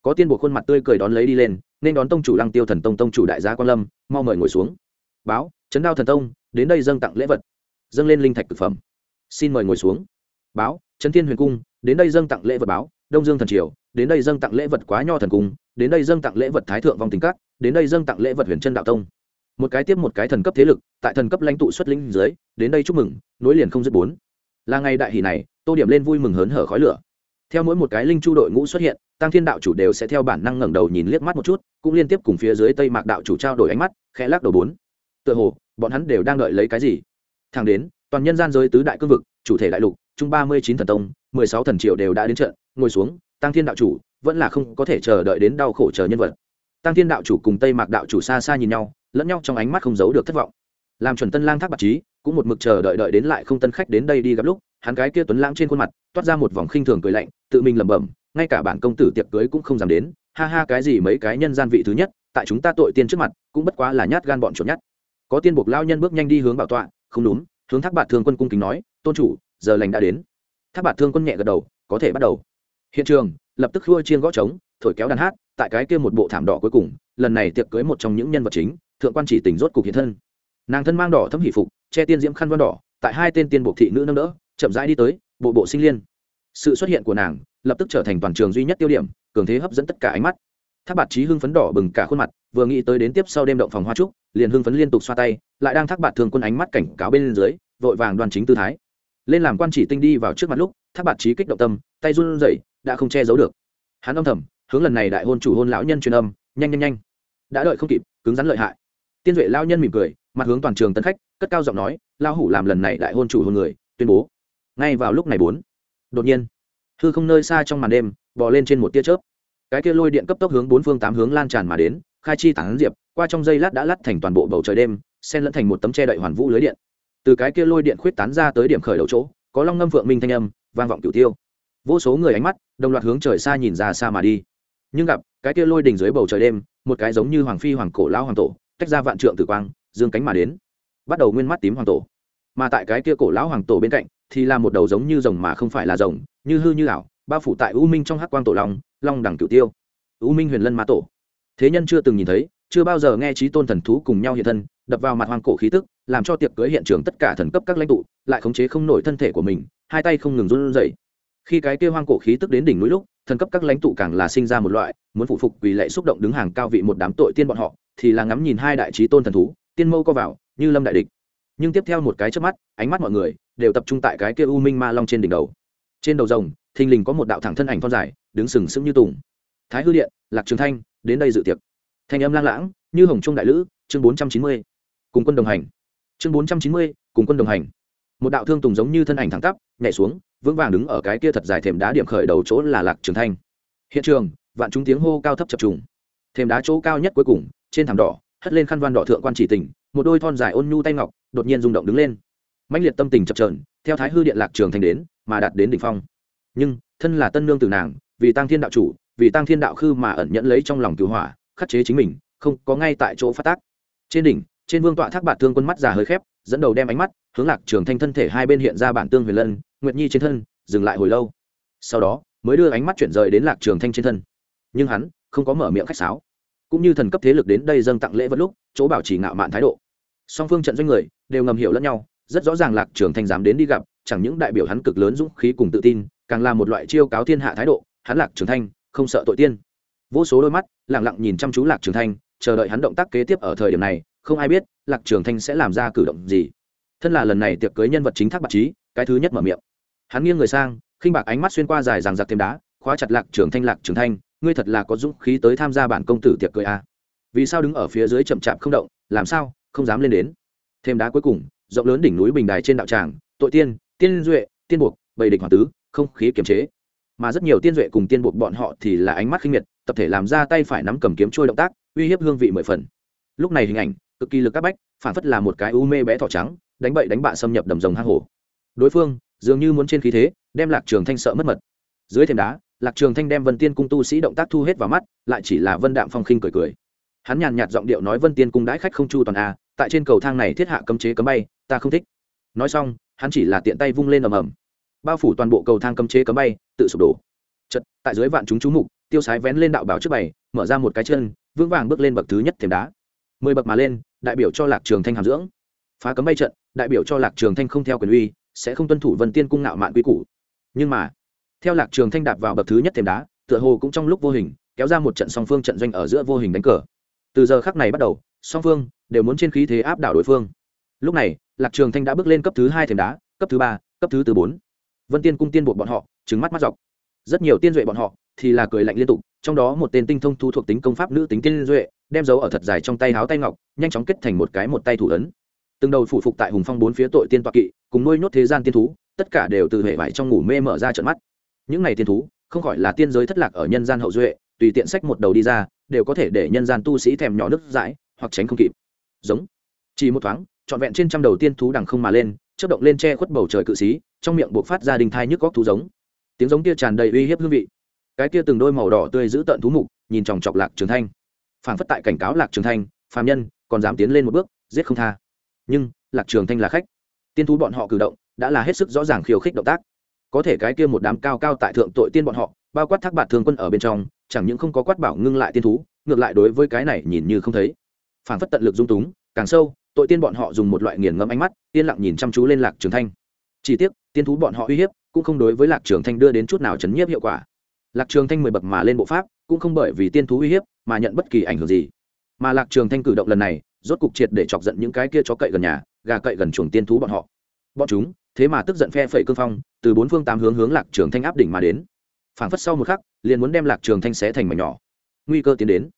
Speaker 1: Có tiên buộc khuôn mặt tươi cười đón lấy đi lên, nên đón tông chủ lăng tiêu thần tông tông chủ đại gia quan lâm, mau mời ngồi xuống. Báo chấn đao thần tông, đến đây dâng tặng lễ vật. Dâng lên linh thạch thực phẩm. Xin mời ngồi xuống. Báo, trấn thiên huyền cung, đến đây dâng tặng lễ vật báo. Đông dương thần triều, đến đây dâng tặng lễ vật quá nho thần cung, đến đây dâng tặng lễ vật thái thượng vong tình các, đến đây dâng tặng lễ vật huyền chân đạo tông một cái tiếp một cái thần cấp thế lực, tại thần cấp lãnh tụ xuất linh dưới, đến đây chúc mừng, nối liền không dứt bốn. Là ngày đại hỷ này, tô điểm lên vui mừng hớn hở khói lửa. Theo mỗi một cái linh chu đội ngũ xuất hiện, tăng thiên đạo chủ đều sẽ theo bản năng ngẩng đầu nhìn liếc mắt một chút, cũng liên tiếp cùng phía dưới tây mạc đạo chủ trao đổi ánh mắt, khẽ lắc đầu bốn. Tựa hồ, bọn hắn đều đang đợi lấy cái gì? Thẳng đến, toàn nhân gian giới tứ đại cương vực, chủ thể đại lục trung ba mươi chín thần tông, mười sáu thần triệu đều đã đến trận, ngồi xuống, tăng thiên đạo chủ vẫn là không có thể chờ đợi đến đau khổ chờ nhân vật. Tăng thiên đạo chủ cùng tây mạc đạo chủ xa xa nhìn nhau lẫn nhau trong ánh mắt không giấu được thất vọng. Làm chuẩn tân lang thác bạc trí, cũng một mực chờ đợi đợi đến lại không tân khách đến đây đi gặp lúc, hắn gái kia tuấn lãng trên khuôn mặt, toát ra một vòng khinh thường cười lạnh, tự mình lẩm bẩm, ngay cả bản công tử tiệc cưới cũng không dám đến, ha ha cái gì mấy cái nhân gian vị thứ nhất, tại chúng ta tội tiên trước mặt, cũng bất quá là nhát gan bọn chuột nhát. Có tiên buộc lao nhân bước nhanh đi hướng bảo tọa, không đúng, hướng thác bạt thương quân cung kính nói, tôn chủ, giờ lành đã đến. Thác bạt thương quân nhẹ gật đầu, có thể bắt đầu. Hiện trường, lập tức khua chiên gõ trống, thổi kéo đàn hát, tại cái kia một bộ thảm đỏ cuối cùng, lần này tiệc cưới một trong những nhân vật chính thượng quan chỉ tình rốt cục hiện thân. Nàng thân mang đỏ thấm hỷ phục, che tiên diễm khăn văn đỏ, tại hai tên tiên bộ thị nữ nâng đỡ, chậm rãi đi tới, bộ bộ sinh liên. Sự xuất hiện của nàng, lập tức trở thành toàn trường duy nhất tiêu điểm, cường thế hấp dẫn tất cả ánh mắt. Thác bạt trí hưng phấn đỏ bừng cả khuôn mặt, vừa nghĩ tới đến tiếp sau đêm động phòng hoa trúc, liền hưng phấn liên tục xoa tay, lại đang thác bạt thường quân ánh mắt cảnh cáo bên dưới, vội vàng đoàn chính tư thái. Lên làm quan chỉ tinh đi vào trước mặt lúc, thác bạt trí kích động tâm, tay run rẩy, đã không che giấu được. Hắn âm thầm, hướng lần này đại hôn chủ hôn lão nhân truyền âm, nhanh nhanh nhanh. Đã đợi không kịp, cứng rắn lợi hại tiên duệ lao nhân mỉm cười, mặt hướng toàn trường tân khách, cất cao giọng nói lao hủ làm lần này đại hôn chủ hôn người, tuyên bố. Ngay vào lúc này bốn, đột nhiên, hư không nơi xa trong màn đêm, bò lên trên một tia chớp. Cái tia lôi điện cấp tốc hướng bốn phương tám hướng lan tràn mà đến, khai chi tán diệp, qua trong giây lát đã lắt thành toàn bộ bầu trời đêm, xen lẫn thành một tấm che đậy hoàn vũ lưới điện. Từ cái kia lôi điện khuyết tán ra tới điểm khởi đầu chỗ, có long ngâm phượng minh thanh âm, vang vọng cửu tiêu. Vô số người ánh mắt, đồng loạt hướng trời xa nhìn ra xa mà đi. Nhưng gặp, cái kia lôi đỉnh dưới bầu trời đêm, một cái giống như hoàng phi hoàng cổ lão hoàng tổ tách ra vạn trượng tử quang, dương cánh mà đến. Bắt đầu nguyên mắt tím hoàng tổ. Mà tại cái kia cổ lão hoàng tổ bên cạnh, thì là một đầu giống như rồng mà không phải là rồng, như hư như ảo, bao phủ tại u minh trong hắc quang tổ long long đẳng cửu tiêu. U minh huyền lân ma tổ. Thế nhân chưa từng nhìn thấy, chưa bao giờ nghe trí tôn thần thú cùng nhau hiện thân, đập vào mặt hoàng cổ khí tức, làm cho tiệc cưới hiện trường tất cả thần cấp các lãnh tụ lại khống chế không nổi thân thể của mình, hai tay không ngừng run rẩy. Khi cái kia hoang cổ khí tức đến đỉnh núi lúc, thần cấp các lãnh tụ càng là sinh ra một loại, muốn phụ phục vì lệ xúc động đứng hàng cao vị một đám tội tiên bọn họ thì là ngắm nhìn hai đại trí tôn thần thú, tiên mâu co vào, như lâm đại địch. Nhưng tiếp theo một cái trước mắt, ánh mắt mọi người đều tập trung tại cái kia u minh ma long trên đỉnh đầu. Trên đầu rồng, thình lình có một đạo thẳng thân ảnh thon dài, đứng sừng sững như tùng. Thái hư điện, lạc trường thanh, đến đây dự tiệc. Thanh âm lang lãng, như hồng trung đại lữ, chương bốn trăm chín mươi. Cùng quân đồng hành. Chương bốn trăm chín mươi, cùng quân đồng hành. Một đạo thương tùng giống như thân ảnh thẳng tắp, nhảy xuống, vững vàng đứng ở cái kia thật dài thềm đá điểm khởi đầu chỗ là lạc trường thanh. Hiện trường, vạn chúng tiếng hô cao thấp chập trùng. Thềm đá chỗ cao nhất cuối cùng trên thảm đỏ, hất lên khăn văn đỏ thượng quan chỉ tình một đôi thon dài ôn nhu tay ngọc đột nhiên rung động đứng lên. Mãnh liệt tâm tình chập trờn theo thái hư điện lạc trường thành đến, mà đạt đến đỉnh phong. Nhưng, thân là tân nương tử nàng, vì tăng thiên đạo chủ, vì tăng thiên đạo khư mà ẩn nhẫn lấy trong lòng cứu hỏa, khắc chế chính mình, không có ngay tại chỗ phát tác. Trên đỉnh, trên vương tọa thác bạt thương quân mắt già hơi khép, dẫn đầu đem ánh mắt, hướng lạc trường thanh thân thể hai bên hiện ra bản tương huyền lân, nguyệt nhi trên thân, dừng lại hồi lâu. Sau đó, mới đưa ánh mắt chuyển rời đến lạc trường thanh trên thân. Nhưng hắn không có mở miệng khách sáo cũng như thần cấp thế lực đến đây dâng tặng lễ vật lúc, chỗ bảo trì ngạo mạn thái độ. Song phương trận doanh người đều ngầm hiểu lẫn nhau, rất rõ ràng lạc trường thanh dám đến đi gặp, chẳng những đại biểu hắn cực lớn dũng khí cùng tự tin, càng là một loại chiêu cáo thiên hạ thái độ, hắn lạc trường thanh không sợ tội tiên. Vô số đôi mắt lặng lặng nhìn chăm chú lạc trường thanh, chờ đợi hắn động tác kế tiếp ở thời điểm này, không ai biết lạc trường thanh sẽ làm ra cử động gì. Thân là lần này tiệc cưới nhân vật chính thác bạc trí, cái thứ nhất mở miệng. Hắn nghiêng người sang, khinh bạc ánh mắt xuyên qua dài ràng giặc thêm đá, khóa chặt lạc trường thanh, lạc trường thanh ngươi thật là có dũng khí tới tham gia bản công tử tiệc cười a vì sao đứng ở phía dưới chậm chạp không động, làm sao, không dám lên đến. Thêm đá cuối cùng, rộng lớn đỉnh núi bình đài trên đạo tràng, tội tiên tiên duệ, tiên buộc, bầy địch hoàng tứ, không khí kiềm chế. Mà rất nhiều tiên duệ cùng tiên buộc bọn họ thì là ánh mắt khinh miệt, tập thể làm ra tay phải nắm cầm kiếm trôi động tác, uy hiếp hương vị mười phần. Lúc này hình ảnh, cực kỳ lực các bách, phản phất là một cái u mê bé thỏ trắng, đánh bậy đánh bạ xâm nhập đầm rồng hang hổ. Đối phương, dường như muốn trên khí thế, đem lạc trường thanh sợ mất mật. Dưới thềm đá lạc trường thanh đem vân tiên cung tu sĩ động tác thu hết vào mắt, lại chỉ là vân đạm phong khinh cười cười. Hắn nhàn nhạt giọng điệu nói vân tiên cung đãi khách không chu toàn a, tại trên cầu thang này thiết hạ cấm chế cấm bay, ta không thích. Nói xong, hắn chỉ là tiện tay vung lên ầm ầm. Bao phủ toàn bộ cầu thang cấm chế cấm bay, tự sụp đổ. Chật tại dưới vạn chúng chú mục, tiêu sái vén lên đạo bảo trước bày, mở ra một cái chân, vững vàng bước lên bậc thứ nhất thềm đá. Mười bậc mà lên, đại biểu cho lạc trường thanh hàm dưỡng. Phá cấm bay trận, đại biểu cho lạc trường thanh không theo quyền uy, sẽ không tuân thủ vân tiên cung nạo mạn quy củ. Nhưng mà theo lạc trường thanh đạp vào bậc thứ nhất thềm đá, tựa hồ cũng trong lúc vô hình, kéo ra một trận song phương trận doanh ở giữa vô hình đánh cờ. Từ giờ khắc này bắt đầu, song phương đều muốn trên khí thế áp đảo đối phương. Lúc này, lạc trường thanh đã bước lên cấp thứ hai thềm đá, cấp thứ ba, cấp thứ tư bốn. Vân tiên cung tiên buộc bọn họ trứng mắt mắt dọc. Rất nhiều tiên duệ bọn họ thì là cười lạnh liên tục, trong đó một tên tinh thông thu thuộc tính công pháp nữ tính tiên duệ, đem dấu ở thật dài trong tay háo tay ngọc, nhanh chóng kết thành một cái một tay thủ ấn. Từng đầu phủ phục tại hùng phong bốn phía tội tiên toạc kỵ, cùng nuôi nhốt thế gian tiên thú, tất cả đều từ hệ vải trong ngủ mê mở ra trận mắt những này tiên thú, không khỏi là tiên giới thất lạc ở nhân gian hậu duệ, tùy tiện sách một đầu đi ra, đều có thể để nhân gian tu sĩ thèm nhỏ nước dãi, hoặc tránh không kịp. Giống. Chỉ một thoáng, trọn vẹn trên trăm đầu tiên thú đằng không mà lên, chớp động lên che khuất bầu trời cự xí, trong miệng buộc phát ra đình thai nhức góc thú giống. Tiếng giống kia tràn đầy uy hiếp hương vị. Cái kia từng đôi màu đỏ tươi giữ tợn thú mục, nhìn chòng chọc lạc trường thanh. Phảng phất tại cảnh cáo lạc trường thanh, phàm nhân còn dám tiến lên một bước, giết không tha. Nhưng, lạc trường thanh là khách. Tiên thú bọn họ cử động, đã là hết sức rõ ràng khiêu khích động tác có thể cái kia một đám cao cao tại thượng tội tiên bọn họ, bao quát thác bạt thương quân ở bên trong, chẳng những không có quát bảo ngưng lại tiên thú, ngược lại đối với cái này nhìn như không thấy. Phảng phất tận lực dung túng, càng sâu, tội tiên bọn họ dùng một loại nghiền ngẫm ánh mắt, yên lặng nhìn chăm chú lên lạc trường thanh. Chỉ tiếc, tiên thú bọn họ uy hiếp, cũng không đối với lạc trường thanh đưa đến chút nào chấn nhiếp hiệu quả. Lạc trường thanh mười bậc mà lên bộ pháp, cũng không bởi vì tiên thú uy hiếp mà nhận bất kỳ ảnh hưởng gì. Mà lạc trường thanh cử động lần này, rốt cục triệt để chọc giận những cái kia chó cậy gần nhà, gà cậy gần chuồng tiên thú bọn họ. Bọn chúng thế mà tức giận phe phẩy cương phong, từ bốn phương tám hướng hướng lạc trường thanh áp đỉnh mà đến. Phảng phất sau một khắc, liền muốn đem lạc trường thanh xé thành mảnh nhỏ. Nguy cơ tiến đến.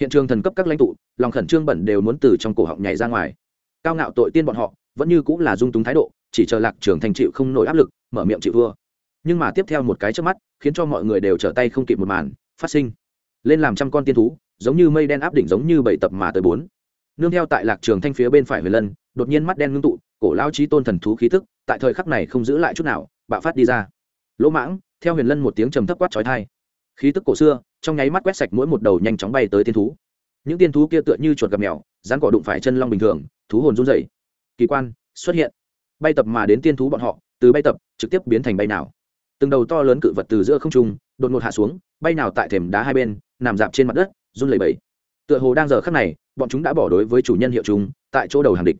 Speaker 1: Hiện trường thần cấp các lãnh tụ, lòng khẩn trương bẩn đều muốn từ trong cổ họng nhảy ra ngoài. Cao ngạo tội tiên bọn họ, vẫn như cũng là dung túng thái độ, chỉ chờ lạc trường thanh chịu không nổi áp lực, mở miệng chịu thua. Nhưng mà tiếp theo một cái trước mắt, khiến cho mọi người đều trở tay không kịp một màn, phát sinh. Lên làm trăm con tiên thú, giống như mây đen áp đỉnh giống như bảy tập mà tới bốn. Nương theo tại lạc trường thanh phía bên phải về lân, đột nhiên mắt đen ngưng tụ, cổ lao trí tôn thần thú khí tức tại thời khắc này không giữ lại chút nào, bạo phát đi ra. Lỗ mãng, theo huyền lân một tiếng trầm thấp quát trói thai khí tức cổ xưa, trong nháy mắt quét sạch mỗi một đầu nhanh chóng bay tới tiên thú. Những tiên thú kia tựa như chuột gặp mèo rán cỏ đụng phải chân long bình thường, thú hồn run dày kỳ quan, xuất hiện. Bay tập mà đến tiên thú bọn họ, từ bay tập, trực tiếp biến thành bay nào. Từng đầu to lớn cự vật từ giữa không trung, đột ngột hạ xuống, bay nào tại thềm đá hai bên, nằm dạp trên mặt đất, run lẩy bẩy. Tựa hồ đang giờ khắc này, bọn chúng đã bỏ đối với chủ nhân hiệu chúng, tại chỗ đầu hàng địch.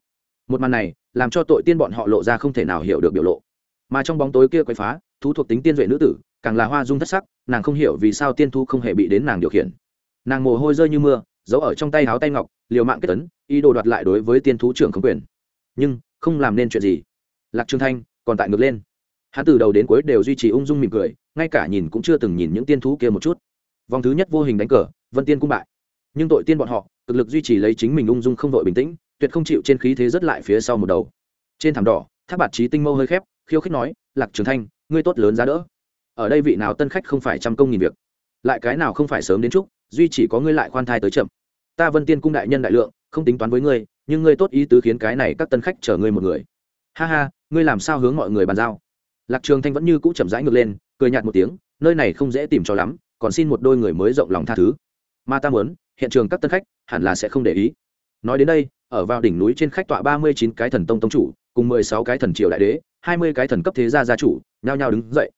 Speaker 1: Một màn này làm cho tội tiên bọn họ lộ ra không thể nào hiểu được biểu lộ. Mà trong bóng tối kia quậy phá, thú thuộc tính tiên duệ nữ tử, càng là hoa dung thất sắc, nàng không hiểu vì sao tiên thu không hề bị đến nàng điều khiển. Nàng mồ hôi rơi như mưa, giấu ở trong tay háo tay ngọc, liều mạng kết tấn, ý đồ đoạt lại đối với tiên thú trưởng không quyền. Nhưng, không làm nên chuyện gì. Lạc trương thanh còn tại ngược lên. Hắn từ đầu đến cuối đều duy trì ung dung mỉm cười, ngay cả nhìn cũng chưa từng nhìn những tiên thú kia một chút. Vòng thứ nhất vô hình đánh cờ, vân tiên cung bại. Nhưng tội tiên bọn họ, cực lực duy trì lấy chính mình ung dung không đội bình tĩnh tuyệt không chịu trên khí thế rất lại phía sau một đầu. Trên thảm đỏ, thác bạt trí tinh mâu hơi khép, khiêu khích nói, lạc trường thanh, ngươi tốt lớn giá đỡ. Ở đây vị nào tân khách không phải trăm công nghìn việc. Lại cái nào không phải sớm đến chúc duy chỉ có ngươi lại khoan thai tới chậm. Ta vân tiên cung đại nhân đại lượng, không tính toán với ngươi, nhưng ngươi tốt ý tứ khiến cái này các tân khách chở ngươi một người. Ha ha, ngươi làm sao hướng mọi người bàn giao? Lạc trường thanh vẫn như cũ chậm rãi ngược lên, cười nhạt một tiếng, nơi này không dễ tìm cho lắm, còn xin một đôi người mới rộng lòng tha thứ. Mà ta muốn, hiện trường các tân khách hẳn là sẽ không để ý. Nói đến đây ở vào đỉnh núi trên khách tọa ba mươi chín cái thần tông tông chủ, cùng mười sáu cái thần triều đại đế, hai mươi cái thần cấp thế gia gia chủ, nhao nhao đứng dậy.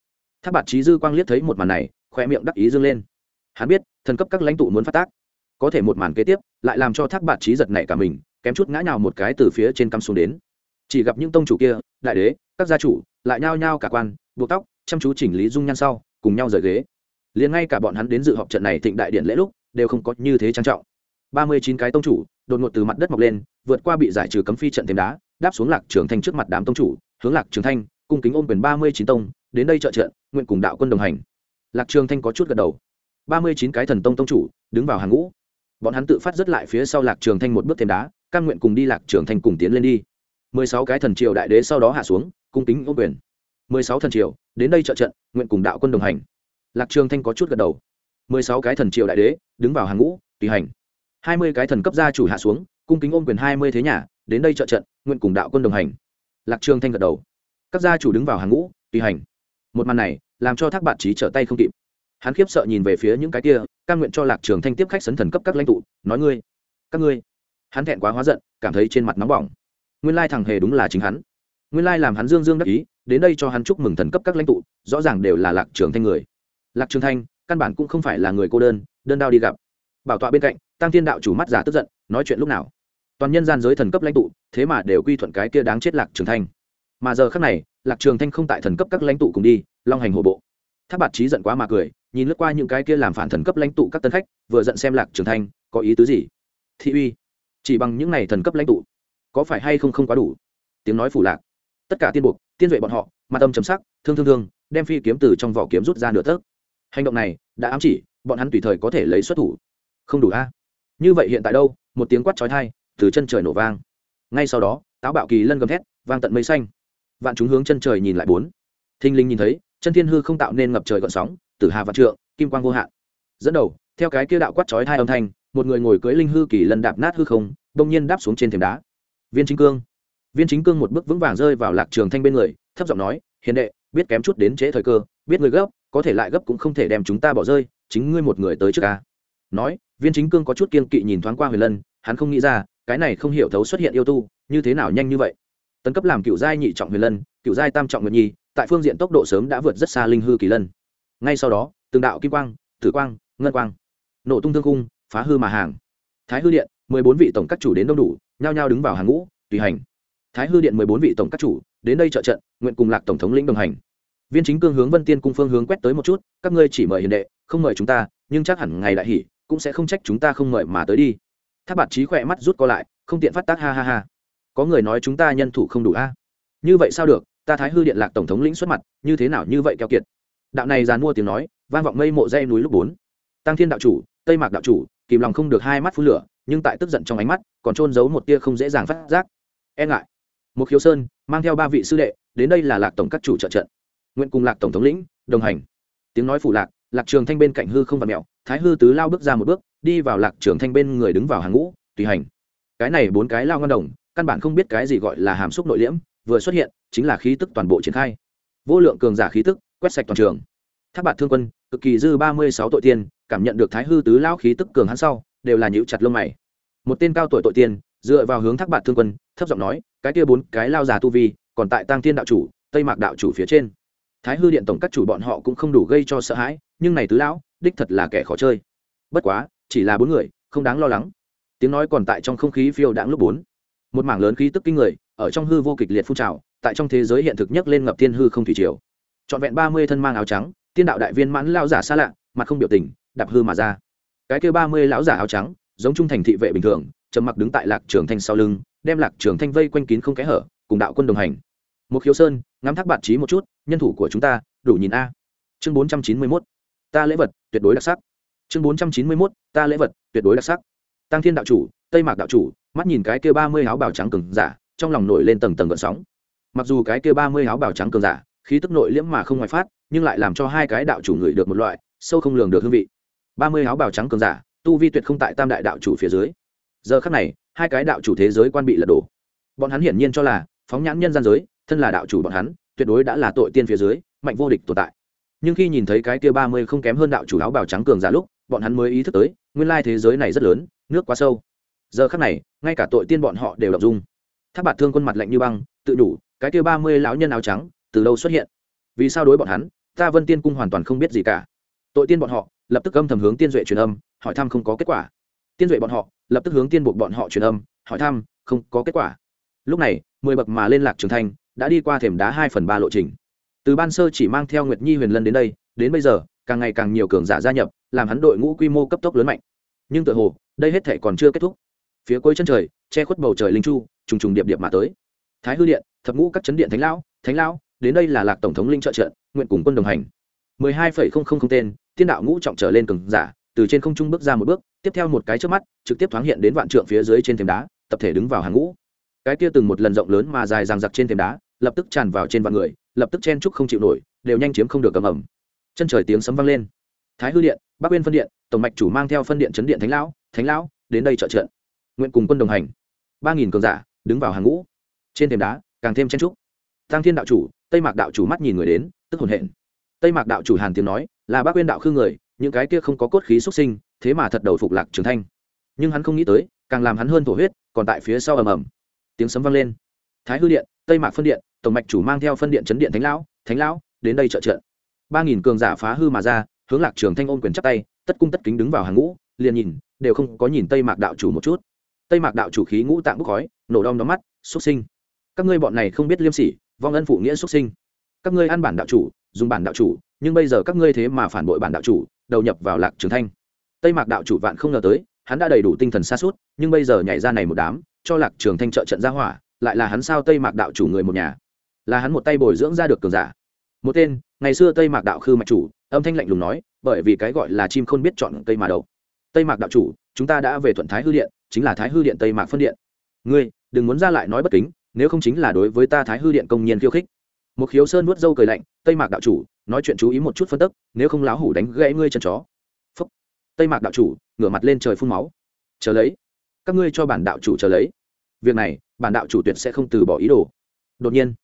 Speaker 1: Tháp bạt trí dư quang liếc thấy một màn này khoe miệng đắc ý dương lên. Hắn biết, thần cấp các lãnh tụ muốn phát tác. Có thể một màn kế tiếp, lại làm cho thác bạt trí giật nảy cả mình, kém chút ngã nhào một cái từ phía trên cắm xuống đến. Chỉ gặp những tông chủ kia, đại đế, các gia chủ, lại nhao nhao cả quan, buộc tóc, chăm chú chỉnh lý dung nhan sau, cùng nhau rời ghế. Liền ngay cả bọn hắn đến dự họp trận này thịnh đại điện lễ lúc, đều không có như thế trang trọng. ba mươi chín cái tông chủ đột ngột từ mặt đất mọc lên, vượt qua bị giải trừ cấm phi trận thêm đá, đáp xuống lạc trường thanh trước mặt đám tông chủ, hướng lạc trường thanh, cung kính ôm quyền ba mươi chín tông, đến đây trợ trận, nguyện cùng đạo quân đồng hành. Lạc trường thanh có chút gật đầu. ba mươi chín cái thần tông tông chủ, đứng vào hàng ngũ. Bọn hắn tự phát rất lại phía sau lạc trường thanh một bước thêm đá căn nguyện cùng đi lạc trường thanh cùng tiến lên đi. mười sáu cái thần triều đại đế sau đó hạ xuống, cung kính ôm quyền. mười sáu thần triều, đến đây trợ trận, nguyện cùng đạo quân đồng hành. Lạc trường thanh có chút gật đầu. mười sáu cái thần triều đại đế, đứng vào hàng ngũ, tùy hành hai mươi cái thần cấp gia chủ hạ xuống, cung kính ôm quyền hai mươi thế nhà, đến đây trợ trận, nguyện cùng đạo quân đồng hành. Lạc trường thanh gật đầu. Các gia chủ đứng vào hàng ngũ, tùy hành. Một màn này, làm cho thác bạn trí trở tay không kịp. Hắn khiếp sợ nhìn về phía những cái kia căn nguyện cho lạc trường thanh tiếp khách sấn thần cấp các lãnh tụ, nói ngươi, các ngươi. Hắn thẹn quá hóa giận, cảm thấy trên mặt nóng bỏng. Nguyên lai thằng hề đúng là chính hắn. Nguyên lai làm hắn dương dương đắc ý, đến đây cho hắn chúc mừng thần cấp các lãnh tụ, rõ ràng đều là lạc trường thanh người. Lạc trường thanh, căn bản cũng không phải là người cô đơn đơn đao đi gặp. Bảo tọa bên cạnh tăng thiên đạo chủ mắt giả tức giận, nói chuyện lúc nào? Toàn nhân gian giới thần cấp lãnh tụ, thế mà đều quy thuận cái kia đáng chết lạc trường thanh. Mà giờ khác này, lạc trường thanh không tại thần cấp các lãnh tụ cùng đi, long hành hộ bộ. Tháp bạt trí giận quá mà cười, nhìn lướt qua những cái kia làm phản thần cấp lãnh tụ các tân khách, vừa giận xem lạc trường thanh, có ý tứ gì? Thị uy, chỉ bằng những này thần cấp lãnh tụ, có phải hay không không quá đủ? Tiếng nói phủ lạc. Tất cả tiên buộc, tiên duệ bọn họ, mặt tâm chấm sắc, thương thương thương, đem phi kiếm từ trong vỏ kiếm rút ra nửa tấc. Hành động này, đã ám chỉ, bọn hắn tùy thời có thể lấy xuất thủ. Không đủ a như vậy hiện tại đâu? Một tiếng quát trói thai từ chân trời nổ vang. Ngay sau đó, táo bạo kỳ lân gầm thét, vang tận mây xanh. Vạn chúng hướng chân trời nhìn lại bốn. Thinh linh nhìn thấy, chân thiên hư không tạo nên ngập trời gọn sóng, tử hà vạn trượng, kim quang vô hạn. Dẫn đầu, theo cái kia đạo quát trói thai âm thanh, một người ngồi cưỡi linh hư kỳ lân đạp nát hư không đông nhiên đáp xuống trên thềm đá. Viên chính cương. Viên chính cương một bước vững vàng rơi vào lạc trường thanh bên người, thấp giọng nói, hiền đệ, biết kém chút đến trễ thời cơ, biết người gấp, có thể lại gấp cũng không thể đem chúng ta bỏ rơi, chính ngươi một người tới trước ca nói, viên chính cương có chút kiên kỵ nhìn thoáng qua huyền lân, hắn không nghĩ ra, cái này không hiểu thấu xuất hiện yêu tu, như thế nào nhanh như vậy. Tấn cấp làm cựu giai nhị trọng huyền lân, cựu giai tam trọng nguyệt nhi, tại phương diện tốc độ sớm đã vượt rất xa linh hư kỳ lân. Ngay sau đó, từng đạo kim quang, tử quang, ngân quang, nổ tung thương cung phá hư mà hàng. Thái hư điện, mười bốn vị tổng các chủ đến đông đủ, nhao nhao đứng vào hàng ngũ, tùy hành. Thái hư điện mười bốn vị tổng các chủ, đến đây trợ trận, nguyện cùng lạc tổng thống lĩnh đồng hành. Viên chính cương hướng vân tiên cung phương hướng quét tới một chút, các ngươi chỉ mời hiền đệ, không mời chúng ta, nhưng chắc hẳn ngày đại hỉ cũng sẽ không trách chúng ta không mời mà tới đi. Tháp bạt trí khỏe mắt rút co lại, không tiện phát tác, ha ha ha. Có người nói chúng ta nhân thủ không đủ a. À? Như vậy sao được, ta thái hư điện lạc tổng thống lĩnh xuất mặt, như thế nào như vậy keo kiệt. Đạo này dàn mua tiếng nói, vang vọng mây mộ dây núi lúc bốn. Tăng thiên đạo chủ, tây mạc đạo chủ, kìm lòng không được hai mắt phun lửa, nhưng tại tức giận trong ánh mắt, còn trôn giấu một tia không dễ dàng phát giác. E ngại. Một khiếu sơn, mang theo ba vị sư đệ, đến đây là lạc tổng các chủ trợ trận. Nguyện cùng lạc tổng thống lĩnh, đồng hành. Tiếng nói phủ lạc lạc trường thanh bên cạnh hư không và mèo thái hư tứ lao bước ra một bước, đi vào lạc trường thanh bên người đứng vào hàng ngũ, tùy hành. Cái này bốn cái lao ngân đồng, căn bản không biết cái gì gọi là hàm xúc nội liễm, vừa xuất hiện, chính là khí tức toàn bộ triển khai. Vô lượng cường giả khí tức, quét sạch toàn trường. Tháp bạt thương quân, cực kỳ dư ba mươi sáu tội tiên, cảm nhận được thái hư tứ lao khí tức cường hắn sau, đều là nhíu chặt lông mày. Một tên cao tuổi tội tiên, dựa vào hướng thác bạt thương quân, thấp giọng nói, cái kia bốn cái lao già tu vi, còn tại tăng thiên đạo chủ, tây mạc đạo chủ phía trên. Thái hư điện tổng các chủ bọn họ cũng không đủ gây cho sợ hãi, nhưng này tứ lão đích thật là kẻ khó chơi. Bất quá, chỉ là bốn người, không đáng lo lắng. Tiếng nói còn tại trong không khí phiêu đãng lúc bốn. Một mảng lớn khí tức kinh người, ở trong hư vô kịch liệt phun trào, tại trong thế giới hiện thực nhất lên ngập thiên hư không thủy triều. Trọn vẹn ba mươi thân mang áo trắng, tiên đạo đại viên mãn lao giả xa lạ, mặt không biểu tình, đạp hư mà ra. Cái kêu ba mươi lão giả áo trắng, giống trung thành thị vệ bình thường, trầm mặc đứng tại lạc trường thanh sau lưng, đem lạc trường thanh vây quanh kín không kẽ hở, cùng đạo quân đồng hành. Một khiếu sơn, ngắm thác bạn trí một chút, nhân thủ của chúng ta, đủ nhìn a. Chương bốn trăm chín mươi mốt ta lễ vật, tuyệt đối đặc sắc. Chương bốn trăm chín mươi mốt, ta lễ vật, tuyệt đối đặc sắc. Tăng thiên đạo chủ, tây mạc đạo chủ, mắt nhìn cái kia ba mươi áo bào trắng cường giả, trong lòng nổi lên tầng tầng gợn sóng. Mặc dù cái kia ba mươi áo bào trắng cường giả, khí tức nội liễm mà không ngoài phát, nhưng lại làm cho hai cái đạo chủ ngửi được một loại sâu không lường được hương vị. ba mươi áo bào trắng cường giả, tu vi tuyệt không tại tam đại đạo chủ phía dưới. Giờ khắc này, hai cái đạo chủ thế giới quan bị lật đổ. Bọn hắn hiển nhiên cho là, phóng nhãn nhân gian giới, thân là đạo chủ bọn hắn, tuyệt đối đã là tội tiên phía dưới, mạnh vô địch tồn tại nhưng khi nhìn thấy cái kia ba mươi không kém hơn đạo chủ áo bào trắng cường giả lúc, bọn hắn mới ý thức tới, nguyên lai thế giới này rất lớn, nước quá sâu. Giờ khắc này, ngay cả tội tiên bọn họ đều đọc dung. Tháp bạt thương quân mặt lạnh như băng, tự đủ, cái kia ba mươi lão nhân áo trắng, từ đâu xuất hiện? Vì sao đối bọn hắn, ta vân tiên cung hoàn toàn không biết gì cả. Tội tiên bọn họ, lập tức âm thầm hướng tiên duệ truyền âm, hỏi thăm không có kết quả. Tiên duệ bọn họ, lập tức hướng tiên buộc bọn họ truyền âm, hỏi thăm, không có kết quả. Lúc này, mười bậc mà lên lạc trường thanh đã đi qua thềm đá hai phần ba lộ trình từ ban sơ chỉ mang theo nguyệt nhi, huyền lân đến đây, đến bây giờ, càng ngày càng nhiều cường giả gia nhập, làm hắn đội ngũ quy mô cấp tốc lớn mạnh. Nhưng tự hồ, đây hết thể còn chưa kết thúc. Phía cuối chân trời, che khuất bầu trời linh chu, trùng trùng điệp điệp mà tới. Thái hư điện, thập ngũ các chấn điện thánh lão thánh lão, đến đây là lạc tổng thống linh trợ trận, nguyện cùng quân đồng hành. mười hai phẩy không không không tên, tiên đạo ngũ trọng trở lên cường giả, từ trên không trung bước ra một bước, tiếp theo một cái trước mắt, trực tiếp thoáng hiện đến vạn trượng phía dưới trên thềm đá, tập thể đứng vào hàng ngũ. Cái kia từng một lần rộng lớn mà dài ràng giặc trên thềm đá, lập tức tràn vào trên vạn người lập tức chen trúc không chịu nổi, đều nhanh chiếm không được cầm ẩm. Chân trời tiếng sấm vang lên. Thái hư điện, bắc bên phân điện, tổng mạch chủ mang theo phân điện chấn điện thánh lão thánh lão, đến đây trợ trận. Nguyện cùng quân đồng hành. Ba nghìn cường giả đứng vào hàng ngũ. Trên thềm đá, càng thêm chen trúc tăng thiên đạo chủ, tây mạc đạo chủ mắt nhìn người đến, tức hồn hển tây mạc đạo chủ hàn tiếng nói, là bác quyên đạo khư người, những cái kia không có cốt khí xuất sinh, thế mà thật đầu phục lạc trường thanh. Nhưng hắn không nghĩ tới, càng làm hắn hơn thổ huyết, còn tại phía sau ầm ầm. Tiếng sấm vang lên. Thái hư điện, tây mạc phân điện tổng mạch chủ mang theo phân điện chấn điện thánh lão thánh lão, đến đây trợ trợ ba nghìn cường giả phá hư mà ra, hướng lạc trường thanh ôm quyền chắp tay, tất cung tất kính đứng vào hàng ngũ, liền nhìn, đều không có nhìn tây mạc đạo chủ một chút. Tây mạc đạo chủ khí ngũ tạng bốc khói, nổ đom đóm mắt xuất sinh, các ngươi bọn này không biết liêm sỉ, vong ân phụ nghĩa xuất sinh. Các ngươi ăn bản đạo chủ, dùng bản đạo chủ, nhưng bây giờ các ngươi thế mà phản bội bản đạo chủ, đầu nhập vào lạc trường thanh. Tây mạc đạo chủ vạn không ngờ tới, hắn đã đầy đủ tinh thần xa suốt nhưng bây giờ nhảy ra này một đám, cho lạc trường thanh trợ trận ra hỏa, lại là hắn sao tây mạc đạo chủ người một nhà là hắn một tay bồi dưỡng ra được cường giả. Một tên, ngày xưa tây mạc đạo khư mạch chủ, âm thanh lạnh lùng nói, bởi vì cái gọi là chim không biết chọn cây mà đậu tây mạc đạo chủ, chúng ta đã về thuận thái hư điện, chính là thái hư điện tây mạc phân điện. Ngươi, đừng muốn ra lại nói bất kính, nếu không chính là đối với ta thái hư điện công nhiên khiêu khích. Một khiếu sơn nuốt dâu cười lạnh, tây mạc đạo chủ, nói chuyện chú ý một chút phân tức, nếu không láo hủ đánh gãy ngươi chân chó. Phúc. tây mạc đạo chủ, ngửa mặt lên trời phun máu. Chờ lấy. Các ngươi cho bản đạo chủ chờ lấy. Việc này, bản đạo chủ tuyệt sẽ không từ bỏ ý đồ. Đột nhiên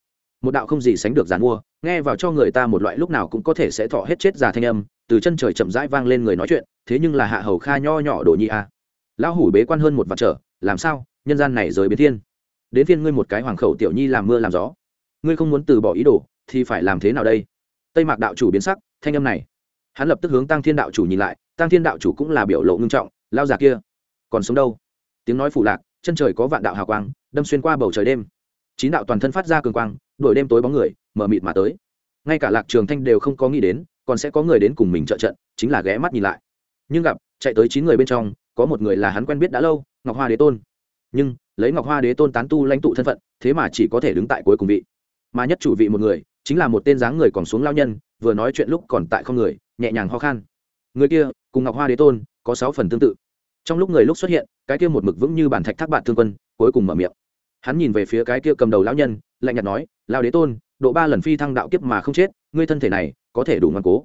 Speaker 1: một đạo không gì sánh được giàn mua, nghe vào cho người ta một loại lúc nào cũng có thể sẽ thọ hết chết già thanh âm, từ chân trời chậm rãi vang lên người nói chuyện, thế nhưng là hạ hầu kha nho nhỏ đồ nhi a. Lão hủ bế quan hơn một vạn trở, làm sao, nhân gian này rời biến thiên. Đến thiên ngươi một cái hoàng khẩu tiểu nhi làm mưa làm gió. Ngươi không muốn từ bỏ ý đồ, thì phải làm thế nào đây? Tây mạc đạo chủ biến sắc, thanh âm này. Hắn lập tức hướng tăng thiên đạo chủ nhìn lại tăng thiên đạo chủ cũng là biểu lộ ngưng trọng lao già kia, còn sống đâu? Tiếng nói phủ lạc, chân trời có vạn đạo hào quang, đâm xuyên qua bầu trời đêm chín đạo toàn thân phát ra cường quang, đuổi đêm tối bóng người, mở mịt mà tới. Ngay cả lạc trường thanh đều không có nghĩ đến, còn sẽ có người đến cùng mình trợ trận, chính là ghé mắt nhìn lại. Nhưng gặp, chạy tới chín người bên trong, có một người là hắn quen biết đã lâu, ngọc hoa đế tôn. Nhưng, lấy ngọc hoa đế tôn tán tu lãnh tụ thân phận, thế mà chỉ có thể đứng tại cuối cùng vị. Mà nhất chủ vị một người, chính là một tên dáng người còn xuống lao nhân, vừa nói chuyện lúc còn tại không người, nhẹ nhàng ho khan. Người kia, cùng ngọc hoa đế tôn, có sáu phần tương tự. Trong lúc người lúc xuất hiện, cái kia một mực vững như bản thạch thác bạn thương quân, cuối cùng mở miệng hắn nhìn về phía cái kia cầm đầu lão nhân, lạnh nhạt nói lao đế tôn, độ ba lần phi thăng đạo kiếp mà không chết, ngươi thân thể này có thể đủ ngoan cố.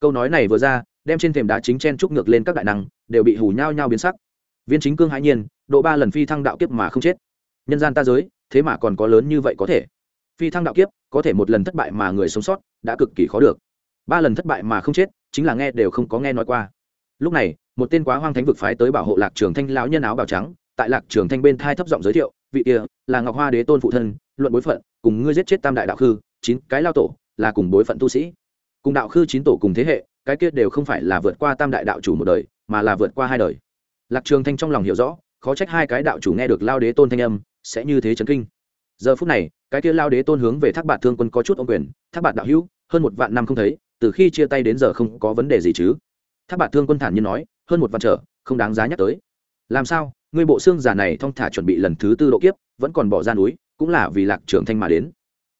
Speaker 1: Câu nói này vừa ra, đem trên thềm đá chính chen trúc ngược lên các đại năng, đều bị hù nhao nhao biến sắc. Viên chính cương hãi nhiên, độ ba lần phi thăng đạo kiếp mà không chết. Nhân gian ta giới, thế mà còn có lớn như vậy có thể? Phi thăng đạo kiếp, có thể một lần thất bại mà người sống sót, đã cực kỳ khó được. Ba lần thất bại mà không chết, chính là nghe đều không có nghe nói qua. Lúc này, một tên quá hoang thánh vực phái tới bảo hộ lạc trường thanh lão nhân áo bào trắng, tại lạc trường thanh bên thai thấp giọng giới thiệu vị kia, là ngọc hoa đế tôn phụ thân, luận bối phận, cùng ngươi giết chết tam đại đạo khư, chín cái lao tổ, là cùng bối phận tu sĩ. Cùng đạo khư chín tổ cùng thế hệ, cái kia đều không phải là vượt qua tam đại đạo chủ một đời, mà là vượt qua hai đời. Lạc trường thanh trong lòng hiểu rõ, khó trách hai cái đạo chủ nghe được lao đế tôn thanh âm, sẽ như thế chấn kinh. Giờ phút này, cái kia lao đế tôn hướng về thác bạt thương quân có chút ông quyền, thác bạt đạo hữu, hơn một vạn năm không thấy, từ khi chia tay đến giờ không có vấn đề gì chứ? Thác bạt thương quân thản nhiên nói, hơn một vạn trở, không đáng giá nhắc tới. Làm sao? Người bộ xương giả này thong thả chuẩn bị lần thứ tư độ kiếp, vẫn còn bỏ ra núi, cũng là vì lạc trường thanh mà đến.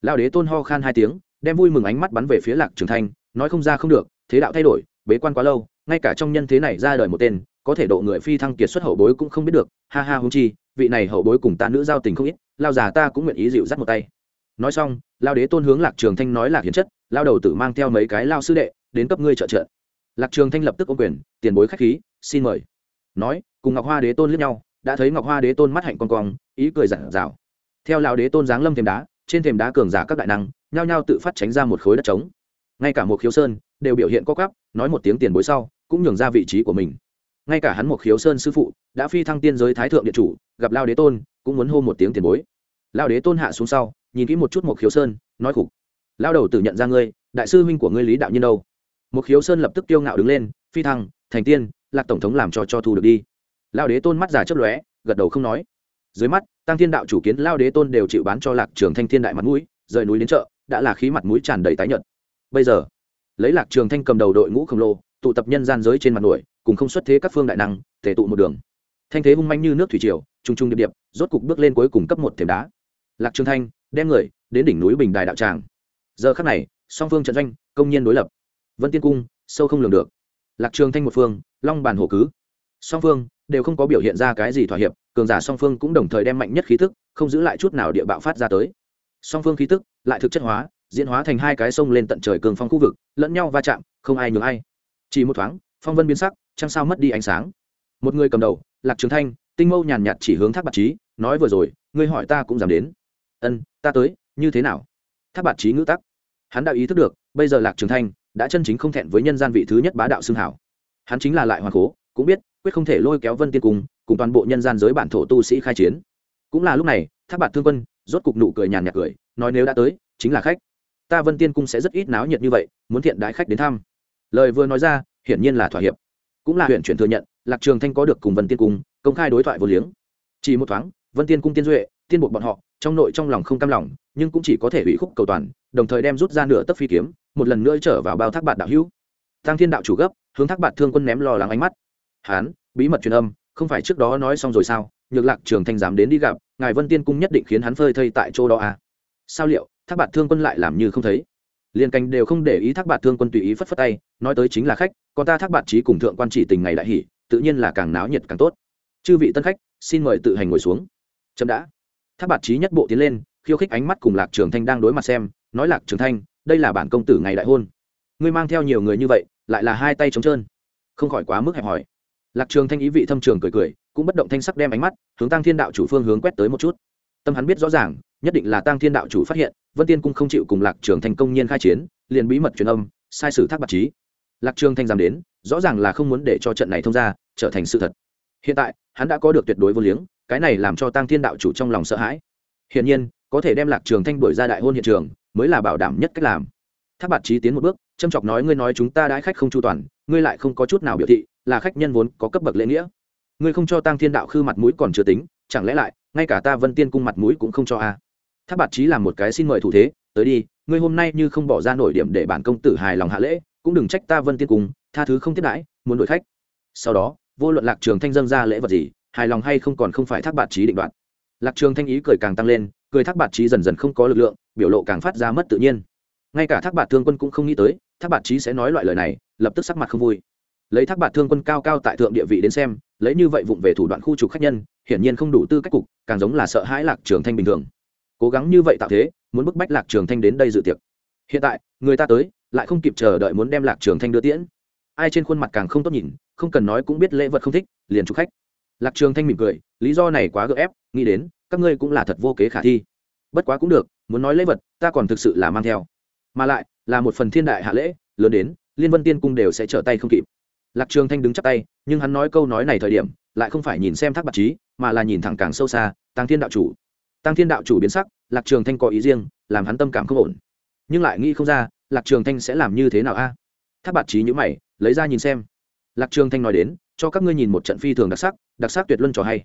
Speaker 1: Lao đế tôn ho khan hai tiếng, đem vui mừng ánh mắt bắn về phía lạc trường thanh, nói không ra không được, thế đạo thay đổi, bế quan quá lâu, ngay cả trong nhân thế này ra đời một tên, có thể độ người phi thăng kiệt xuất hậu bối cũng không biết được, ha ha hung chi, vị này hậu bối cùng ta nữ giao tình không ít lao già ta cũng nguyện ý dịu dắt một tay. Nói xong lao đế tôn hướng lạc trường thanh nói lạc hiến chất lao đầu tử mang theo mấy cái lao sư đệ, đến cấp ngươi trợ trợ. Lạc trường thanh lập tức ôm quyền, tiền bối khách khí, xin mời. Nói cùng ngọc hoa đế tôn lướt nhau, đã thấy ngọc hoa đế tôn mắt hạnh con cong, ý cười giản rào theo lão đế tôn giáng lâm thềm đá, trên thềm đá cường giả các đại năng, nhao nhao tự phát tránh ra một khối đất trống. Ngay cả một khiếu sơn đều biểu hiện có cắp nói một tiếng tiền bối sau, cũng nhường ra vị trí của mình. Ngay cả hắn một khiếu sơn sư phụ, đã phi thăng tiên giới thái thượng điện chủ, gặp lao đế tôn, cũng muốn hô một tiếng tiền bối. Lao đế tôn hạ xuống sau, nhìn kỹ một chút một khiếu sơn, nói khục. Lao đầu tự nhận ra ngươi, đại sư huynh của ngươi lý đạo nhân đâu? Một khiếu sơn lập tức tiêu ngạo đứng lên, phi thăng, thành tiên, lạc tổng thống làm cho cho thu được đi lao đế tôn mắt già chấp lóe, gật đầu không nói. Dưới mắt, tăng thiên đạo chủ kiến lao đế tôn đều chịu bán cho lạc trường thanh thiên đại mặt mũi, rời núi đến chợ, đã là khí mặt mũi tràn đầy tái nhợt. Bây giờ, lấy lạc trường thanh cầm đầu đội ngũ khổng lồ, tụ tập nhân gian giới trên mặt nổi, cùng không xuất thế các phương đại năng thể tụ một đường. Thanh thế hung manh như nước thủy triều trung trung điệp điệp, rốt cục bước lên cuối cùng cấp một thềm đá. Lạc trường thanh, đem người, đến đỉnh núi bình đài đạo tràng. Giờ khắc này, song phương trận doanh, công nhiên đối lập. Vân tiên cung, sâu không lường được. Lạc trường thanh một phương, long bàn hổ cứ. Song phương đều không có biểu hiện ra cái gì thỏa hiệp, cường giả song phương cũng đồng thời đem mạnh nhất khí tức, không giữ lại chút nào địa bạo phát ra tới. Song phương khí tức lại thực chất hóa, diễn hóa thành hai cái sông lên tận trời cường phong khu vực, lẫn nhau va chạm, không ai nhường ai. Chỉ một thoáng, phong vân biến sắc, trăng sao mất đi ánh sáng. Một người cầm đầu, lạc trường thanh, tinh mâu nhàn nhạt chỉ hướng thác bạc trí, nói vừa rồi, ngươi hỏi ta cũng dám đến. Ân, ta tới, như thế nào? Thác bạc trí ngữ tắc. Hắn đã ý thức được, bây giờ lạc trường thanh đã chân chính không thẹn với nhân gian vị thứ nhất bá đạo xương hảo. Hắn chính là lại hoàng cố cũng biết, quyết không thể lôi kéo vân tiên cung, cùng toàn bộ nhân gian giới bản thổ tu sĩ khai chiến. Cũng là lúc này tháp bạc thương quân rốt cục nụ cười nhàn nhạt cười, nói nếu đã tới, chính là khách. Ta vân tiên cung sẽ rất ít náo nhiệt như vậy, muốn thiện đái khách đến thăm. Lời vừa nói ra, hiển nhiên là thỏa hiệp. Cũng là huyện chuyển thừa nhận, lạc trường thanh có được cùng vân tiên cung, công khai đối thoại vô liếng. Chỉ một thoáng, vân tiên cung tiên duệ, tiên buộc bọn họ, trong nội trong lòng không cam lòng, nhưng cũng chỉ có thể hủy khúc cầu toàn, đồng thời đem rút ra nửa tấc phi kiếm, một lần nữa trở vào bao thác bạt đạo hữu. Tăng thiên đạo chủ gấp, hướng thác bạt thương quân ném lo lắng ánh mắt hán, bí mật truyền âm, không phải trước đó nói xong rồi sao? Nhược lạc trường thanh dám đến đi gặp, ngài vân tiên cung nhất định khiến hắn phơi thây tại chỗ đó à? Sao liệu, thác bạt thương quân lại làm như không thấy? Liên canh đều không để ý thác bạt thương quân tùy ý phất phất tay, nói tới chính là khách, còn ta thác bạt trí cùng thượng quan chỉ tình ngày đại hỷ, tự nhiên là càng náo nhiệt càng tốt. Chư vị tân khách, xin mời tự hành ngồi xuống. Chậm đã. Thác bạt trí nhất bộ tiến lên, khiêu khích ánh mắt cùng lạc trường thanh đang đối mặt xem, nói lạc trường thanh, đây là bản công tử ngày đại hôn. Ngươi mang theo nhiều người như vậy, lại là hai tay trống trơn. Không khỏi quá mức hẹp hòi lạc trường thanh ý vị thâm trường cười cười, cũng bất động thanh sắc đem ánh mắt hướng tăng thiên đạo chủ phương hướng quét tới một chút. Tâm hắn biết rõ ràng, nhất định là tăng thiên đạo chủ phát hiện, vân tiên cung không chịu cùng lạc trường thanh công nhiên khai chiến, liền bí mật truyền âm, sai sử thác bạc trí. Lạc trường thanh dám đến, rõ ràng là không muốn để cho trận này thông ra, trở thành sự thật. Hiện tại, hắn đã có được tuyệt đối vô liếng, cái này làm cho tăng thiên đạo chủ trong lòng sợ hãi. Hiển nhiên, có thể đem lạc trường thanh đuổi ra đại hôn hiện trường, mới là bảo đảm nhất cách làm. Thác bạc trí tiến một bước, châm chọc nói, ngươi nói chúng ta đãi khách không chu toàn, ngươi lại không có chút nào biểu thị là khách nhân vốn có cấp bậc lễ nghĩa. Ngươi không cho tăng thiên đạo khư mặt mũi còn chưa tính, chẳng lẽ lại, ngay cả ta vân tiên cung mặt mũi cũng không cho a à. tháp bạt trí làm một cái xin mời thủ thế, tới đi, ngươi hôm nay như không bỏ ra nổi điểm để bản công tử hài lòng hạ lễ, cũng đừng trách ta vân tiên cung, tha thứ không tiếp đãi, muốn đổi khách. Sau đó, vô luận lạc trường thanh dâng ra lễ vật gì, hài lòng hay không còn không phải thác bạt trí định đoạt. Lạc trường thanh ý cười càng tăng lên, cười thác bạt trí dần dần không có lực lượng, biểu lộ càng phát ra mất tự nhiên. Ngay cả thác bạt thương quân cũng không nghĩ tới thác bạt trí sẽ nói loại lời này, lập tức sắc mặt không vui lấy thác bạt thương quân cao cao tại thượng địa vị đến xem, lấy như vậy vụng về thủ đoạn khu trục khách nhân, hiển nhiên không đủ tư cách cục, càng giống là sợ hãi lạc trường thanh bình thường. Cố gắng như vậy tạo thế, muốn bức bách lạc trường thanh đến đây dự tiệc. Hiện tại, người ta tới, lại không kịp chờ đợi muốn đem lạc trường thanh đưa tiễn. Ai trên khuôn mặt càng không tốt nhìn, không cần nói cũng biết lễ vật không thích, liền chụp khách. Lạc trường thanh mỉm cười, lý do này quá gượng ép, nghĩ đến, các ngươi cũng là thật vô kế khả thi. Bất quá cũng được, muốn nói lễ vật, ta còn thực sự là mang theo. Mà lại, là một phần thiên đại hạ lễ, lớn đến, liên vân tiên cung đều sẽ trở tay không kịp lạc trường thanh đứng chắp tay, nhưng hắn nói câu nói này thời điểm, lại không phải nhìn xem thác bạc trí mà là nhìn thẳng càng sâu xa tăng thiên đạo chủ. Tăng thiên đạo chủ biến sắc, lạc trường thanh có ý riêng, làm hắn tâm cảm không ổn. Nhưng lại nghĩ không ra, lạc trường thanh sẽ làm như thế nào a? À? thác bạc trí nhữ mày, lấy ra nhìn xem. Lạc trường thanh nói đến, cho các ngươi nhìn một trận phi thường đặc sắc đặc sắc tuyệt luân trò hay.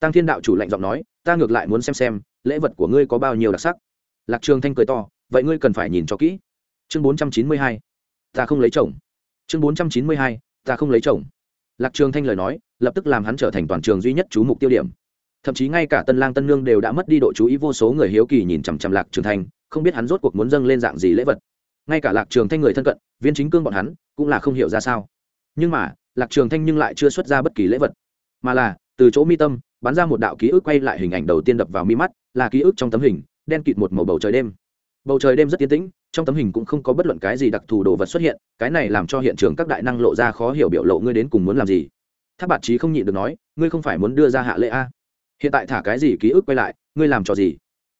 Speaker 1: Tăng thiên đạo chủ lạnh giọng nói, ta ngược lại muốn xem xem, lễ vật của ngươi có bao nhiêu đặc sắc. Lạc trường thanh cười to, vậy ngươi cần phải nhìn cho kỹ. Chương 492 ta không lấy chồng. Chương 492 ta không lấy chồng. Lạc trường thanh lời nói, lập tức làm hắn trở thành toàn trường duy nhất chú mục tiêu điểm. Thậm chí ngay cả tân lang tân nương đều đã mất đi độ chú ý, vô số người hiếu kỳ nhìn chằm chằm lạc trường thanh, không biết hắn rốt cuộc muốn dâng lên dạng gì lễ vật. Ngay cả lạc trường thanh người thân cận, viên chính cương bọn hắn, cũng là không hiểu ra sao. Nhưng mà, lạc trường thanh nhưng lại chưa xuất ra bất kỳ lễ vật. Mà là, từ chỗ mi tâm, bắn ra một đạo ký ức quay lại hình ảnh đầu tiên đập vào mi mắt, là ký ức trong tấm hình, đen kịt một màu bầu trời đêm bầu trời đêm rất tiến tĩnh, trong tấm hình cũng không có bất luận cái gì đặc thù đồ vật xuất hiện, cái này làm cho hiện trường các đại năng lộ ra khó hiểu biểu lộ ngươi đến cùng muốn làm gì. Tháp bạt trí không nhịn được nói, ngươi không phải muốn đưa ra hạ lệ a? Hiện tại thả cái gì ký ức quay lại, ngươi làm trò gì?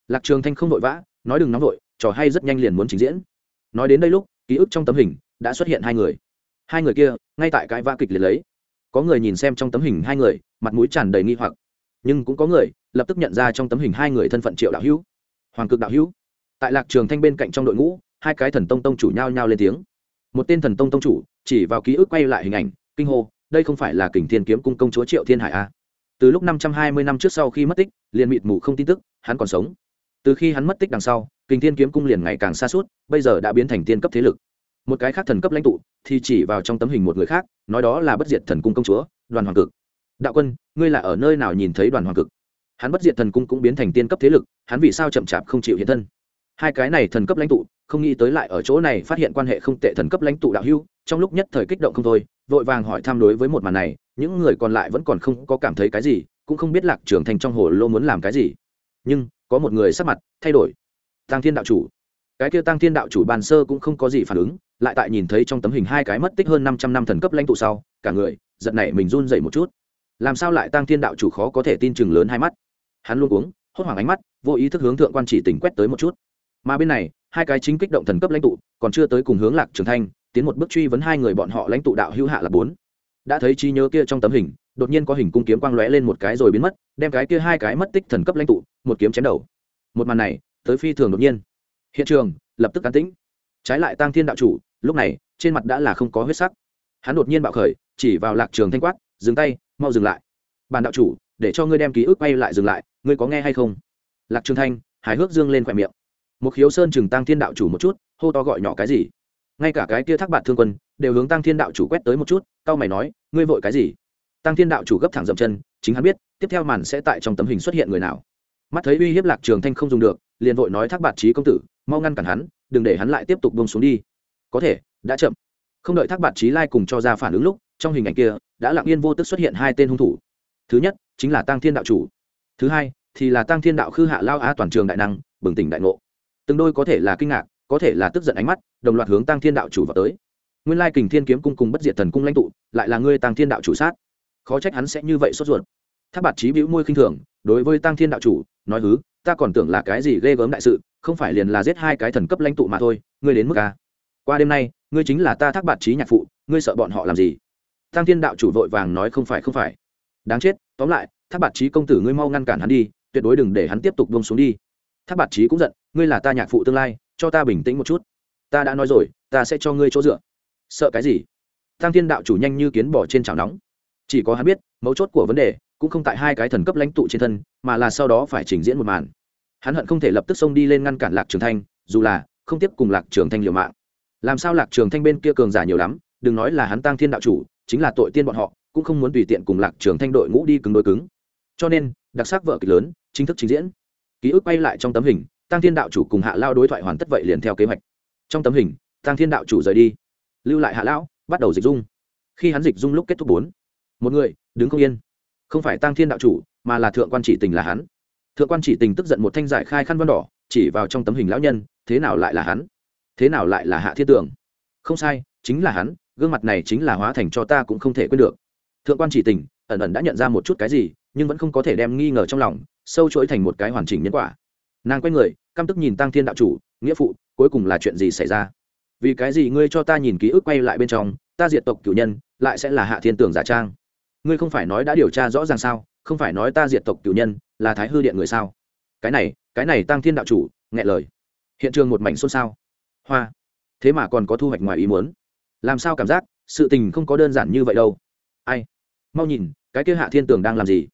Speaker 1: Lạc trường thanh không vội vã, nói đừng nóng vội, trò hay rất nhanh liền muốn trình diễn. Nói đến đây lúc, ký ức trong tấm hình đã xuất hiện hai người. Hai người kia, ngay tại cái va kịch liệt lấy. Có người nhìn xem trong tấm hình hai người, mặt mũi tràn đầy nghi hoặc. Nhưng cũng có người, lập tức nhận ra trong tấm hình hai người thân phận triệu đạo hữu. Hoàng cực đạo hữu tại lạc trường thanh bên cạnh trong đội ngũ, hai cái thần tông tông chủ nhao nhao lên tiếng. Một tên thần tông tông chủ, chỉ vào ký ức quay lại hình ảnh, kinh hô, đây không phải là kình thiên kiếm cung công chúa triệu thiên hải a à. từ lúc năm trăm hai mươi năm trước sau khi mất tích, liền mịt mù không tin tức, hắn còn sống. Từ khi hắn mất tích đằng sau, kình thiên kiếm cung liền ngày càng xa suốt, bây giờ đã biến thành tiên cấp thế lực. Một cái khác thần cấp lãnh tụ thì chỉ vào trong tấm hình một người khác, nói đó là bất diệt thần cung công chúa, đoàn hoàng cực. Đạo quân, ngươi là ở nơi nào nhìn thấy đoàn hoàng cực? Hắn bất diệt thần cung cũng biến thành tiên cấp thế lực, hắn vì sao chậm chạp không chịu hiện thân? Hai cái này thần cấp lãnh tụ, không nghĩ tới lại ở chỗ này phát hiện quan hệ không tệ thần cấp lãnh tụ đạo hưu trong lúc nhất thời kích động không thôi, vội vàng hỏi tham đối với một màn này, những người còn lại vẫn còn không có cảm thấy cái gì, cũng không biết lạc trường thành trong hồ lô muốn làm cái gì. Nhưng, có một người sắc mặt thay đổi. Tăng thiên đạo chủ. Cái kia tăng thiên đạo chủ bàn sơ cũng không có gì phản ứng, lại tại nhìn thấy trong tấm hình hai cái mất tích hơn năm trăm năm thần cấp lãnh tụ sau, cả người giận này mình run dậy một chút. Làm sao lại tăng thiên đạo chủ khó có thể tin chừng lớn hai mắt? Hắn luôn uống hốt hoảng ánh mắt, vô ý thức hướng thượng quan chỉ tình quét tới một chút mà bên này, hai cái chính kích động thần cấp lãnh tụ, còn chưa tới cùng hướng lạc trường thanh, tiến một bước truy vấn hai người bọn họ lãnh tụ đạo hữu hạ là bốn. Đã thấy trí nhớ kia trong tấm hình, đột nhiên có hình cung kiếm quang lóe lên một cái rồi biến mất, đem cái kia hai cái mất tích thần cấp lãnh tụ, một kiếm chém đầu. Một màn này, tới phi thường đột nhiên. Hiện trường, lập tức an tĩnh. Trái lại tăng thiên đạo chủ, lúc này, trên mặt đã là không có huyết sắc. Hắn đột nhiên bạo khởi, chỉ vào lạc trường thanh quát, dừng tay, mau dừng lại. Bàn đạo chủ, để cho ngươi đem ký ức quay lại dừng lại, ngươi có nghe hay không? Lạc trường thanh, hài hước dương lên khỏe miệng một khiếu sơn chừng tăng thiên đạo chủ một chút, hô to gọi nhỏ cái gì? Ngay cả cái kia thác bạt thương quân đều hướng tăng thiên đạo chủ quét tới một chút tao mày nói, ngươi vội cái gì? Tăng thiên đạo chủ gấp thẳng dậm chân, chính hắn biết, tiếp theo màn sẽ tại trong tấm hình xuất hiện người nào. Mắt thấy uy hiếp lạc trường thanh không dùng được, liền vội nói thác bạt trí công tử, mau ngăn cản hắn, đừng để hắn lại tiếp tục bông xuống đi. Có thể, đã chậm. Không đợi thác bạt trí lai cùng cho ra phản ứng lúc, trong hình ảnh kia, đã lặng yên vô tức xuất hiện hai tên hung thủ. Thứ nhất, chính là tăng thiên đạo chủ. Thứ hai, thì là tăng thiên đạo khư hạ lao á toàn trường đại năng, bừng tỉnh đại ngộ từng đôi có thể là kinh ngạc, có thể là tức giận ánh mắt, đồng loạt hướng tăng thiên đạo chủ vào tới. Nguyên lai kình thiên kiếm cung cùng bất diệt thần cung lãnh tụ, lại là ngươi tăng thiên đạo chủ sát. Khó trách hắn sẽ như vậy sốt ruột. Tháp bạt trí bĩu môi khinh thường, đối với tăng thiên đạo chủ, nói hứ, ta còn tưởng là cái gì ghê gớm đại sự, không phải liền là giết hai cái thần cấp lãnh tụ mà thôi, ngươi đến mức a. Qua đêm nay, ngươi chính là ta thác bạt trí nhạc phụ, ngươi sợ bọn họ làm gì? Tăng thiên đạo chủ vội vàng nói không phải không phải. Đáng chết, tóm lại, thác bạt trí công tử ngươi mau ngăn cản hắn đi, tuyệt đối đừng để hắn tiếp tục buông xuống đi. Tháp bạt trí cũng giận, ngươi là ta nhạc phụ tương lai, cho ta bình tĩnh một chút. Ta đã nói rồi, ta sẽ cho ngươi chỗ dựa. Sợ cái gì? Tăng thiên đạo chủ nhanh như kiến bỏ trên chảo nóng. Chỉ có hắn biết, mấu chốt của vấn đề cũng không tại hai cái thần cấp lãnh tụ trên thân, mà là sau đó phải trình diễn một màn. Hắn hận không thể lập tức xông đi lên ngăn cản lạc trường thanh, dù là không tiếp cùng lạc trường thanh liều mạng. Làm sao lạc trường thanh bên kia cường giả nhiều lắm, đừng nói là hắn tăng thiên đạo chủ, chính là tội tiên bọn họ, cũng không muốn tùy tiện cùng lạc trường thanh đội ngũ đi cứng đối cứng. Cho nên, đặc sắc vợ kịch lớn chính thức trình diễn ký ức quay lại trong tấm hình tăng thiên đạo chủ cùng hạ lao đối thoại hoàn tất vậy liền theo kế hoạch. Trong tấm hình tăng thiên đạo chủ rời đi. Lưu lại hạ lão, bắt đầu dịch dung. Khi hắn dịch dung lúc kết thúc bốn. Một người, đứng không yên. Không phải tăng thiên đạo chủ, mà là thượng quan chỉ tình là hắn. Thượng quan chỉ tình tức giận một thanh giải khai khăn văn đỏ, chỉ vào trong tấm hình lão nhân, thế nào lại là hắn? Thế nào lại là hạ thiên tưởng không sai, chính là hắn, gương mặt này chính là hóa thành cho ta cũng không thể quên được. Thượng quan chỉ tình, ẩn ẩn đã nhận ra một chút cái gì nhưng vẫn không có thể đem nghi ngờ trong lòng, sâu chuỗi thành một cái hoàn chỉnh nhân quả. Nàng quay người, căm tức nhìn tăng thiên đạo chủ, nghĩa phụ, cuối cùng là chuyện gì xảy ra? Vì cái gì ngươi cho ta nhìn ký ức quay lại bên trong, ta diệt tộc cửu nhân, lại sẽ là hạ thiên tưởng giả trang? Ngươi không phải nói đã điều tra rõ ràng sao? Không phải nói ta diệt tộc cửu nhân là thái hư điện người sao? Cái này cái này tăng thiên đạo chủ nghe lời. Hiện trường một mảnh xôn xao. Hoa, thế mà còn có thu hoạch ngoài ý muốn. Làm sao cảm giác sự tình không có đơn giản như vậy đâu? Ai, mau nhìn, cái kia hạ thiên tường đang làm gì?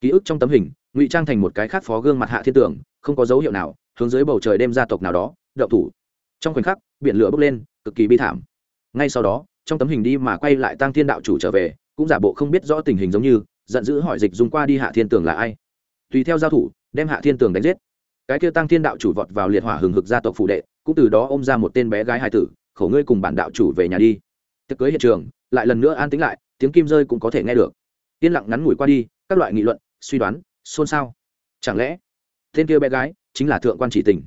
Speaker 1: Ký ức trong tấm hình, ngụy trang thành một cái khác phó gương mặt hạ thiên tường không có dấu hiệu nào, hướng dưới bầu trời đem gia tộc nào đó đậu thủ. Trong khoảnh khắc, biển lửa bốc lên, cực kỳ bi thảm. Ngay sau đó, trong tấm hình đi mà quay lại tăng thiên đạo chủ trở về, cũng giả bộ không biết rõ tình hình giống như, giận dữ hỏi dịch dùng qua đi hạ thiên tường là ai. Tùy theo giao thủ, đem hạ thiên tường đánh giết. Cái kia tăng thiên đạo chủ vọt vào liệt hỏa hừng hực gia tộc phụ đệ, cũng từ đó ôm ra một tên bé gái hai tử, khổ ngươi cùng bản đạo chủ về nhà đi. Tiệc cưới hiện trường, lại lần nữa an tĩnh lại, tiếng kim rơi cũng có thể nghe được. Yên lặng ngắn ngủi qua đi, các loại nghị luận suy đoán, xôn xao. Chẳng lẽ, tên kia bé gái chính là thượng quan chỉ tình?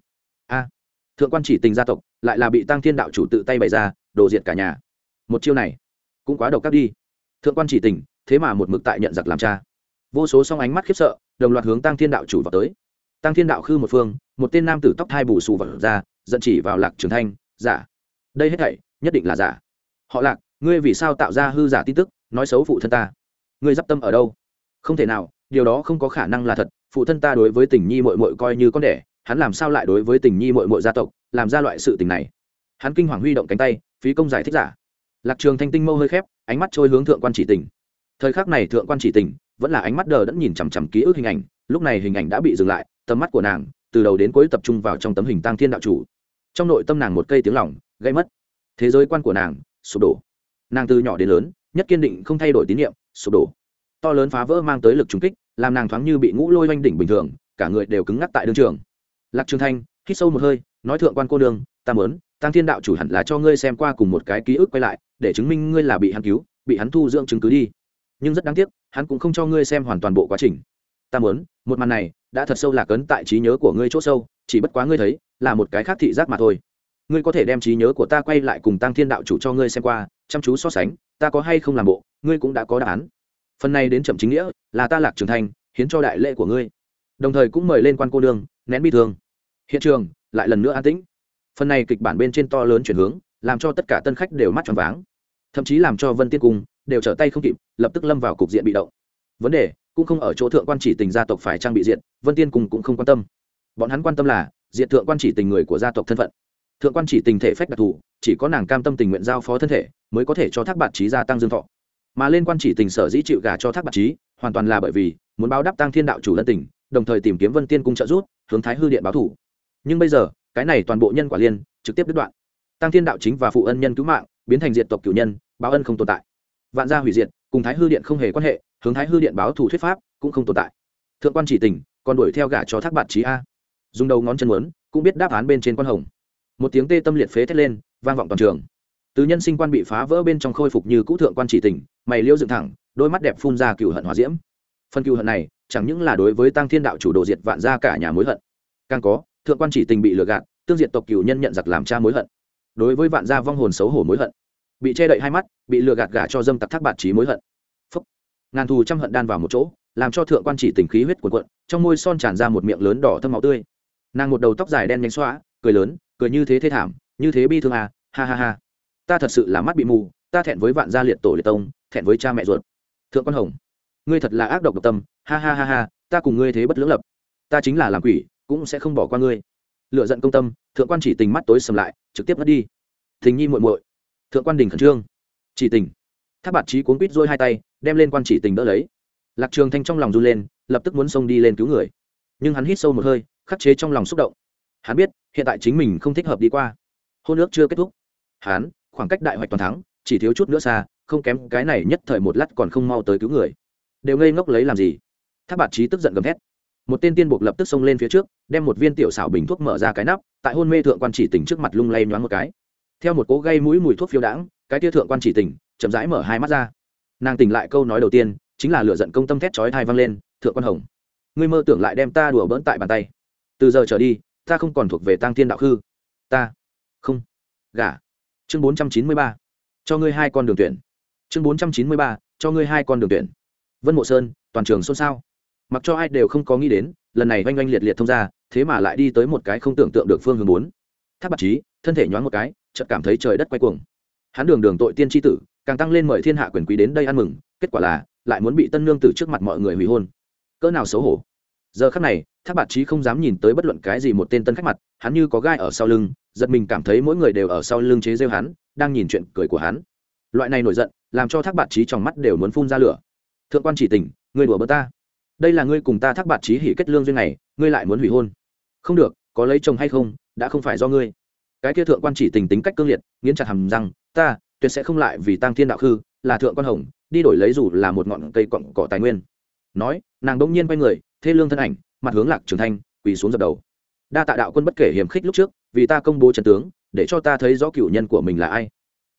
Speaker 1: A, thượng quan chỉ tình gia tộc lại là bị tăng thiên đạo chủ tự tay bày ra, đồ diệt cả nhà. Một chiêu này cũng quá độc cắt đi. Thượng quan chỉ tình, thế mà một mực tại nhận giặc làm cha. Vô số song ánh mắt khiếp sợ, đồng loạt hướng tăng thiên đạo chủ vào tới. Tăng thiên đạo khư một phương, một tên nam tử tóc hai bù xù vật ra dẫn chỉ vào lạc trường thanh giả đây hết thảy nhất định là giả. Họ lạc, ngươi vì sao tạo ra hư giả tin tức, nói xấu phụ thân ta? Ngươi d tâm ở đâu? Không thể nào điều đó không có khả năng là thật, phụ thân ta đối với tình nhi mội mội coi như con đẻ, hắn làm sao lại đối với tình nhi mội mội gia tộc, làm ra loại sự tình này? Hắn kinh hoàng huy động cánh tay, phí công giải thích giả. Lạc trường thanh tinh mâu hơi khép, ánh mắt trôi hướng thượng quan chỉ tình. Thời khắc này thượng quan chỉ tình vẫn là ánh mắt đờ đẫn nhìn chằm chằm ký ức hình ảnh, lúc này hình ảnh đã bị dừng lại, tầm mắt của nàng từ đầu đến cuối tập trung vào trong tấm hình tăng thiên đạo chủ. Trong nội tâm nàng một cây tiếng lỏng gây mất. Thế giới quan của nàng, sụp đổ. Nàng từ nhỏ đến lớn, nhất kiên định không thay đổi tín nhiệm sụp đổ to lớn phá vỡ mang tới lực trùng kích, làm nàng thoáng như bị ngũ lôi oanh đỉnh bình thường, cả người đều cứng ngắc tại đương trường. Lạc trường thanh, hít sâu một hơi, nói thượng quan cô đường ta mớn tăng thiên đạo chủ hẳn là cho ngươi xem qua cùng một cái ký ức quay lại, để chứng minh ngươi là bị hắn cứu, bị hắn thu dưỡng chứng cứ đi. Nhưng rất đáng tiếc, hắn cũng không cho ngươi xem hoàn toàn bộ quá trình. Ta muốn, một màn này, đã thật sâu lạc ấn tại trí nhớ của ngươi chỗ sâu, chỉ bất quá ngươi thấy, là một cái khác thị giác mà thôi. Ngươi có thể đem trí nhớ của ta quay lại cùng tăng thiên đạo chủ cho ngươi xem qua, chăm chú so sánh, ta có hay không làm bộ, ngươi cũng đã có đáp án phần này đến chậm chính nghĩa, là ta lạc trưởng thành hiến cho đại lễ của ngươi. Đồng thời cũng mời lên quan cô đường nén bi thương. Hiện trường, lại lần nữa an tĩnh. Phần này kịch bản bên trên to lớn chuyển hướng, làm cho tất cả tân khách đều mắt tròn váng. Thậm chí làm cho vân tiên cung đều trở tay không kịp, lập tức lâm vào cục diện bị động. Vấn đề, cũng không ở chỗ thượng quan chỉ tình gia tộc phải trang bị diện, vân tiên cung cũng không quan tâm. Bọn hắn quan tâm là, diện thượng quan chỉ tình người của gia tộc thân phận. Thượng quan chỉ tình thể phách đặc thù, chỉ có nàng cam tâm tình nguyện giao phó thân thể, mới có thể cho thác bạt trí gia tăng dương thọ mà lên quan chỉ tình sở dĩ chịu gà cho thác bạt trí, hoàn toàn là bởi vì muốn báo đáp tăng thiên đạo chủ lân tỉnh đồng thời tìm kiếm vân tiên cung trợ giúp, hướng thái hư điện báo thủ. Nhưng bây giờ, cái này toàn bộ nhân quả liên, trực tiếp đứt đoạn. Tăng thiên đạo chính và phụ ân nhân cứu mạng, biến thành diện tộc cửu nhân, báo ân không tồn tại. Vạn gia hủy diệt, cùng thái hư điện không hề quan hệ, hướng thái hư điện báo thủ thuyết pháp cũng không tồn tại. Thượng quan chỉ tình, còn đuổi theo gả cho thác bạt trí a. Dùng đầu ngón chân muốn, cũng biết đáp án bên trên quan hồng. Một tiếng tê tâm liệt phế thét lên, vang vọng toàn trường. Từ nhân sinh quan bị phá vỡ bên trong khôi phục như cũ thượng quan chỉ tình mày liêu dựng thẳng, đôi mắt đẹp phun ra cựu hận hòa diễm. Phần cựu hận này, chẳng những là đối với tăng thiên đạo chủ đồ diệt vạn gia cả nhà mối hận, càng có, thượng quan chỉ tình bị lừa gạt, tương diện tộc cựu nhân nhận giặc làm cha mối hận. Đối với vạn gia vong hồn xấu hổ mối hận, bị che đậy hai mắt, bị lừa gạt gả cho dâm tặc thác bạt trí mối hận. Phúc. ngàn thù trăm hận đan vào một chỗ, làm cho thượng quan chỉ tình khí huyết cuộn cuộn, trong môi son tràn ra một miệng lớn đỏ thâm máu tươi. Nàng một đầu tóc dài đen nhánh xóa cười lớn, cười như thế thế thảm, như thế bi thương à ha ha ha. Ta thật sự là mắt bị mù, ta thẹn với vạn gia liệt tổ liệt tông thẹn với cha mẹ ruột. Thượng quan hồng, ngươi thật là ác độc độc tâm, ha ha ha ha, ta cùng ngươi thế bất lưỡng lập. Ta chính là làm quỷ, cũng sẽ không bỏ qua ngươi. Lựa giận công tâm, thượng quan chỉ tình mắt tối sầm lại, trực tiếp mất đi. Thình nhi muội muội, thượng quan đình khẩn trương. Chỉ tình. Tháp bạt trí cuốn quýt dôi hai tay, đem lên quan chỉ tình đỡ lấy. Lạc trường thanh trong lòng run lên, lập tức muốn xông đi lên cứu người. Nhưng hắn hít sâu một hơi, khắc chế trong lòng xúc động. Hắn biết, hiện tại chính mình không thích hợp đi qua. Hôn ước chưa kết thúc. Hắn, khoảng cách đại hoạch toàn thắng, chỉ thiếu chút nữa xa không kém cái này nhất thời một lát còn không mau tới cứu người. Đều ngây ngốc lấy làm gì? Tháp bạt trí tức giận gầm thét. Một tên tiên buộc lập tức xông lên phía trước, đem một viên tiểu xảo bình thuốc mở ra cái nắp, tại hôn mê thượng quan chỉ tình trước mặt lung lay nhoáng một cái. Theo một cố gây mũi mùi thuốc phiêu đãng, cái tia thượng quan chỉ tình chậm rãi mở hai mắt ra. Nàng tỉnh lại câu nói đầu tiên, chính là lựa giận công tâm thét chói thai văng lên, thượng quan hồng, ngươi mơ tưởng lại đem ta đùa bỡn tại bàn tay. Từ giờ trở đi, ta không còn thuộc về tăng thiên đạo hư ta, không, gả. Chương bốn trăm chín mươi ba, cho ngươi hai con đường tuyển chương bốn trăm chín mươi ba, cho ngươi hai con đường tuyển. Vân mộ sơn, toàn trường xôn xao. Mặc cho ai đều không có nghĩ đến, lần này oanh oanh liệt liệt thông ra, thế mà lại đi tới một cái không tưởng tượng được phương hướng bốn. Tháp bạc trí thân thể nhoáng một cái, chợt cảm thấy trời đất quay cuồng. Hắn đường đường tội tiên tri tử, càng tăng lên mời thiên hạ quyền quý đến đây ăn mừng, kết quả là, lại muốn bị tân nương tử trước mặt mọi người hủy hôn. Cỡ nào xấu hổ. Giờ khắc này, tháp bạc trí không dám nhìn tới bất luận cái gì một tên tân khách mặt, hắn như có gai ở sau lưng, giật mình cảm thấy mỗi người đều ở sau lưng chế rêu hắn, đang nhìn chuyện cười của hắn. Loại này nổi giận làm cho thác bạc trí trong mắt đều muốn phun ra lửa. Thượng quan chỉ tình ngươi đùa bỡ ta. Đây là ngươi cùng ta thác bạc trí hỉ kết lương duyên này, ngươi lại muốn hủy hôn. Không được, có lấy chồng hay không, đã không phải do ngươi. Cái kia thượng quan chỉ tình tính cách cương liệt, nghiến chặt hầm rằng ta, tuyệt sẽ không lại vì tăng thiên đạo khư, là thượng quan hồng, đi đổi lấy dù là một ngọn cây cọng cỏ tài nguyên. Nói, nàng đông nhiên quay người, thê lương thân ảnh, mặt hướng lạc trường thanh, quỳ xuống dập đầu. Đa tạ đạo quân bất kể hiểm khích lúc trước, vì ta công bố trận tướng, để cho ta thấy rõ cựu nhân của mình là ai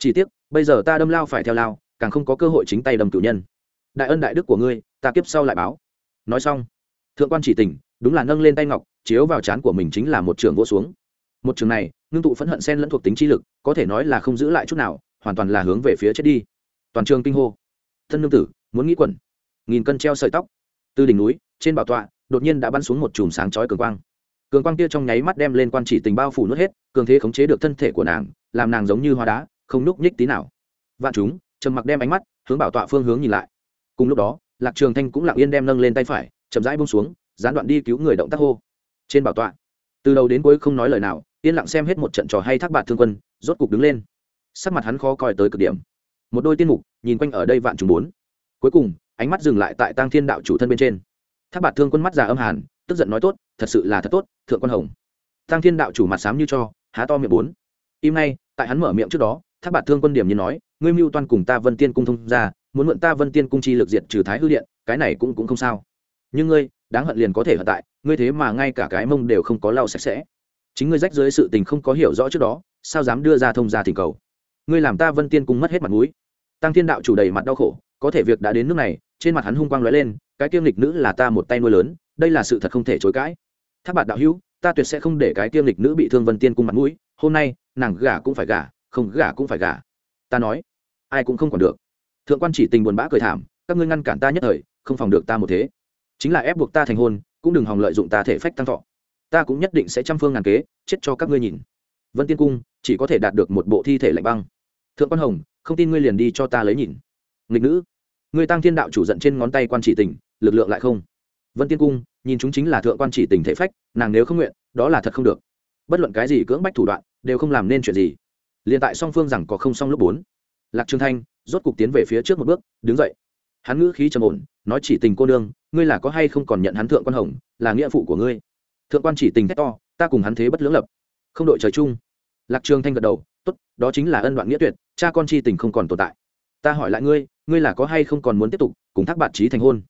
Speaker 1: chỉ tiếc, bây giờ ta đâm lao phải theo lao, càng không có cơ hội chính tay đâm cử nhân. Đại ân đại đức của ngươi, ta kiếp sau lại báo. Nói xong, thượng quan chỉ tỉnh, đúng là nâng lên tay ngọc, chiếu vào trán của mình chính là một trường vỗ xuống. Một trường này, ngưng tụ phẫn hận sen lẫn thuộc tính chi lực, có thể nói là không giữ lại chút nào, hoàn toàn là hướng về phía chết đi. Toàn trường kinh hô. Thân nương tử, muốn nghĩ quẩn. Nghìn cân treo sợi tóc. Từ đỉnh núi, trên bảo tọa, đột nhiên đã bắn xuống một chùm sáng chói cường quang. Cường quang kia trong nháy mắt đem lên quan chỉ tình bao phủ nuốt hết, cường thế khống chế được thân thể của nàng, làm nàng giống như hoa đá không núc nhích tí nào. Vạn chúng, trầm mặc đem ánh mắt hướng bảo tọa phương hướng nhìn lại. Cùng lúc đó, lạc trường thanh cũng lặng yên đem nâng lên tay phải, chậm rãi buông xuống, gián đoạn đi cứu người động tác hô. Trên bảo tọa, từ đầu đến cuối không nói lời nào, yên lặng xem hết một trận trò hay thác bạt thương quân, rốt cục đứng lên. Sắc mặt hắn khó coi tới cực điểm. Một đôi tiên mục, nhìn quanh ở đây vạn chúng bốn. Cuối cùng, ánh mắt dừng lại tại tăng thiên đạo chủ thân bên trên. Thác bạt thương quân mắt già âm hàn, tức giận nói tốt, thật sự là thật tốt, thượng quan hồng. Tăng thiên đạo chủ mặt sám như cho, há to miệng bốn. Im nay tại hắn mở miệng trước đó thác bạt thương quân điểm như nói, ngươi mưu toan cùng ta vân tiên cung thông ra muốn mượn ta vân tiên cung chi lực diệt trừ thái hư điện, cái này cũng cũng không sao. Nhưng ngươi, đáng hận liền có thể hận tại, ngươi thế mà ngay cả cái mông đều không có lau sạch sẽ. Chính ngươi rách dưới sự tình không có hiểu rõ trước đó, sao dám đưa ra thông ra thỉnh cầu? Ngươi làm ta vân tiên cung mất hết mặt mũi. Tăng thiên đạo chủ đầy mặt đau khổ, có thể việc đã đến nước này, trên mặt hắn hung quang lóe lên, cái kiêm lịch nữ là ta một tay nuôi lớn, đây là sự thật không thể chối cãi. Tháp bạt đạo hữu, ta tuyệt sẽ không để cái kiêm lịch nữ bị thương vân tiên cung mặt mũi, hôm nay, nàng gả cũng phải gả không gả cũng phải gả. Ta nói, ai cũng không còn được. Thượng quan chỉ tình buồn bã cười thảm, các ngươi ngăn cản ta nhất thời, không phòng được ta một thế. Chính là ép buộc ta thành hôn, cũng đừng hòng lợi dụng ta thể phách tăng thọ. Ta cũng nhất định sẽ trăm phương ngàn kế, chết cho các ngươi nhìn. Vân tiên cung, chỉ có thể đạt được một bộ thi thể lạnh băng. Thượng quan hồng, không tin ngươi liền đi cho ta lấy nhìn. Nghịch nữ, ngươi tăng thiên đạo chủ giận trên ngón tay quan chỉ tình, lực lượng lại không. Vân tiên cung, nhìn chúng chính là thượng quan chỉ tình thể phách, nàng nếu không nguyện, đó là thật không được. Bất luận cái gì cưỡng bách thủ đoạn, đều không làm nên chuyện gì liền tại song phương rằng có không xong lúc bốn. Lạc trường thanh rốt cục tiến về phía trước một bước, đứng dậy. Hắn ngữ khí trầm ổn, nói chỉ tình cô nương, ngươi là có hay không còn nhận hắn thượng quan hồng, là nghĩa phụ của ngươi. Thượng quan chỉ tình thét to, ta cùng hắn thế bất lưỡng lập. Không đội trời chung. Lạc trường thanh gật đầu, tốt, đó chính là ân đoạn nghĩa tuyệt, cha con chi tình không còn tồn tại. Ta hỏi lại ngươi ngươi là có hay không còn muốn tiếp tục cùng thác bạn trí thành hôn?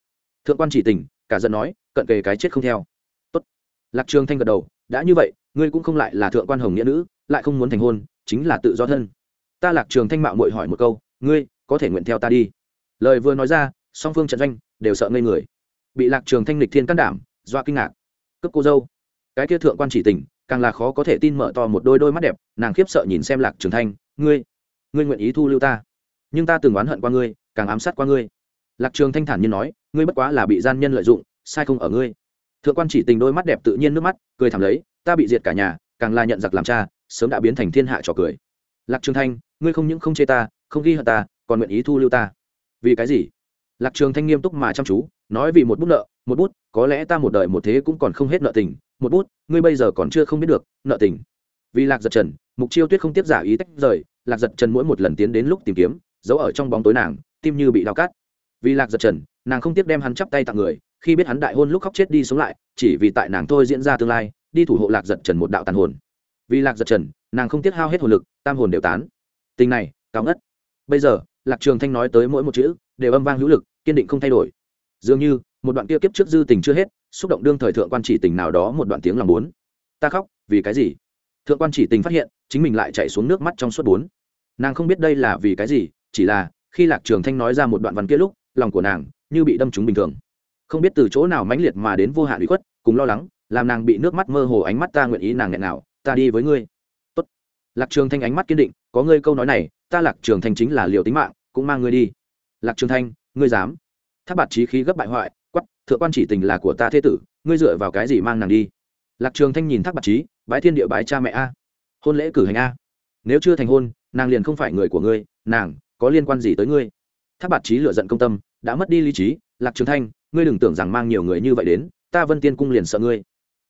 Speaker 1: Thượng quan chỉ tình, cả giận nói, cận kề cái chết không theo. Tốt. Lạc trường thanh gật đầu, đã như vậy, ngươi cũng không lại là thượng quan hồng nghĩa nữ lại không muốn thành hôn, chính là tự do thân. Ta lạc trường thanh mạo muội hỏi một câu, ngươi có thể nguyện theo ta đi? Lời vừa nói ra, song phương trận doanh đều sợ ngây người. Bị lạc trường thanh lịch thiên can đảm doa kinh ngạc. Cướp cô dâu. Cái kia thượng quan chỉ tình càng là khó có thể tin mở to một đôi đôi mắt đẹp, nàng khiếp sợ nhìn xem lạc trường thanh, ngươi ngươi nguyện ý thu lưu ta? Nhưng ta từng oán hận qua ngươi, càng ám sát qua ngươi. Lạc trường thanh thản nhiên nói, ngươi bất quá là bị gian nhân lợi dụng, sai không ở ngươi. Thượng quan chỉ tình đôi mắt đẹp tự nhiên nước mắt, cười thảm lấy, ta bị diệt cả nhà, càng là nhận giặc làm cha sớm đã biến thành thiên hạ trò cười. Lạc trường thanh, ngươi không những không chê ta, không ghi hận ta, còn nguyện ý thu lưu ta. Vì cái gì? Lạc trường thanh nghiêm túc mà chăm chú, nói vì một bút nợ, một bút, có lẽ ta một đời một thế cũng còn không hết nợ tình, một bút, ngươi bây giờ còn chưa không biết được, nợ tình. Vì lạc giật trần, mục chiêu tuyết không tiếp giả ý tách rời, lạc giật trần mỗi một lần tiến đến lúc tìm kiếm, giấu ở trong bóng tối nàng, tim như bị đau cắt. Vì lạc giật trần, nàng không tiếp đem hắn chắp tay tặng người, khi biết hắn đại hôn lúc khóc chết đi sống lại, chỉ vì tại nàng thôi diễn ra tương lai, đi thủ hộ lạc giật trần một đạo tàn hồn vì lạc giật trần, nàng không tiết hao hết hồn lực, tam hồn đều tán. Tình này, cao ngất. Bây giờ, lạc trường thanh nói tới mỗi một chữ, đều âm vang hữu lực, kiên định không thay đổi. Dường như, một đoạn kia kiếp trước dư tình chưa hết, xúc động đương thời thượng quan chỉ tình nào đó một đoạn tiếng lòng bốn. Ta khóc, vì cái gì? Thượng quan chỉ tình phát hiện, chính mình lại chạy xuống nước mắt trong suốt bốn. Nàng không biết đây là vì cái gì, chỉ là, khi lạc trường thanh nói ra một đoạn văn kia lúc, lòng của nàng như bị đâm trúng bình thường. Không biết từ chỗ nào mãnh liệt mà đến vô hạn ủy khuất, cùng lo lắng, làm nàng bị nước mắt mơ hồ ánh mắt ta nguyện ý nàng nghẹn nào ta đi với ngươi. Tốt. Lạc trường thanh ánh mắt kiên định, có ngươi câu nói này, ta lạc trường thanh chính là liều tính mạng, cũng mang ngươi đi. Lạc trường thanh, ngươi dám. Tháp bạt trí khí gấp bại hoại quắp thượng quan chỉ tình là của ta thế tử, ngươi dựa vào cái gì mang nàng đi? Lạc trường thanh nhìn thác bạt trí bái thiên địa bái cha mẹ a. Hôn lễ cử hành a. Nếu chưa thành hôn, nàng liền không phải người của ngươi, nàng, có liên quan gì tới ngươi? Thác bạt trí lựa giận công tâm, đã mất đi lý trí, lạc trường thanh, ngươi đừng tưởng rằng mang nhiều người như vậy đến, ta vân tiên cung liền sợ ngươi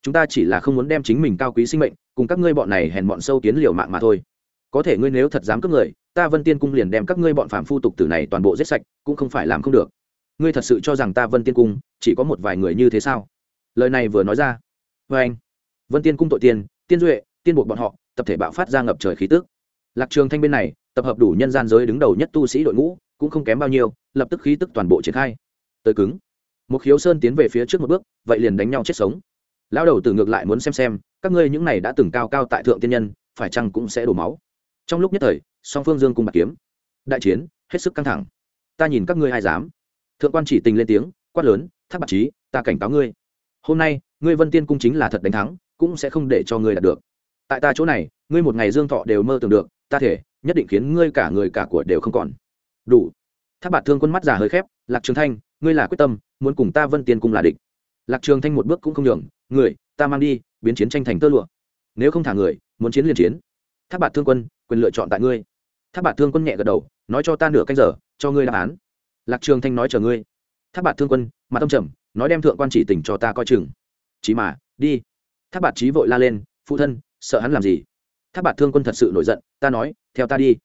Speaker 1: chúng ta chỉ là không muốn đem chính mình cao quý sinh mệnh cùng các ngươi bọn này hèn bọn sâu kiến liều mạng mà thôi. Có thể ngươi nếu thật dám cướp người, ta vân tiên cung liền đem các ngươi bọn phạm phu tục tử này toàn bộ giết sạch, cũng không phải làm không được. Ngươi thật sự cho rằng ta vân tiên cung chỉ có một vài người như thế sao? Lời này vừa nói ra. Vê anh. Vân tiên cung tội tiên tiên duệ, tiên buộc bọn họ, tập thể bạo phát ra ngập trời khí tước lạc trường thanh bên này, tập hợp đủ nhân gian giới đứng đầu nhất tu sĩ đội ngũ, cũng không kém bao nhiêu, lập tức khí tức toàn bộ triển khai. Tới cứng. Một khiếu sơn tiến về phía trước một bước, vậy liền đánh nhau chết sống lão đầu tử ngược lại muốn xem xem, các ngươi những này đã từng cao cao tại thượng tiên nhân, phải chăng cũng sẽ đổ máu? Trong lúc nhất thời, song phương dương cùng bạc kiếm. Đại chiến, hết sức căng thẳng. Ta nhìn các ngươi ai dám? Thượng quan chỉ tình lên tiếng, quát lớn, thác bạc trí ta cảnh cáo ngươi. Hôm nay, ngươi vân tiên cung chính là thật đánh thắng, cũng sẽ không để cho ngươi đạt được. Tại ta chỗ này, ngươi một ngày dương thọ đều mơ tưởng được, ta thể, nhất định khiến ngươi cả người cả của đều không còn. Đủ. Thác bạc thương quân mắt già hơi khép, lạc trường thanh, ngươi là quyết tâm, muốn cùng ta vân tiên cung là địch lạc trường thanh một bước cũng không nhường, người, ta mang đi, biến chiến tranh thành tơ lụa. Nếu không thả người, muốn chiến liền chiến. Tháp bạt thương quân, quyền lựa chọn tại ngươi. Tháp bạt thương quân nhẹ gật đầu, nói cho ta nửa canh giờ, cho ngươi đáp án. Lạc trường thanh nói chờ ngươi. Tháp bạt thương quân, mặt tâm trầm, nói đem thượng quan chỉ tỉnh cho ta coi chừng. Chí mà, đi. Tháp bạt trí vội la lên, phụ thân, sợ hắn làm gì? Tháp bạt thương quân thật sự nổi giận, ta nói, theo ta đi.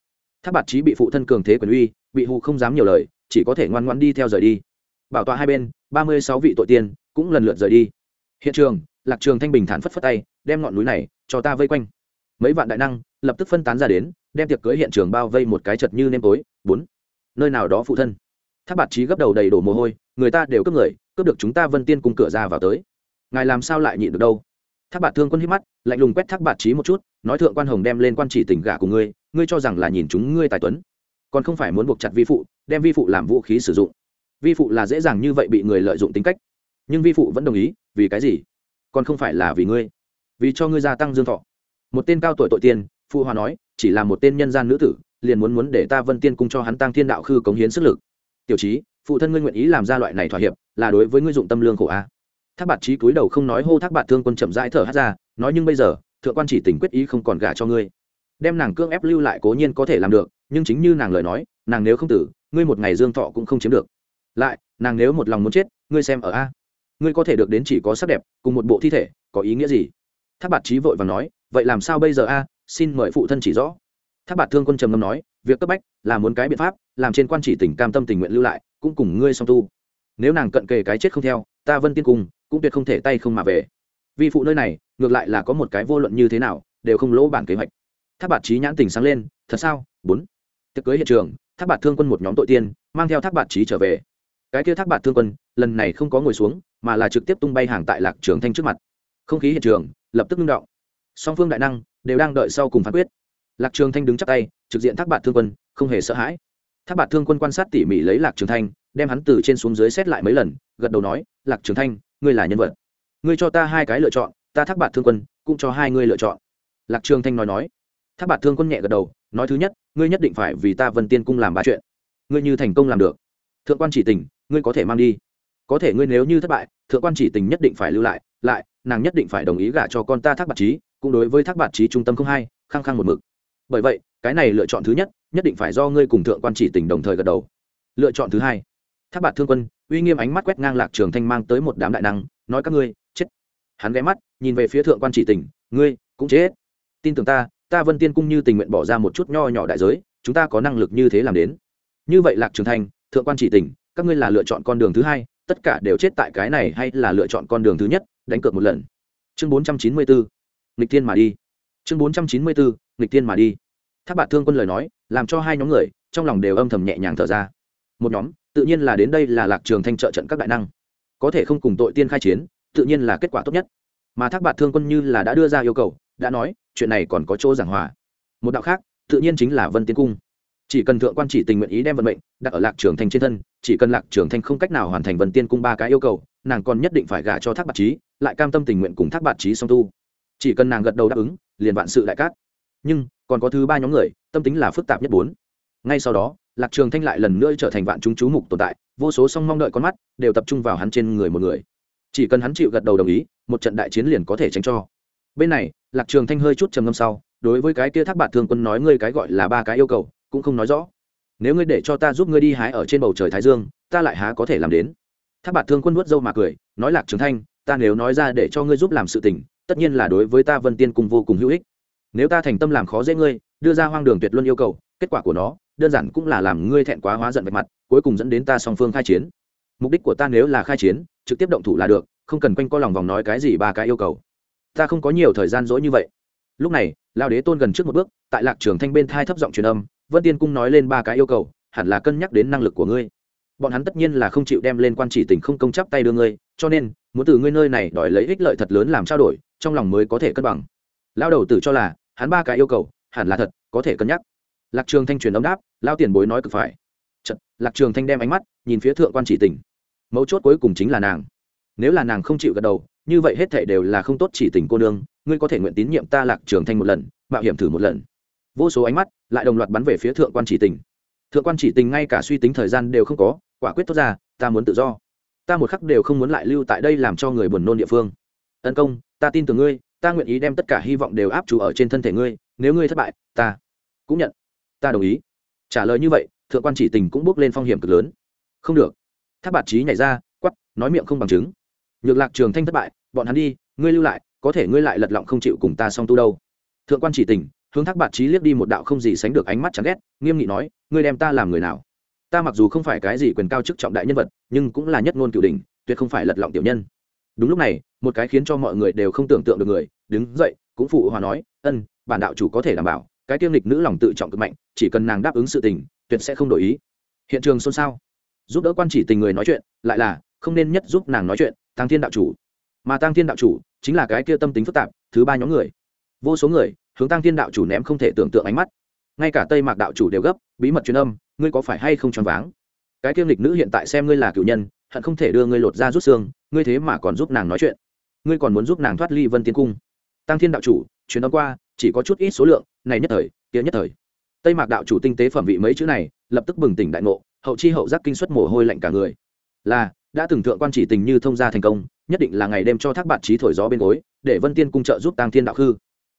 Speaker 1: Tháp bạt trí bị phụ thân cường thế quyền uy, bị hù không dám nhiều lời, chỉ có thể ngoan ngoan đi theo rời đi. Bảo tọa hai bên, ba mươi sáu vị tội tiên cũng lần lượt rời đi. Hiện trường, lạc trường thanh bình thản phất phất tay, đem ngọn núi này cho ta vây quanh. Mấy vạn đại năng lập tức phân tán ra đến, đem tiệc cưới hiện trường bao vây một cái chật như nêm tối. Bốn. Nơi nào đó phụ thân. Tháp bạt trí gấp đầu đầy đổ mồ hôi, người ta đều cướp người, cướp được chúng ta vân tiên cùng cửa ra vào tới. Ngài làm sao lại nhịn được đâu? Tháp bạt thương quân hít mắt, lạnh lùng quét tháp bạt trí một chút, nói thượng quan hồng đem lên quan chỉ tình gả của ngươi ngươi cho rằng là nhìn chúng ngươi tài tuấn. Còn không phải muốn buộc chặt vi phụ, đem vi phụ làm vũ khí sử dụng. Vi phụ là dễ dàng như vậy bị người lợi dụng tính cách nhưng vi phụ vẫn đồng ý, vì cái gì? Còn không phải là vì ngươi. Vì cho ngươi gia tăng dương thọ. Một tên cao tuổi tội tiên, phụ hòa nói, chỉ là một tên nhân gian nữ tử, liền muốn muốn để ta vân tiên cung cho hắn tăng thiên đạo khư cống hiến sức lực. Tiểu trí phụ thân ngươi nguyện ý làm ra loại này thỏa hiệp, là đối với ngươi dụng tâm lương khổ a. Thác bạt trí cúi đầu không nói hô thác bạt thương quân chậm rãi thở hát ra, nói nhưng bây giờ, thượng quan chỉ tình quyết ý không còn gả cho ngươi. Đem nàng cưỡng ép lưu lại cố nhiên có thể làm được, nhưng chính như nàng lời nói, nàng nếu không tử, ngươi một ngày dương thọ cũng không chiếm được. Lại, nàng nếu một lòng muốn chết, ngươi xem ở a ngươi có thể được đến chỉ có sắc đẹp, cùng một bộ thi thể, có ý nghĩa gì? Tháp bạt trí vội và nói, vậy làm sao bây giờ a? Xin mời phụ thân chỉ rõ. Tháp bạt thương quân trầm ngâm nói, việc cấp bách là muốn cái biện pháp, làm trên quan chỉ tỉnh cam tâm tình nguyện lưu lại, cũng cùng ngươi song tu. Nếu nàng cận kề cái chết không theo, ta vân tiên cùng, cũng tuyệt không thể tay không mà về. Vì phụ nơi này, ngược lại là có một cái vô luận như thế nào, đều không lỗ bản kế hoạch. Tháp bạt trí nhãn tình sáng lên, thật sao? Bốn. Tiệc cưới hiện trường tháp bạt thương quân một nhóm tội tiên, mang theo tháp bạt trí trở về. Cái kia thác bạt thương quân, lần này không có ngồi xuống mà là trực tiếp tung bay hàng tại lạc trường thanh trước mặt. Không khí hiện trường lập tức ngưng động. Song phương đại năng đều đang đợi sau cùng phán quyết. Lạc trường thanh đứng chắc tay, trực diện thác bạt thương quân, không hề sợ hãi. Thác bạt thương quân quan sát tỉ mỉ lấy lạc trường thanh, đem hắn từ trên xuống dưới xét lại mấy lần, gật đầu nói, lạc trường thanh, ngươi là nhân vật. Ngươi cho ta hai cái lựa chọn, ta thác bạt thương quân cũng cho hai ngươi lựa chọn. Lạc trường thanh nói nói. Thác bạt thương quân nhẹ gật đầu, nói, thứ nhất, ngươi nhất định phải vì ta vân tiên cung làm ba chuyện. Ngươi như thành công làm được. Thượng quan chỉ tình, ngươi có thể mang đi có thể ngươi nếu như thất bại, thượng quan chỉ tình nhất định phải lưu lại lại, nàng nhất định phải đồng ý gả cho con ta thác bạc trí cũng đối với thác bạc trí trung tâm không hai khăng khăng một mực. Bởi vậy, cái này lựa chọn thứ nhất nhất định phải do ngươi cùng thượng quan chỉ tình đồng thời gật đầu. Lựa chọn thứ hai, thác bạc thương quân, uy nghiêm ánh mắt quét ngang lạc trường thanh mang tới một đám đại năng, nói các ngươi, chết. Hắn ghé mắt, nhìn về phía thượng quan chỉ tình, ngươi, cũng chết. Tin tưởng ta ta vân tiên cung như tình nguyện bỏ ra một chút nho nhỏ đại giới, chúng ta có năng lực như thế làm đến. Như vậy lạc trường thanh, thượng quan chỉ tình, các ngươi là lựa chọn con đường thứ hai tất cả đều chết tại cái này hay là lựa chọn con đường thứ nhất, đánh cược một lần. Chương bốn trăm chín mươi bốn nghịch thiên mà đi. Chương bốn trăm chín mươi bốn nghịch thiên mà đi. Tháp bạn thương quân lời nói, làm cho hai nhóm người, trong lòng đều âm thầm nhẹ nhàng thở ra. Một nhóm, tự nhiên là đến đây là lạc trường thanh trợ trận các đại năng. Có thể không cùng tội tiên khai chiến, tự nhiên là kết quả tốt nhất. Mà thác bạt thương quân như là đã đưa ra yêu cầu, đã nói, chuyện này còn có chỗ giảng hòa. Một đạo khác, tự nhiên chính là vân tiến cung chỉ cần thượng quan chỉ tình nguyện ý đem vận mệnh đặt ở lạc trường thanh trên thân, chỉ cần lạc trường thanh không cách nào hoàn thành vần tiên cung ba cái yêu cầu, nàng còn nhất định phải gả cho thác bạc trí, lại cam tâm tình nguyện cùng thác bạc trí song tu. Chỉ cần nàng gật đầu đáp ứng, liền vạn sự đại cát. Nhưng, còn có thứ ba nhóm người, tâm tính là phức tạp nhất bốn. Ngay sau đó, lạc trường thanh lại lần nữa trở thành vạn chúng chú mục tồn tại, vô số song mong đợi con mắt đều tập trung vào hắn trên người một người. Chỉ cần hắn chịu gật đầu đồng ý, một trận đại chiến liền có thể tránh cho. Bên này, lạc trường thanh hơi chút trầm ngâm sau, đối với cái kia thác bạc thương quân nói ngươi cái gọi là ba cái yêu cầu cũng không nói rõ. Nếu ngươi để cho ta giúp ngươi đi hái ở trên bầu trời thái dương, ta lại há có thể làm đến? Tháp bạt thương quân vuốt dâu mà cười, nói lạc trường thanh, ta nếu nói ra để cho ngươi giúp làm sự tình, tất nhiên là đối với ta vân tiên cùng vô cùng hữu ích. Nếu ta thành tâm làm khó dễ ngươi, đưa ra hoang đường tuyệt luân yêu cầu, kết quả của nó, đơn giản cũng là làm ngươi thẹn quá hóa giận vạch mặt, cuối cùng dẫn đến ta song phương khai chiến. Mục đích của ta nếu là khai chiến, trực tiếp động thủ là được, không cần quanh co lòng vòng nói cái gì ba cái yêu cầu. Ta không có nhiều thời gian dỗi như vậy. Lúc này lao đế tôn gần trước một bước, tại lạc trường thanh bên thai thấp giọng truyền âm vân tiên cung nói lên ba cái yêu cầu hẳn là cân nhắc đến năng lực của ngươi. Bọn hắn tất nhiên là không chịu đem lên quan chỉ tình không công chấp tay đưa ngươi cho nên muốn từ ngươi nơi này đòi lấy ích lợi thật lớn làm trao đổi trong lòng mới có thể cân bằng. Lao đầu tử cho là hắn ba cái yêu cầu hẳn là thật có thể cân nhắc. Lạc trường thanh truyền ấm đáp lao tiền bối nói cực phải. Chật, lạc trường thanh đem ánh mắt nhìn phía thượng quan chỉ tình. Mấu chốt cuối cùng chính là nàng. Nếu là nàng không chịu gật đầu như vậy hết thảy đều là không tốt chỉ tình cô nương ngươi có thể nguyện tín nhiệm ta lạc trường thanh một lần mạo hiểm thử một lần. Vô số ánh mắt lại đồng loạt bắn về phía thượng quan chỉ tình. Thượng quan chỉ tình ngay cả suy tính thời gian đều không có, quả quyết tốt ra, ta muốn tự do. Ta một khắc đều không muốn lại lưu tại đây làm cho người buồn nôn địa phương. Tấn công, ta tin tưởng ngươi, ta nguyện ý đem tất cả hy vọng đều áp chủ ở trên thân thể ngươi, nếu ngươi thất bại, ta cũng nhận. Ta đồng ý. Trả lời như vậy, thượng quan chỉ tình cũng bước lên phong hiểm cực lớn. Không được. Tháp bạt trí nhảy ra quắp nói miệng không bằng chứng. Nhược lạc trường thanh thất bại, bọn hắn đi, ngươi lưu lại, có thể ngươi lại lật lọng không chịu cùng ta song tu đâu. Thượng quan chỉ tình hướng thác bạt trí liếc đi một đạo không gì sánh được ánh mắt chán ghét, nghiêm nghị nói, ngươi đem ta làm người nào? Ta mặc dù không phải cái gì quyền cao chức trọng đại nhân vật, nhưng cũng là nhất ngôn cửu đình tuyệt không phải lật lọng tiểu nhân. Đúng lúc này, một cái khiến cho mọi người đều không tưởng tượng được người, đứng dậy, cũng phụ hòa nói, ân, bản đạo chủ có thể đảm bảo, cái tiêu lịch nữ lòng tự trọng cực mạnh, chỉ cần nàng đáp ứng sự tình, tuyệt sẽ không đổi ý. Hiện trường xôn xao. Giúp đỡ quan chỉ tình người nói chuyện, lại là, không nên nhất giúp nàng nói chuyện tăng thiên đạo chủ. Mà tăng thiên đạo chủ chính là cái kia tâm tính phức tạp, thứ ba nhóm người. Vô số người hướng tăng thiên đạo chủ ném không thể tưởng tượng ánh mắt. Ngay cả tây mạc đạo chủ đều gấp, bí mật truyền âm, ngươi có phải hay không choáng váng? Cái kiêm lịch nữ hiện tại xem ngươi là cựu nhân, hận không thể đưa ngươi lột ra rút xương, ngươi thế mà còn giúp nàng nói chuyện. Ngươi còn muốn giúp nàng thoát ly vân tiên cung. Tăng thiên đạo chủ chuyến đó qua, chỉ có chút ít số lượng, này nhất thời, kia nhất thời. Tây mạc đạo chủ tinh tế phẩm vị mấy chữ này, lập tức bừng tỉnh đại ngộ, hậu chi hậu giác kinh xuất mồ hôi lạnh cả người. Là, đã từng thượng quan chỉ tình như thông gia thành công, nhất định là ngày đêm cho thác bạn trí thổi gió bên gối, để vân tiên cung trợ giúp tăng thiên đạo khư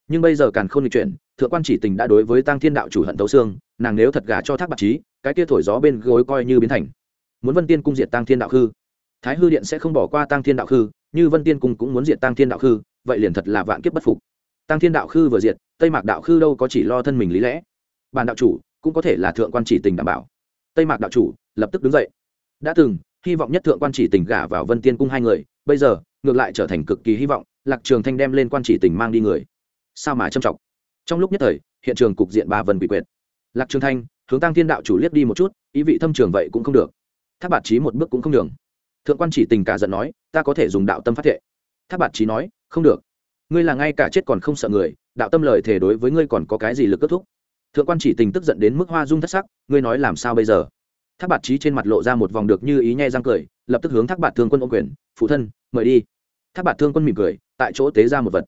Speaker 1: nhưng bây giờ càng không được chuyển, thượng quan chỉ tình đã đối với tăng thiên đạo chủ hận tấu xương, nàng nếu thật gả cho thác bạc trí, cái kia thổi gió bên gối coi như biến thành. Muốn vân tiên cung diệt tăng thiên đạo khư. Thái hư điện sẽ không bỏ qua tăng thiên đạo khư, như vân tiên cung cũng muốn diệt tăng thiên đạo khư, vậy liền thật là vạn kiếp bất phục. Tăng thiên đạo khư vừa diệt, tây mạc đạo khư đâu có chỉ lo thân mình lý lẽ. Bàn đạo chủ cũng có thể là thượng quan chỉ tình đảm bảo. Tây mạc đạo chủ lập tức đứng dậy. Đã từng, hy vọng nhất thượng quan chỉ tình gả vào vân tiên cung hai người, bây giờ, ngược lại trở thành cực kỳ hy vọng, lạc trường thanh đem lên quan chỉ tình mang đi người sao mà châm trọng trong lúc nhất thời, hiện trường cục diện ba vân bị quyệt lạc trường thanh, hướng tăng thiên đạo chủ liếc đi một chút, ý vị thâm trường vậy cũng không được. Tháp bạt trí một bước cũng không đường thượng quan chỉ tình cả giận nói, ta có thể dùng đạo tâm phát thệ. Tháp bạt trí nói, không được. Ngươi là ngay cả chết còn không sợ người, đạo tâm lời thể đối với ngươi còn có cái gì lực kết thúc? Thượng quan chỉ tình tức giận đến mức hoa dung thất sắc, ngươi nói làm sao bây giờ? Tháp bạt trí trên mặt lộ ra một vòng được như ý nhai răng cười, lập tức hướng tháp bạt thương quân ô quyền, phụ thân, mời đi. Tháp bạt thương quân mỉm cười, tại chỗ tế ra một vật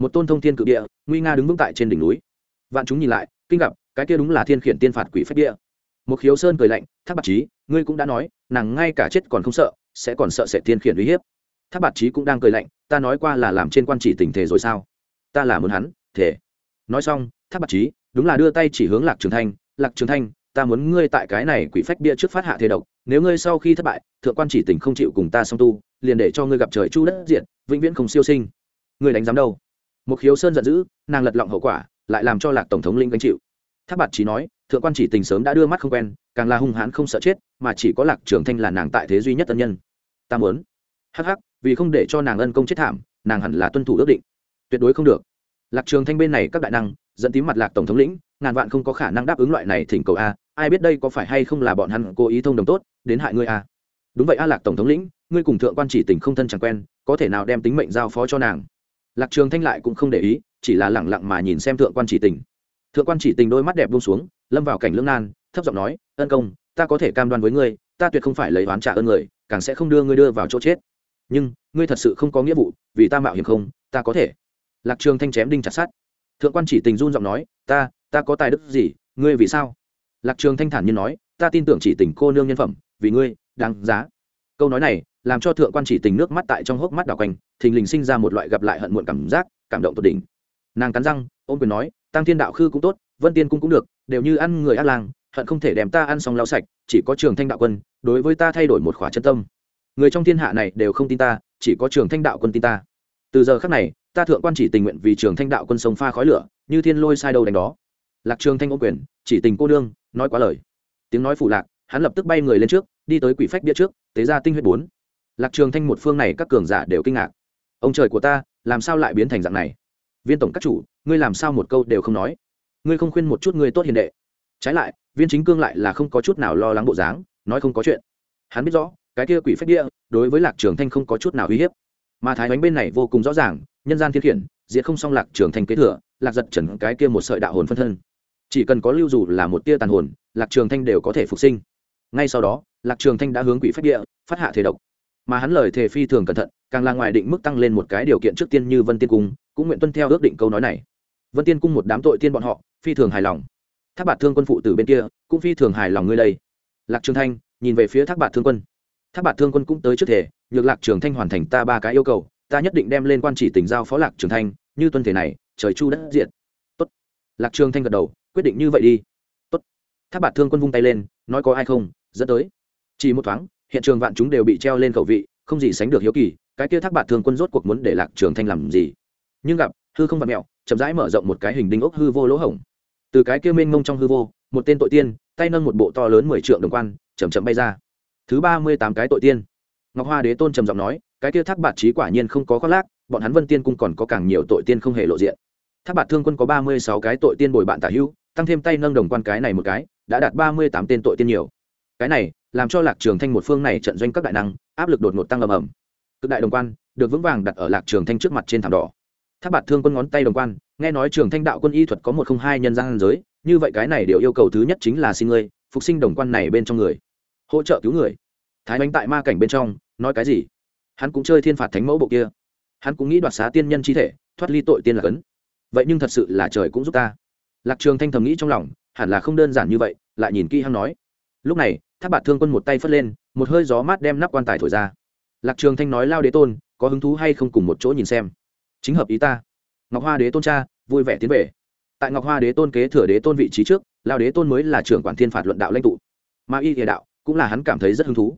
Speaker 1: một tôn thông thiên cự địa, nguy nga đứng vững tại trên đỉnh núi. Vạn chúng nhìn lại, kinh gặp cái kia đúng là thiên khiển tiên phạt quỷ phách địa. Một khiếu sơn cười lạnh, thác bạc trí ngươi cũng đã nói, nàng ngay cả chết còn không sợ, sẽ còn sợ sẽ thiên khiển uy hiếp. Thác bạc trí cũng đang cười lạnh, ta nói qua là làm trên quan chỉ tình thể rồi sao? Ta là muốn hắn, thể. Nói xong, thác bạc trí đúng là đưa tay chỉ hướng lạc trường thanh, lạc trường thanh, ta muốn ngươi tại cái này quỷ phách bia trước phát hạ thế độc, nếu ngươi sau khi thất bại, thượng quan chỉ tình không chịu cùng ta song tu, liền để cho ngươi gặp trời chu đất diện vĩnh viễn không siêu sinh. Ngươi đánh giám đâu? Một khiếu sơn giận dữ, nàng lật lọng hậu quả, lại làm cho lạc tổng thống linh gánh chịu. Tháp bạt chỉ nói, thượng quan chỉ tình sớm đã đưa mắt không quen, càng là hung hãn không sợ chết, mà chỉ có lạc trường thanh là nàng tại thế duy nhất tân nhân. Ta muốn. Hắc hắc, vì không để cho nàng ân công chết thảm, nàng hẳn là tuân thủ ước định. Tuyệt đối không được. Lạc trường thanh bên này các đại năng, dẫn tím mặt lạc tổng thống lĩnh, ngàn vạn không có khả năng đáp ứng loại này thỉnh cầu a, ai biết đây có phải hay không là bọn hắn cố ý thông đồng tốt, đến hại ngươi a. Đúng vậy a lạc tổng thống lĩnh, ngươi cùng thượng quan chỉ tình không thân chẳng quen, có thể nào đem tính mệnh giao phó cho nàng? Lạc trường thanh lại cũng không để ý, chỉ là lẳng lặng mà nhìn xem thượng quan chỉ tình. Thượng quan chỉ tình đôi mắt đẹp buông xuống, lâm vào cảnh lưỡng nan, thấp giọng nói, ân công, ta có thể cam đoan với ngươi, ta tuyệt không phải lấy oán trả ơn người, càng sẽ không đưa ngươi đưa vào chỗ chết. Nhưng, ngươi thật sự không có nghĩa vụ, vì ta mạo hiểm không, ta có thể. Lạc trường thanh chém đinh chặt sát thượng quan chỉ tình run giọng nói, ta ta có tài đức gì, ngươi vì sao? Lạc trường thanh thản nhiên nói, ta tin tưởng chỉ tình cô nương nhân phẩm, vì ngươi, đáng giá câu nói này làm cho thượng quan chỉ tình nước mắt tại trong hốc mắt đảo quanh, thình lình sinh ra một loại gặp lại hận muộn cảm giác, cảm động tột đỉnh. Nàng cắn răng, ôm quyền nói, tăng thiên đạo khư cũng tốt, vân tiên cung cũng được, đều như ăn người ác lang, hận không thể đem ta ăn xong lau sạch, chỉ có trường thanh đạo quân, đối với ta thay đổi một khỏa chân tâm. Người trong thiên hạ này đều không tin ta, chỉ có trường thanh đạo quân tin ta. Từ giờ khắc này, ta thượng quan chỉ tình nguyện vì trường thanh đạo quân sông pha khói lửa, như thiên lôi sai đầu đánh đó. Lạc trường thanh ô quyền, chỉ tình cô đương, nói quá lời. Tiếng nói phụ lạc, hắn lập tức bay người lên trước, đi tới quỷ phách bia trước tế ra tinh huyết bốn. Lạc trường thanh một phương này các cường giả đều kinh ngạc. Ông trời của ta, làm sao lại biến thành dạng này? Viên tổng các chủ, ngươi làm sao một câu đều không nói? Ngươi không khuyên một chút ngươi tốt hiền đệ. Trái lại, viên chính cương lại là không có chút nào lo lắng bộ dáng, nói không có chuyện. Hắn biết rõ, cái kia quỷ phách địa, đối với lạc trường thanh không có chút nào uy hiếp. Mà thái bánh bên này vô cùng rõ ràng, nhân gian thiên khiển, diệt không xong lạc trường thanh kế thừa, lạc giật trần cái kia một sợi đạo hồn phân thân. Chỉ cần có lưu dù là một tia tàn hồn, lạc trường thanh đều có thể phục sinh. Ngay sau đó lạc trường thanh đã hướng quỷ phách địa, phát hạ thể độc. Mà hắn lời thề phi thường cẩn thận, càng là ngoài định mức tăng lên một cái điều kiện trước tiên như vân tiên cung, cũng nguyện tuân theo ước định câu nói này. Vân tiên cung một đám tội tiên bọn họ, phi thường hài lòng. Thác bạt thương quân phụ từ bên kia, cũng phi thường hài lòng ngươi đây. Lạc trường thanh, nhìn về phía thác bạt thương quân. Thác bạt thương quân cũng tới trước thể, nhược lạc trường thanh hoàn thành ta ba cái yêu cầu, ta nhất định đem lên quan chỉ tỉnh giao phó lạc trường thanh, như tuân thể này, trời chu đất diện tốt. Lạc trường thanh gật đầu, quyết định như vậy đi. Tốt. Tháp bạt thương quân vung tay lên, nói có ai không, dẫn tới chỉ một thoáng, hiện trường vạn chúng đều bị treo lên khẩu vị, không gì sánh được hiếu kỳ, cái kia thác bạt thương quân rốt cuộc muốn để lạc trường thanh làm gì? Nhưng gặp, hư không vặt mẹo, chậm rãi mở rộng một cái hình đinh ốc hư vô lỗ hổng. Từ cái kia mênh mông trong hư vô, một tên tội tiên, tay nâng một bộ to lớn mười trượng đồng quan, chậm chậm bay ra. Thứ ba mươi tám cái tội tiên. Ngọc hoa đế tôn trầm giọng nói, cái kia thác bạt trí quả nhiên không có khoác lác, bọn hắn vân tiên cung còn có càng nhiều tội tiên không hề lộ diện. Thác bạt thương quân có ba mươi sáu cái tội tiên bồi bạn tả hữu, tăng thêm tay nâng đồng quan cái này một cái, đã đạt ba mươi tám tên tội tiên nhiều. Cái này làm cho lạc trường thanh một phương này trận doanh các đại năng, áp lực đột ngột tăng ầm ầm. Cực đại đồng quan, được vững vàng đặt ở lạc trường thanh trước mặt trên thảm đỏ. Tháp bạt thương quân ngón tay đồng quan, nghe nói trường thanh đạo quân y thuật có một không hai nhân gian giới, như vậy cái này điều yêu cầu thứ nhất chính là xin ngươi, phục sinh đồng quan này bên trong người. Hỗ trợ cứu người. Thái bánh tại ma cảnh bên trong, nói cái gì? Hắn cũng chơi thiên phạt thánh mẫu bộ kia. Hắn cũng nghĩ đoạt xá tiên nhân chi thể, thoát ly tội tiên là cấn. Vậy nhưng thật sự là trời cũng giúp ta. Lạc trường thanh thầm nghĩ trong lòng, hẳn là không đơn giản như vậy, lại nhìn kỹ hắn nói. Lúc này tháp bạt thương quân một tay phất lên, một hơi gió mát đem nắp quan tài thổi ra. Lạc trường thanh nói lao đế tôn, có hứng thú hay không cùng một chỗ nhìn xem? Chính hợp ý ta. Ngọc hoa đế tôn cha, vui vẻ tiến về. Tại ngọc hoa đế tôn kế thừa đế tôn vị trí trước, lao đế tôn mới là trưởng quản thiên phạt luận đạo lãnh tụ. Mà y địa đạo, cũng là hắn cảm thấy rất hứng thú.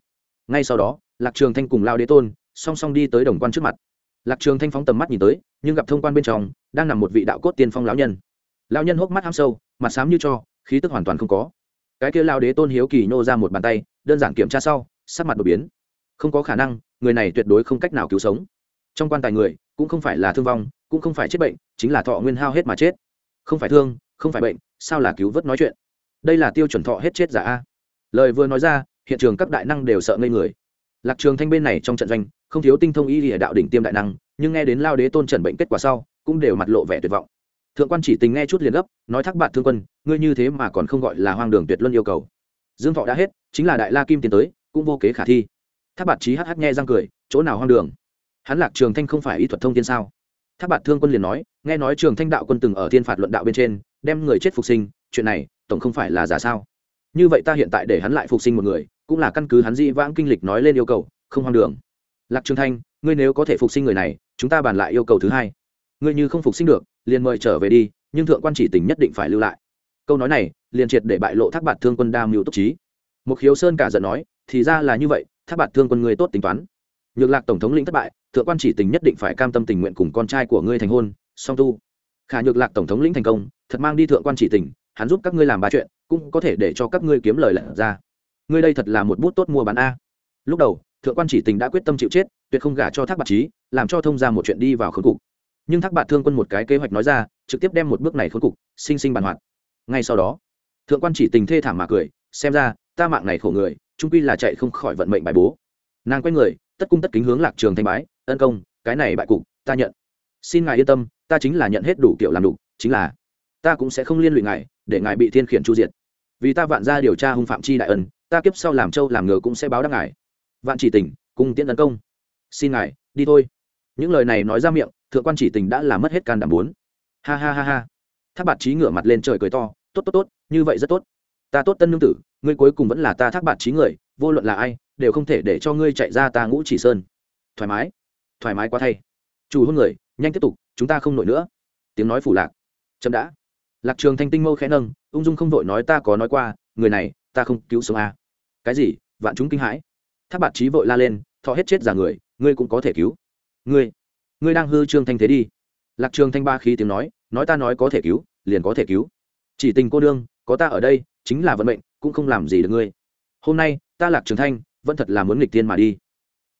Speaker 1: Ngay sau đó, lạc trường thanh cùng lao đế tôn song song đi tới đồng quan trước mặt. Lạc trường thanh phóng tầm mắt nhìn tới, nhưng gặp thông quan bên trong, đang nằm một vị đạo cốt tiên phong lão nhân. Lão nhân hốc mắt ham sâu, mặt xám như cho, khí tức hoàn toàn không có cái kia lao đế tôn hiếu kỳ nhô ra một bàn tay, đơn giản kiểm tra sau, sắc mặt đột biến. Không có khả năng, người này tuyệt đối không cách nào cứu sống. Trong quan tài người, cũng không phải là thương vong, cũng không phải chết bệnh, chính là thọ nguyên hao hết mà chết. Không phải thương, không phải bệnh, sao là cứu vớt nói chuyện? Đây là tiêu chuẩn thọ hết chết giả a. Lời vừa nói ra, hiện trường các đại năng đều sợ ngây người. Lạc trường thanh bên này trong trận doanh, không thiếu tinh thông y lìa đạo đỉnh tiêm đại năng, nhưng nghe đến lao đế tôn trần bệnh kết quả sau, cũng đều mặt lộ vẻ tuyệt vọng thượng quan chỉ tình nghe chút liền gấp, nói thác bạn thương quân, ngươi như thế mà còn không gọi là hoang đường tuyệt luân yêu cầu. Dương thọ đã hết, chính là đại la kim tiến tới, cũng vô kế khả thi. Thác bạn trí hh nghe răng cười, chỗ nào hoang đường? Hắn lạc trường thanh không phải y thuật thông tiên sao? Thác bạn thương quân liền nói, nghe nói trường thanh đạo quân từng ở thiên phạt luận đạo bên trên, đem người chết phục sinh, chuyện này, tổng không phải là giả sao? Như vậy ta hiện tại để hắn lại phục sinh một người, cũng là căn cứ hắn di vãng kinh lịch nói lên yêu cầu, không hoang đường. Lạc trường thanh, ngươi nếu có thể phục sinh người này, chúng ta bàn lại yêu cầu thứ hai. Ngươi như không phục sinh được liền mời trở về đi, nhưng thượng quan chỉ tình nhất định phải lưu lại. Câu nói này, liền triệt để bại lộ thác bạt thương quân đa mưu túc trí. Một khiếu sơn cả giận nói, thì ra là như vậy, thác bạt thương quân người tốt tính toán. Nhược lạc tổng thống lĩnh thất bại, thượng quan chỉ tình nhất định phải cam tâm tình nguyện cùng con trai của ngươi thành hôn, song tu. Khả nhược lạc tổng thống lĩnh thành công, thật mang đi thượng quan chỉ tình, hắn giúp các ngươi làm ba chuyện, cũng có thể để cho các ngươi kiếm lời lận ra. Ngươi đây thật là một bút tốt mua bán a. Lúc đầu, thượng quan chỉ tình đã quyết tâm chịu chết, tuyệt không gả cho thác bạc trí làm cho thông ra một chuyện đi vào khốn cục nhưng thác bạn thương quân một cái kế hoạch nói ra, trực tiếp đem một bước này khốn cục, sinh sinh bàn hoạt ngay sau đó, thượng quan chỉ tình thê thảm mà cười, xem ra, ta mạng này khổ người, trung quy là chạy không khỏi vận mệnh bài bố. Nàng quay người, tất cung tất kính hướng lạc trường thanh bái, ân công, cái này bại cục, ta nhận. Xin ngài yên tâm, ta chính là nhận hết đủ kiểu làm đủ, chính là ta cũng sẽ không liên lụy ngài, để ngài bị thiên khiển chu diệt. Vì ta vạn ra điều tra hung phạm chi đại ân, ta kiếp sau làm châu làm ngờ cũng sẽ báo đáp ngài. Vạn chỉ tình cung tiễn tấn công. Xin ngài, đi thôi những lời này nói ra miệng, thượng quan chỉ tình đã làm mất hết can đảm bốn. Ha ha ha ha. Thác bạt trí ngửa mặt lên trời cười to, tốt tốt tốt, như vậy rất tốt. Ta tốt tân nương tử, ngươi cuối cùng vẫn là ta thác bạt trí người, vô luận là ai, đều không thể để cho ngươi chạy ra ta ngũ chỉ sơn. Thoải mái thoải mái quá thay. Chủ hôn người, nhanh tiếp tục, chúng ta không nổi nữa. Tiếng nói phủ lạc. Chậm đã. Lạc trường thanh tinh mâu khẽ nâng, ung dung không vội nói ta có nói qua, người này, ta không cứu sống a à. cái gì? Vạn chúng kinh hãi. Tháp bạt trí vội la lên, thọ hết chết giả người, ngươi cũng có thể cứu ngươi ngươi đang hư trương thanh thế đi. Lạc trường thanh ba khí tiếng nói nói ta nói có thể cứu, liền có thể cứu. Chỉ tình cô đương, có ta ở đây, chính là vận mệnh, cũng không làm gì được ngươi. Hôm nay, ta lạc trường thanh, vẫn thật là muốn nghịch tiên mà đi.